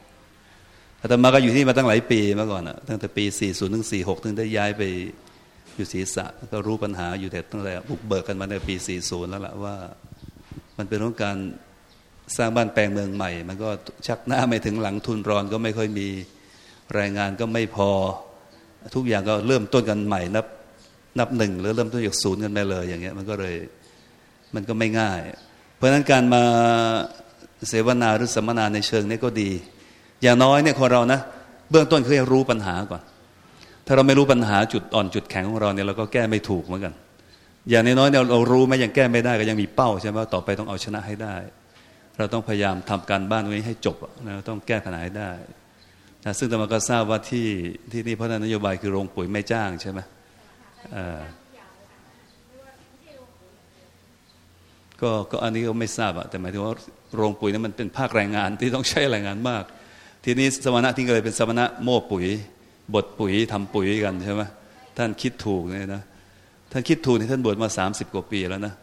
อาตมาก็อยู่ที่มาตั้งหลายปีมาก่อนอะตั้งแต่ปี 40ถึง46ถึงได้ย้ายไปอยู่ศีรษะก็รู้ปัญหาอยู่แต่ตั้งแต่บุกเบิกกันมาในปี 40 แล้วล่ะว่า มันเป็นเรื่องการสร้างบ้านแปลงเมืองใหม่ มันก็ชักหน้าไม่ถึงหลังทุนรอนก็ไม่ค่อยมีแรงงานก็ไม่พอ ทุกอย่างก็เริ่มต้นกันใหม่นับนับหนึ่งหรือเริ่มต้นจากศูนย์กันไปเลยอย่างเงี้ยมันก็เลยมันก็ไม่ง่าย เพราะนั้นการมาเสวนาหรือสัมมนาในเชิงนี้ก็ดี อย่างน้อยเนี่ยคนเรานะเบื้องต้นคือให้รู้ปัญหาก่อน ถ้าเราไม่รู้ปัญหาจุดอ่อนจุดแข็งของเราเนี่ยเราก็แก้ไม่ถูกเหมือนกัน อย่างน้อยเนี่ยเรารู้ไหมยังแก้ไม่ได้ก็ยังมีเป้าใช่ไหมว่าต่อไปต้องเอาชนะให้ได้ เราต้องพยายามทำการบ้านไว้ให้จบนะต้องแก้ปัญหาให้ได้นะซึ่งธรรมก็ทราบว่าที่ที่นี่เพราะนโยบายคือโรงปุ๋ยไม่จ้างใช่ไหม ก็ก็อันนี้ก็ไม่ทราบอะแต่หมายถึงว่าโรงปุ๋ยนั้นมันเป็นภาคแรงงานที่ต้องใช้แรงงานมาก ทีนี้สมณะที่ก็เลยเป็นสมณะโม่ปุ๋ยบทปุ๋ยทำปุ๋ยกันใช่ไหมท่านคิดถูกเนี่ยนะท่านคิดถูกที่ท่านบวชมาสามสิบกว่าปีแล้วนะ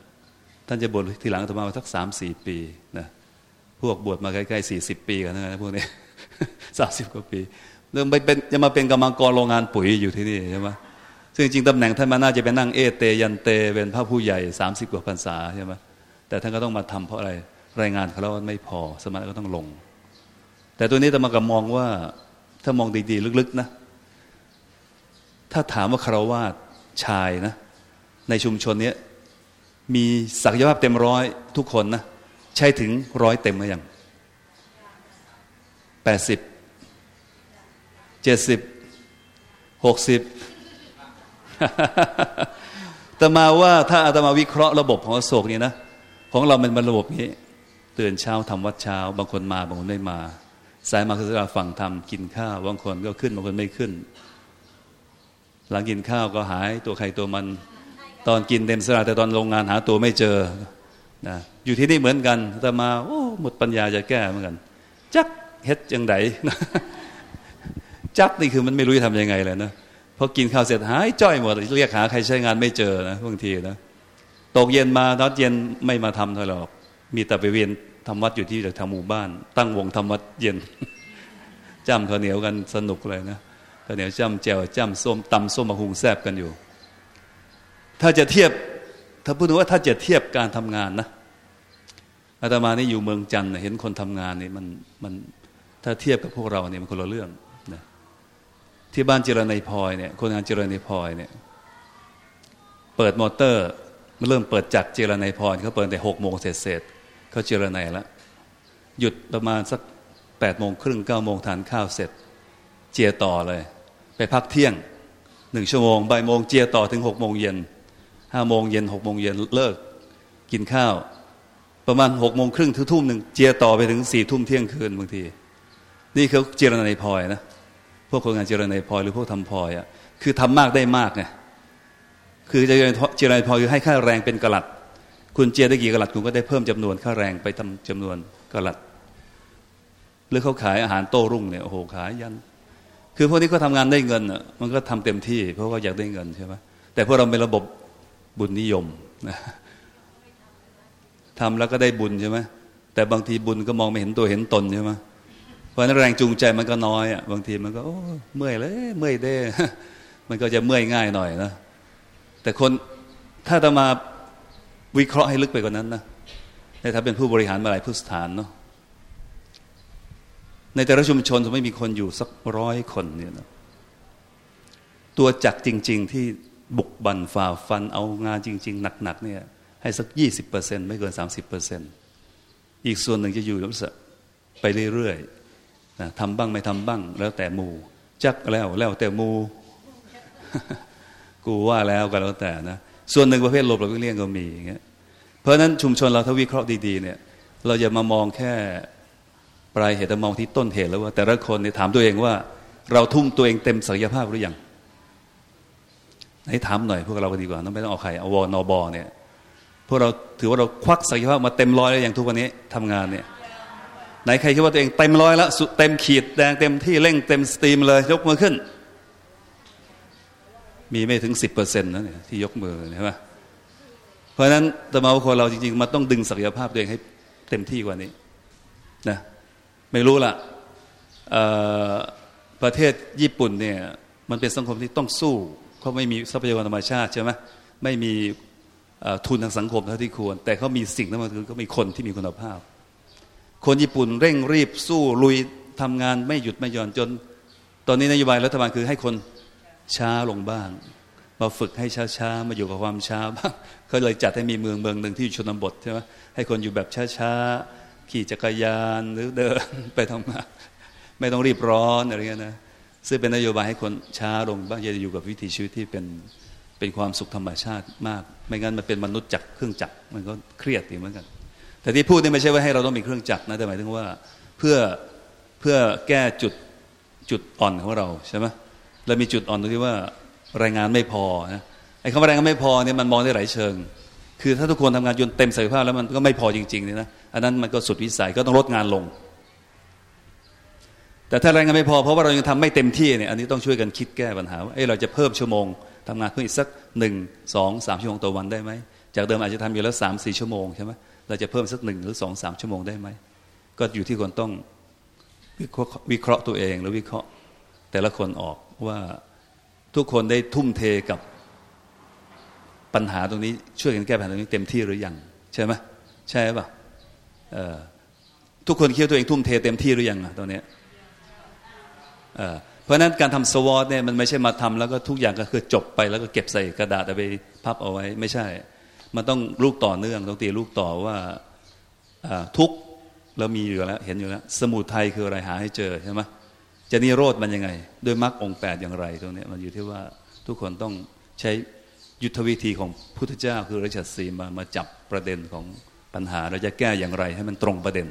ท่านจะบวชทีหลังประมาสักสามสี่ปีนะพวกบวชมาใกล้ๆสี่สิบปีกันนะพวกนี้สามสิบกว่าปีเริ่มไปเป็นจะมาเป็นกรรมกรโรงงานปุ๋ยอยู่ที่นี่ใช่ไหมซึ่งจริงตำแหน่งท่านมาน่าจะเป็นนั่งเอเตยันเตเป็นพระผู้ใหญ่สามสิบกว่าพรรษาใช่ไหม แต่ท่านก็ต้องมาทำเพราะอะไรรายงานเขาแล้วไม่พอ สมัยก็ต้องลง แต่ตัวนี้ตมากับมองว่าถ้ามองดีๆลึกๆนะ ถ้าถามว่าคารวาสชายนะ ในชุมชนนี้มีศักยภาพเต็มร้อยทุกคนนะ ใช่ถึงร้อยเต็มหรือยังแปดสิบเจ็ดสิบหกสิบแต่มาว่าถ้าอาตมาวิเคราะห์ระบบของอโศกนี่นะ ของเราเป็นระบบนี้ตื่นเช้าทำวัดเช้า บางคนมาบางคนไม่มา สายมาคือเราฟังทำกินข้าวบางคนก็ขึ้นบางคนไม่ขึ้น หลังกินข้าวก็หายตัวใครตัวมัน ตอนกินเต็มสระแต่ตอนโรงงานหาตัวไม่เจอนะอยู่ที่นี่เหมือนกันแต่มาโอ้หมดปัญญาจะแก้เหมือนกัน จักเฮ็ดยังไงจักนี่คือมันไม่รู้จะทำยังไงเลยนะพอกินข้าวเสร็จหายจ้อยหมดเรียกหาใครใช้งานไม่เจอนะบางทีนะ ตกเย็นมาตอนเย็นไม่มาทำเท่าหรอก มีแต่ไปเวียนทำวัดอยู่ที่ทางหมู่บ้าน ตั้งวงทำวัดเย็นจ้ำข้าวเหนียวกันสนุกเลยนะข้าวเหนียวจ้ำแจวจ้ำส้มตำส้มมะฮุงแซบกันอยู่ ถ้าจะเทียบถ้าพูดถึงว่าถ้าจะเทียบการทำงานนะอาตมานี่อยู่เมืองจันทร์เห็นคนทำงานนี่มันมันถ้าเทียบกับพวกเราเนี่ยมันคนละเรื่องนะที่บ้านเจริญในพลอยเนี่ยคนงานเจริญในพลอยเนี่ยเปิดมอเตอร์ มันเริ่มเปิดจักเจริญในพลอยเขาเปิดแต่หกโมงเสร็จเสร็จเขาเจริญในแล้วหยุดประมาณสักแปดโมงครึ่งเก้าโมงทานข้าวเสร็จ เจียต่อเลย ไปพักเที่ยงหนึ่งชั่วโมงบ่ายโมงเจียต่อถึงหกโมงเย็นห้าโมงเย็นหกโมงเย็นเลิกกินข้าว ประมาณหกโมงครึ่งถึงทุ่มหนึ่งเจียต่อไปถึงสี่ทุ่มเที่ยงคืนบางที นี่เขาเจริญในพลอยนะพวกคนงานเจริญในพลอยหรือพวกทำพลอยอะคือทำมากได้มากไง คือเจริญเจริญพอคือให้ค่าแรงเป็นกลัด คุณเจียได้กี่กลัดคุณก็ได้เพิ่มจำนวนค่าแรงไปทำจำนวนกลัดหรือเขาขายอาหารโต้รุ่งเนี่ยโอ้โหขายยัน คือพวกนี้ก็ทำงานได้เงินอะมันก็ทำเต็มที่ เพราะว่าอยากได้เงินใช่ไหมแต่พวกเราเป็นระบบบุญนิยมนะทำแล้วก็ได้บุญใช่ไหมแต่บางทีบุญก็มองไม่เห็นตัวเห็นตนใช่ไหมเพราะนั้นแรงจูงใจมันก็น้อยอะบางทีมันก็โอ้เมื่อยเลยเมื่อยเด้ มันก็จะเมื่อยง่ายหน่อยนะ แต่คนถ้าจะมาวิเคราะห์ให้ลึกไปกว่านั้นนะแต่ถ้าเป็นผู้บริหารมาหลายผู้สถานเนาะในแต่ละชุมชนจะไม่มีคนอยู่สักร้อยคนเนี่ยนะตัวจักจริง ๆ ที่บุกบันฝ่าฟันเอางานจริง ๆ หนัก ๆ เนี่ย ให้สักยี่สิบเปอร์เซ็นไม่เกินสามสิบเปอร์เซ็นอีกส่วนหนึ่งจะอยู่แล้วไปเรื่อยๆนะทำบ้างไม่ทำบ้าง แล้วแต่มู จักแล้วแล้วแต่มู กูว่าแล้วก็แล้วแต่นะส่วนหนึ่งประเภทลบหลบเลี่ยงก็มีอย่างเงี้ยเพราะฉะนั้นชุมชนเราถ้าวิเคราะห์ดีๆเนี่ย เราอย่ามามองแค่ปลายเหตุมองที่ต้นเหตุแล้วว่า แต่ละคนเนี่ยถามตัวเองว่า เราทุ่มตัวเองเต็มศักยภาพหรือยังให้ถามหน่อยพวกเราก็ดีกว่าต้องไม่ต้องเอาใครเอาวนอบอเนี่ยพวกเราถือว่าเราควักศักยภาพมาเต็มร้อยแล้วอย่างทุกวันนี้ทำงานเนี่ยไหนใครคิดว่าตัวเองเต็มร้อยแล้วเต็มขีดแดงเต็มที่เร่งเต็มสตรีมเลยยกมือขึ้น มีไม่ถึงสิบเปอร์เซ็นต์นะเนี่ยที่ยกมือใช่ไหมเพราะฉะนั้นแต่มาคนเราจริงๆมาต้องดึงศักยภาพตัวเองให้เต็มที่กว่านี้นะไม่รู้ละประเทศญี่ปุ่นเนี่ยมันเป็นสังคมที่ต้องสู้เขาไม่มีทรัพยากรธรรมชาติใช่ไหมไม่มีทุนทางสังคมเท่าที่ควร แต่เขามีสิ่งนั้นคือก็มีคนที่มีคุณภาพ คนญี่ปุ่นเร่งรีบสู้ลุยทำงานไม่หยุดไม่หย่อนจน ตอนนี้นโยบายรัฐบาลคือให้คน ช้าลงบ้าง มาฝึกให้ช้าๆ มาอยู่กับความช้าบ้างเขาเลยจัดให้มีเมืองเมืองหนึ่งที่อยู่ชนบทใช่ไหมให้คนอยู่แบบช้าๆ ขี่จักรยานหรือเดินไปทำงานไม่ต้องรีบร้อนอะไรเงี้ยนะซึ่งเป็นนโยบายให้คนช้าลงบ้างจะอยู่กับวิถีชีวิตที่เป็นเป็นความสุขธรรมชาติมาก ไม่งั้นมันเป็นมนุษย์จักรเครื่องจักรมันก็เครียดเหมือนกัน แต่ที่พูดนี่ไม่ใช่ว่าให้เราต้องมีเครื่องจักรนะแต่หมายถึงว่าเพื่อเพื่อแก้จุดจุดอ่อนของเราใช่ไหม เรามีจุดอ่อนตรงที่ว่าแรงงานไม่พอนะไอ้คำว่าแรงงานไม่พอเนี่ยมันมองได้หลายเชิง คือถ้าทุกคนทำงานจนเต็มศักยภาพแล้วมันก็ไม่พอจริงๆเนี่ยนะอันนั้นมันก็สุดวิสัยก็ต้องลดงานลง แต่ถ้าแรงงานไม่พอเพราะว่าเรายังทำไม่เต็มที่เนี่ยอันนี้ต้องช่วยกันคิดแก้ปัญหาว่าเอ้เราจะเพิ่มชั่วโมงทำงานเพิ่มอีกสักหนึ่งสองสามชั่วโมงต่อวันได้ไหมจากเดิมอาจจะทำอยู่แล้วสามสี่ชั่วโมงใช่ไหมเราจะเพิ่มสักหนึ่งหรือสองสามชั่วโมงได้ไหมก็อยู่ที่คนต้องวิเคราะห์ตัวเองหรือวิเคราะห์แต่ละคนออก ว่าทุกคนได้ทุ่มเทกับปัญหาตรงนี้ ช่วยกันแก้ปัญหาตรงนี้เต็มที่หรือยังใช่ไหมใช่ป่ะทุกคนคิดตัวเองทุ่มเทเต็มที่หรือยังอะตอนนี้เพราะฉะนั้นการทำสวอตเนี่ยมันไม่ใช่มาทำแล้วก็ทุกอย่างก็คือจบไปแล้วก็เก็บใส่กระดาษเอาไปพับเอาไว้ไม่ใช่ มันต้องลูกต่อเนื่องต้องตีลูกต่อว่าทุกเรามีอยู่แล้วเห็นอยู่แล้ว สมุทัยคืออะไรหาให้เจอใช่ไหม จะนิโรธมันยังไง ด้วยมรรคองแปดอย่างไรตรงนี้มันอยู่ที่ว่าทุกคนต้องใช้ยุทธวิธีของพุทธเจ้าคือรัชสีมามาจับประเด็นของปัญหาเราจะแก้อย่างไรให้มันตรงประเด็น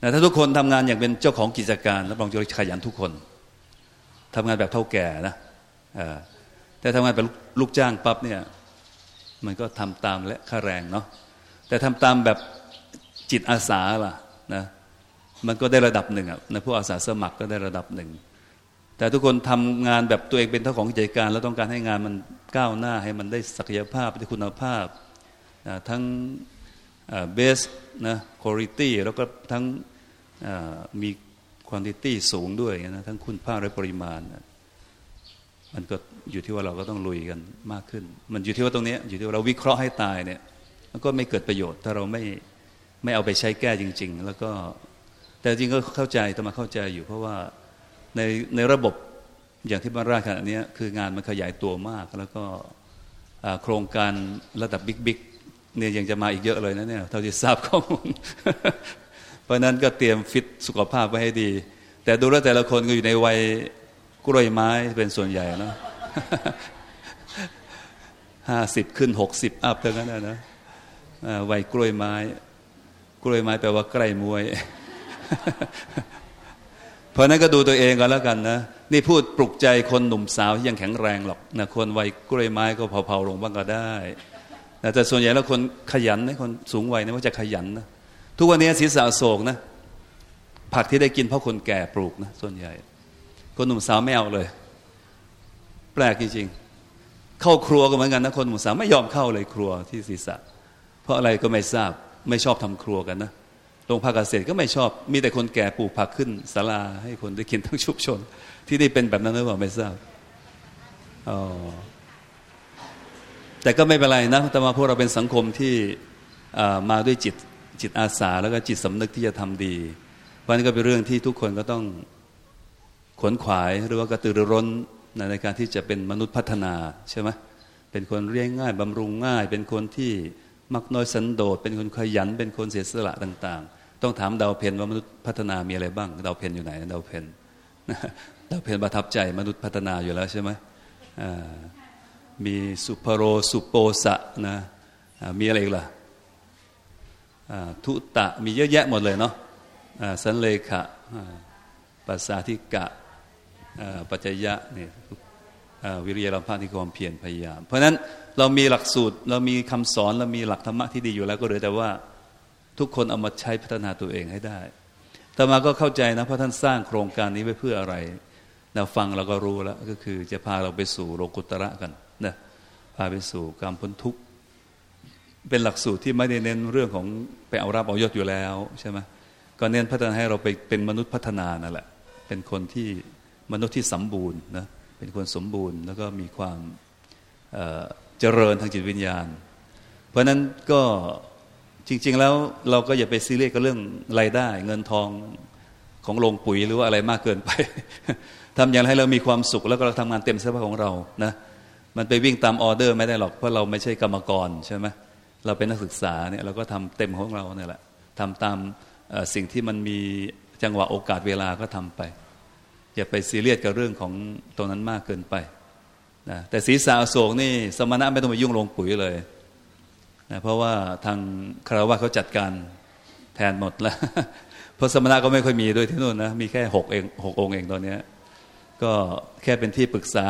แต่ถ้าทุกคนทำงานอย่างเป็นเจ้าของกิจการแล้วบางจะขยันทุกคนทำงานแบบเท่าแก่นะแต่ทำงานแบบลูกจ้างปั๊บเนี่ยมันก็ทำตามและค่าแรงเนาะแต่ทำตามแบบจิตอาสาล่ะนะ มันก็ได้ระดับหนึ่งอะในผู้อาสาสมัครก็ได้ระดับหนึ่ง แต่ทุกคนทำงานแบบตัวเองเป็นเจ้าของกิจการ แล้วต้องการให้งานมันก้าวหน้าให้มันได้ศักยภาพได้คุณภาพทั้งเบสนะคุณภาพแล้วก็ทั้งมีคุณภาพสูงด้วยนะทั้งคุณภาพและปริมาณมันก็อยู่ที่ว่าเราก็ต้องลุยกันมากขึ้น มันอยู่ที่ว่าตรงนี้อยู่ที่ว่าเราวิเคราะห์ให้ตายเนี่ยมันก็ไม่เกิดประโยชน์ ถ้าเราไม่ไม่เอาไปใช้แก้จริง ๆ แล้วก็ แต่จริงก็เข้าใจต้องมาเข้าใจอยู่ เพราะว่าในในระบบอย่างที่บ้านราชขณะนี้คืองานมันขยายตัวมาก แล้วก็โครงการระดับบิ๊กๆเนี่ยยังจะมาอีกเยอะเลยนะเนี่ยเท่าที่ทราบข้อมูลเพราะนั้นก็เตรียมฟิตสุขภาพไว้ให้ดี แต่ดูแล้วแต่ละคนก็อยู่ในวัยกล้วยไม้เป็นส่วนใหญ่นะห้าสิบขึ้นหกสิบอัพเท่านั้นนะวัยกล้วยไม้ กล้วยไม้แปลว่าใกล้มวย เพราะนั้นก็ดูตัวเองก็แล้วกันนะ นี่พูดปลุกใจคนหนุ่มสาวที่ยังแข็งแรงหรอกนะคนวัยกล้วยไม้ก็เผาๆลงบ้างก็ได้แต่ส่วนใหญ่แล้วคนขยันนะคนสูงวัยนะว่าจะขยันนะทุกวันนี้ศีรษะโศกนะ ผักที่ได้กินเพราะคนแก่ปลูกนะส่วนใหญ่ คนหนุ่มสาวไม่เอาเลย แปลกจริงๆเข้าครัวก็เหมือนกันนะคนหนุ่มสาวไม่ยอมเข้าเลยครัวที่ศีรษะ เพราะอะไรก็ไม่ทราบไม่ชอบทำครัวกันนะ รงพักเกษตรก็ไม่ชอบ มีแต่คนแก่ปลูกผักขึ้นศาลาให้คนได้กินทั้งชุมชน ที่ได้เป็นแบบนั้นหรือเปล่าไม่ทราบอ๋อแต่ก็ไม่เป็นไรนะแต่มาพวกเราเป็นสังคมที่มาด้วยจิตจิตอาสาแล้วก็จิตสำนึกที่จะทำดี เพราะนั้นก็เป็นเรื่องที่ทุกคนก็ต้องขวนขวายหรือว่ากระตือรือร้นในการที่จะเป็นมนุษย์พัฒนาใช่ไหมเป็นคนเรียงง่ายบำรุงง่าย เป็นคนที่มักน้อยสันโดษเป็นคนขยัน เป็นคนเสียสละต่าง ๆ ต้องถามดาวเพนว่ามนุษย์พัฒนามีอะไรบ้าง ดาวเพนอยู่ไหนดาวเพนดาวเพนประทับใจมนุษย์พัฒนาอยู่แล้วใช่ไหมมีสุภโรสุโปสะนะมีอะไรอีกล่ะทุตะมีเยอะแยะหมดเลยเนาะสันเลขะปัสสาธิกะปัจจยะเนี่ยวิริยรภาที่ความเพียรพยายาม เพราะนั้นเรามีหลักสูตรเรามีคำสอนเรามีหลักธรรมะที่ดีอยู่แล้วก็เหลือแต่ว่า ทุกคนเอามาใช้พัฒนาตัวเองให้ได้แต่มาก็เข้าใจนะเพราะท่านสร้างโครงการนี้ไว้เพื่ออะไรเราฟังเราก็รู้แล้วก็คือจะพาเราไปสู่โลกุตระกันนะพาไปสู่การพ้นทุกข์ เป็นหลักสูตรที่ไม่ได้เน้นเรื่องของไปเอารับเอายศอยู่แล้วใช่ไหมก็เน้นพัฒนาให้เราไปเป็นมนุษย์พัฒนานั่นแหละ เป็นคนที่มนุษย์ที่สมบูรณ์นะเป็นคนสมบูรณ์แล้วก็มีความเจริญทางจิตวิญญาณ เพราะนั้นก็ จริง ๆ แล้วเราก็อย่าไปซีเรียสกับเรื่องรายได้ เงินทองของโรงปุ๋ยหรือว่าอะไรมากเกินไปทำอย่างไรให้เรามีความสุขแล้วก็เราทำงานเต็มเสภาพของเรานะมันไปวิ่งตามออเดอร์ไม่ได้หรอกเพราะเราไม่ใช่กรรมกรใช่ไหมเราเป็นนักศึกษาเนี่ยเราก็ทำเต็มของเราเนี่ยแหละทำตามสิ่งที่มันมีจังหวะโอกาสเวลาก็ทำไป อย่าไปซีเรียสกับเรื่องของตรงนั้นมากเกินไปนะแต่ศีรษะโศกนี่สมณะไม่ต้องไปยุ่งลงปุ๋ยเลย นะเพราะว่าทางคารวะเขาจัดการแทนหมดแล้ว เพราะสมณะก็ไม่ค่อยมีด้วยที่นู่นนะมีแค่หกเองหกองค์เองตอนนี้ก็แค่เป็นที่ปรึกษา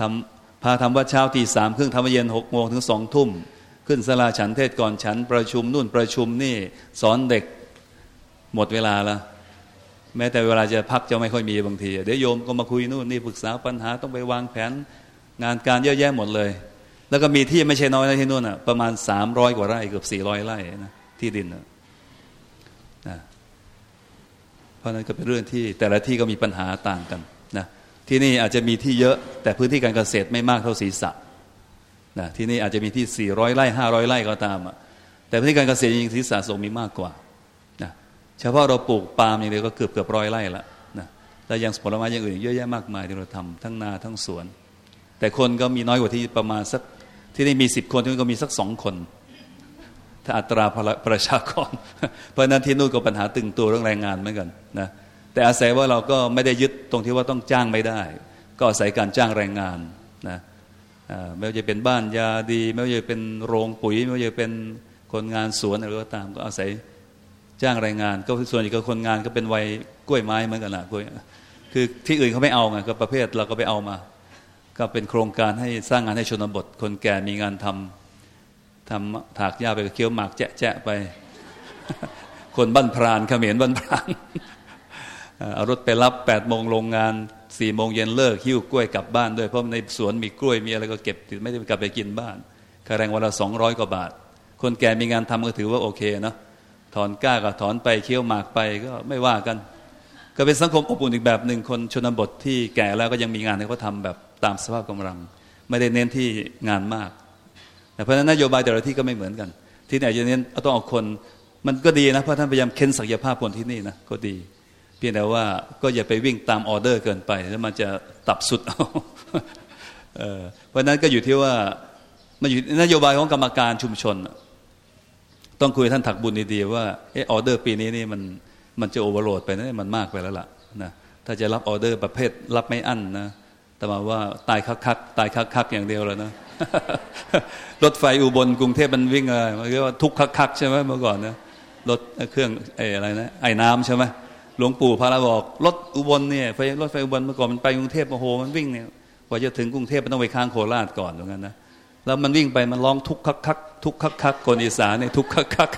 ทำพาทำวัดเช้าตีสามครึ่งทำเย็นหกโมงถึงสองทุ่ม ขึ้นสลาฉันเทศก่อนฉันประชุมนู่นประชุมนี่สอนเด็กหมดเวลาล้วแม้แต่เวลาจะพักจะไม่ค่อยมีบางที เดี๋ยวโยมก็มาคุยนู่นนี่ปรึกษาปัญหาต้องไปวางแผนงานการเยอะแยะหมดเลย แล้วก็มีที่ไม่ใช่น้อยนะที่นู่นอะประมาณสามร้อยกว่าไร่เกือบสี่ร้อยไร่นะที่ดินนะเพราะนั้นก็เป็นเรื่องที่แต่ละที่ก็มีปัญหาต่างกันนะที่นี่อาจจะมีที่เยอะแต่พื้นที่การเกษตรไม่มากเท่าศีรษะนะที่นี่อาจจะมีที่สี่ร้อยไร่ห้าร้อยไร่ก็ตามอะแต่พื้นที่การเกษตรจริงศีรษะสงมีมากกว่านะเฉพาะเราปลูกปาล์มอย่างเดียวก็เกือบเกือบร้อยไร่ละนะแแต่ยังผลไม้อย่างอื่นเยอะแยะมากมายที่เราทำทั้งนาทั้งสวน แต่คนก็มีน้อยกว่าที่ประมาณสัก ที่นี่มีสิบคนที่นี่ก็มีสักสองคน ถ้าอัตราประชากร เพราะนั้นที่นู่นก็ปัญหาตึงตัวเรื่องแรงงานเหมือนกันนะแต่อาศัยว่าเราก็ไม่ได้ยึดตรงที่ว่าต้องจ้างไม่ได้ ก็อาศัยการจ้างแรงงานนะไม่ว่าจะเป็นบ้านยาดี ไม่ว่าจะเป็นโรงปุ๋ย ไม่ว่าจะเป็นคนงานสวนอะไรก็ตาม ก็อาศัยจ้างแรงงาน ก็ส่วนใหญ่ก็คนงานก็เป็นวัยกล้วยไม้เหมือนกันละกล้วยคือที่อื่นเขาไม่เอาไงก็ประเภทเราก็ไปเอามา ก็เป็นโครงการให้สร้างงานให้ชนบท คนแก่มีงานทำทำถากหญ้าไปเคี้ยวหมากแจะแจะไป คนบ้านพรานเขมรบ้านพรานเอารถไปรับแปดโมงโรงงานสี่โมงเย็นเลิกหิ้วกล้วยกลับบ้านด้วยเพราะในสวนมีกล้วยมีอะไรก็เก็บไม่ได้กลับไปกินบ้านค่าแรงวันละสองร้อยกว่าบาท คนแก่มีงานทำก็ถือว่าโอเคเนาะถอนก้าก็ถอนไปเคี้ยวหมากไปก็ไม่ว่ากัน ก็เป็นสังคมอบอุ่นอีกแบบหนึ่งคนชนบทที่แก่แล้วก็ยังมีงานให้เขาทาแบบ ตามสภาพกำลัง ไม่ได้เน้นที่งานมากแต่เพราะฉะนั้นนโยบายแต่ละที่ก็ไม่เหมือนกัน ที่ไหนจะเน้นต้องเอาคน มันก็ดีนะเพราะท่านพยายามเค้นศักยภาพคนที่นี่นะก็ดี เพียงแต่ว่าก็อย่าไปวิ่งตามออเดอร์เกินไป แล้วมันจะตับสุดเอาเพราะนั้นก็อยู่ที่ว่ามันอยู่นโยบายของกรรมการชุมชน ต้องคุยท่านถักบุญดีๆว่าเออออเดอร์ปีนี้นี่มันมันจะ overload ไปนะมันมากไปแล้วล่ะนะถ้าจะรับออเดอร์ประเภทรับไม่อั้นนะ แต่มาว่าตายคักๆตายคักๆอย่างเดียวเลยนะรถไฟอุบลกรุงเทพมันวิ่งอะไรมันเรียกว่าทุกคักๆใช่ไหมเมื่อก่อนนะรถเครื่องไอ้อะไรนะไอ้น้ำใช่ไหมหลวงปู่พาราบอกรถอุบลเนี่ยไฟรถไฟอุบลเมื่อก่อนมันไปกรุงเทพโอ้โหมันวิ่งเนี่ยกว่าจะถึงกรุงเทพมันต้องไปค้างโคราชก่อนอย่างนั้นนะแล้วมันวิ่งไปมันร้องทุกคักคักทุกคักคักคนอีสานเนี่ยทุกคักคัก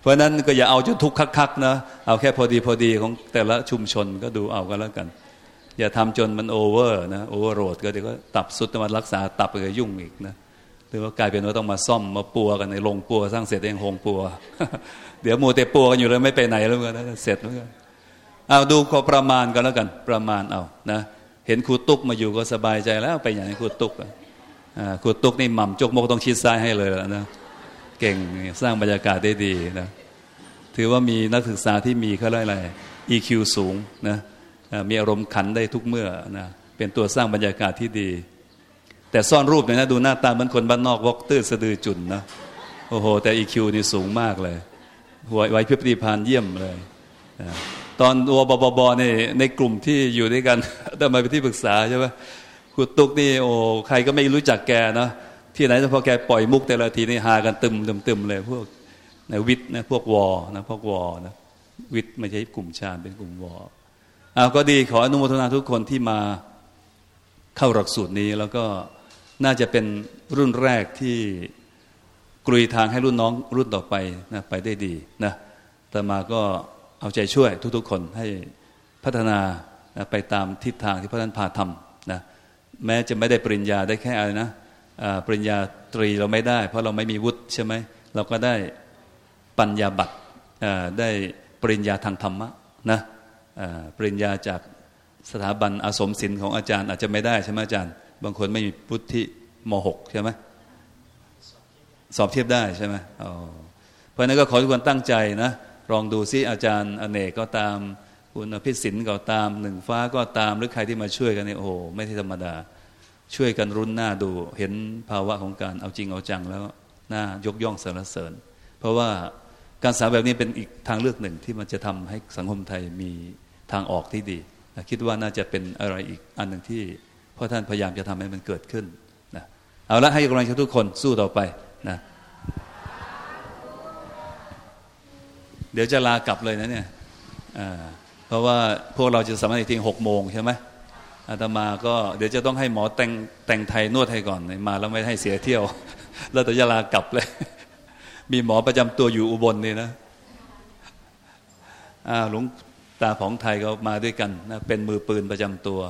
เพราะนั้นก็อย่าเอาจนทุกคักคักนะเอาแค่พอดีพอดีของแต่ละชุมชนก็ดูเอากันแล้วกัน อย่าทำจนมันโอเวอร์นะโอเวอร์โรดก็เดี๋ยวก็ตับสุดมารักษาตับไปก็ยุ่งอีกนะหรือว่ากลายเป็นว่าต้องมาซ่อมมาปัวกันในโรงปัวสร้างเสร็จเองโรงปัว เดี๋ยวมัวแต่ปัวกันอยู่เลยไม่ไปไหนแล้วกันเสร็จแล้วกันเอาดูขอประมาณกันแล้วกันประมาณเอานะเห็นครูตุ๊กมาอยู่ก็สบายใจแล้วไปอย่างนี้ครูตุ๊กครูตุ๊กนี่หม่ำจกมกต้องชิดซ้ายให้เลยนะเก่งสร้างบรรยากาศได้ดีนะถือว่ามีนักศึกษาที่มีเขาเรียกอะไร EQ สูงนะ มีอารมณ์ขันได้ทุกเมื่อนะเป็นตัวสร้างบรรยากาศที่ดี แต่ซ่อนรูปเนี่ยนะดูหน้าตาเหมือนคนบ้านนอกวอกตื้อสะดือจุนนะโอ้โห แต่ EQ นี่สูงมากเลยหัวไว้พิพิธภัณฑ์เยี่ยมเลยตอนอัวบบบบในในกลุ่มที่อยู่ด้วยกันต้องมาเป็นที่ปรึกษาใช่ไหมคุณตุกนี่โอ้ใครก็ไม่รู้จักแกนะที่ไหนจะพอแกปล่อยมุกแต่ละทีนี่หากันตึมตึมตึมเลยพวกในวิทย์นะพวกวอนะพวกวอนะวิทย์ไม่ใช่กลุ่มชาติเป็นกลุ่มวอ เอาก็ดีขออนุโมทนาทุกคนที่มาเข้าหลักสูตรนี้ แล้วก็น่าจะเป็นรุ่นแรกที่กลุยทางให้รุ่นน้องรุ่นต่อไปนะไปได้ดีนะแต่มาก็เอาใจช่วยทุกๆคนให้พัฒนานะไปตามทิศทางที่พระท่านพาทำนะแม้จะไม่ได้ปริญญาได้แค่อะไรนะปริญญาตรีเราไม่ได้ เพราะเราไม่มีวุฒิใช่ไหมเราก็ได้ปัญญาบัตรได้ปริญญาทางธรรมะนะ ปริญญาจากสถาบันอาสมศิลป์ของอาจารย์อาจจะไม่ได้ใช่ไหมอาจารย์ บางคนไม่มีพุทธิม .6 ใช่ไหมสอบเทียบได้ใช่ไหมเพราะนั้นก็ขอทุกคนตั้งใจนะลองดูซิอาจารย์อเนกก็ตามคุณพิสินก็ตามหนึ่งฟ้าก็ตามหรือใครที่มาช่วยกันเนี่ยโอ้โหไม่ใช่ธรรมดา ช่วยกันรุนหน้าดูเห็นภาวะของการเอาจริงเอาจังแล้วหน้ายกย่องสรรเสริญ เพราะว่าการสาแบบนี้เป็นอีกทางเลือกหนึ่งที่มันจะทำให้สังคมไทยมี ทางออกที่ดีนะคิดว่าน่าจะเป็นอะไรอีกอันหนึ่งที่พ่อท่านพยายามจะทำให้มันเกิดขึ้นนะเอาละให้กำลังใจทุกคนสู้ต่อไปนะเดี๋ยวจะลากลับเลยนะเนี่ยเพราะว่าพวกเราจะสามารถทิ้งหกโมงใช่ไหมอาตมาก็เดี๋ยวจะต้องให้หมอแต่งแต่งไทยนวดให้ก่อนมาแล้วไม่ให้เสียเที่ยว แล้วแต่จะลากลับเลย มีหมอประจำตัวอยู่อุบลนี่นะหลวง ตาของไทยก็มาด้วยกันนะเป็นมือปืนประจำตัว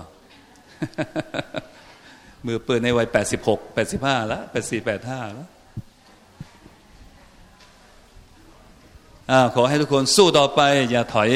มือปืนในวัย 86, 85 แล้ว 84, 85แปดห้าแล้วขอให้ทุกคนสู้ต่อไป อย่าถอย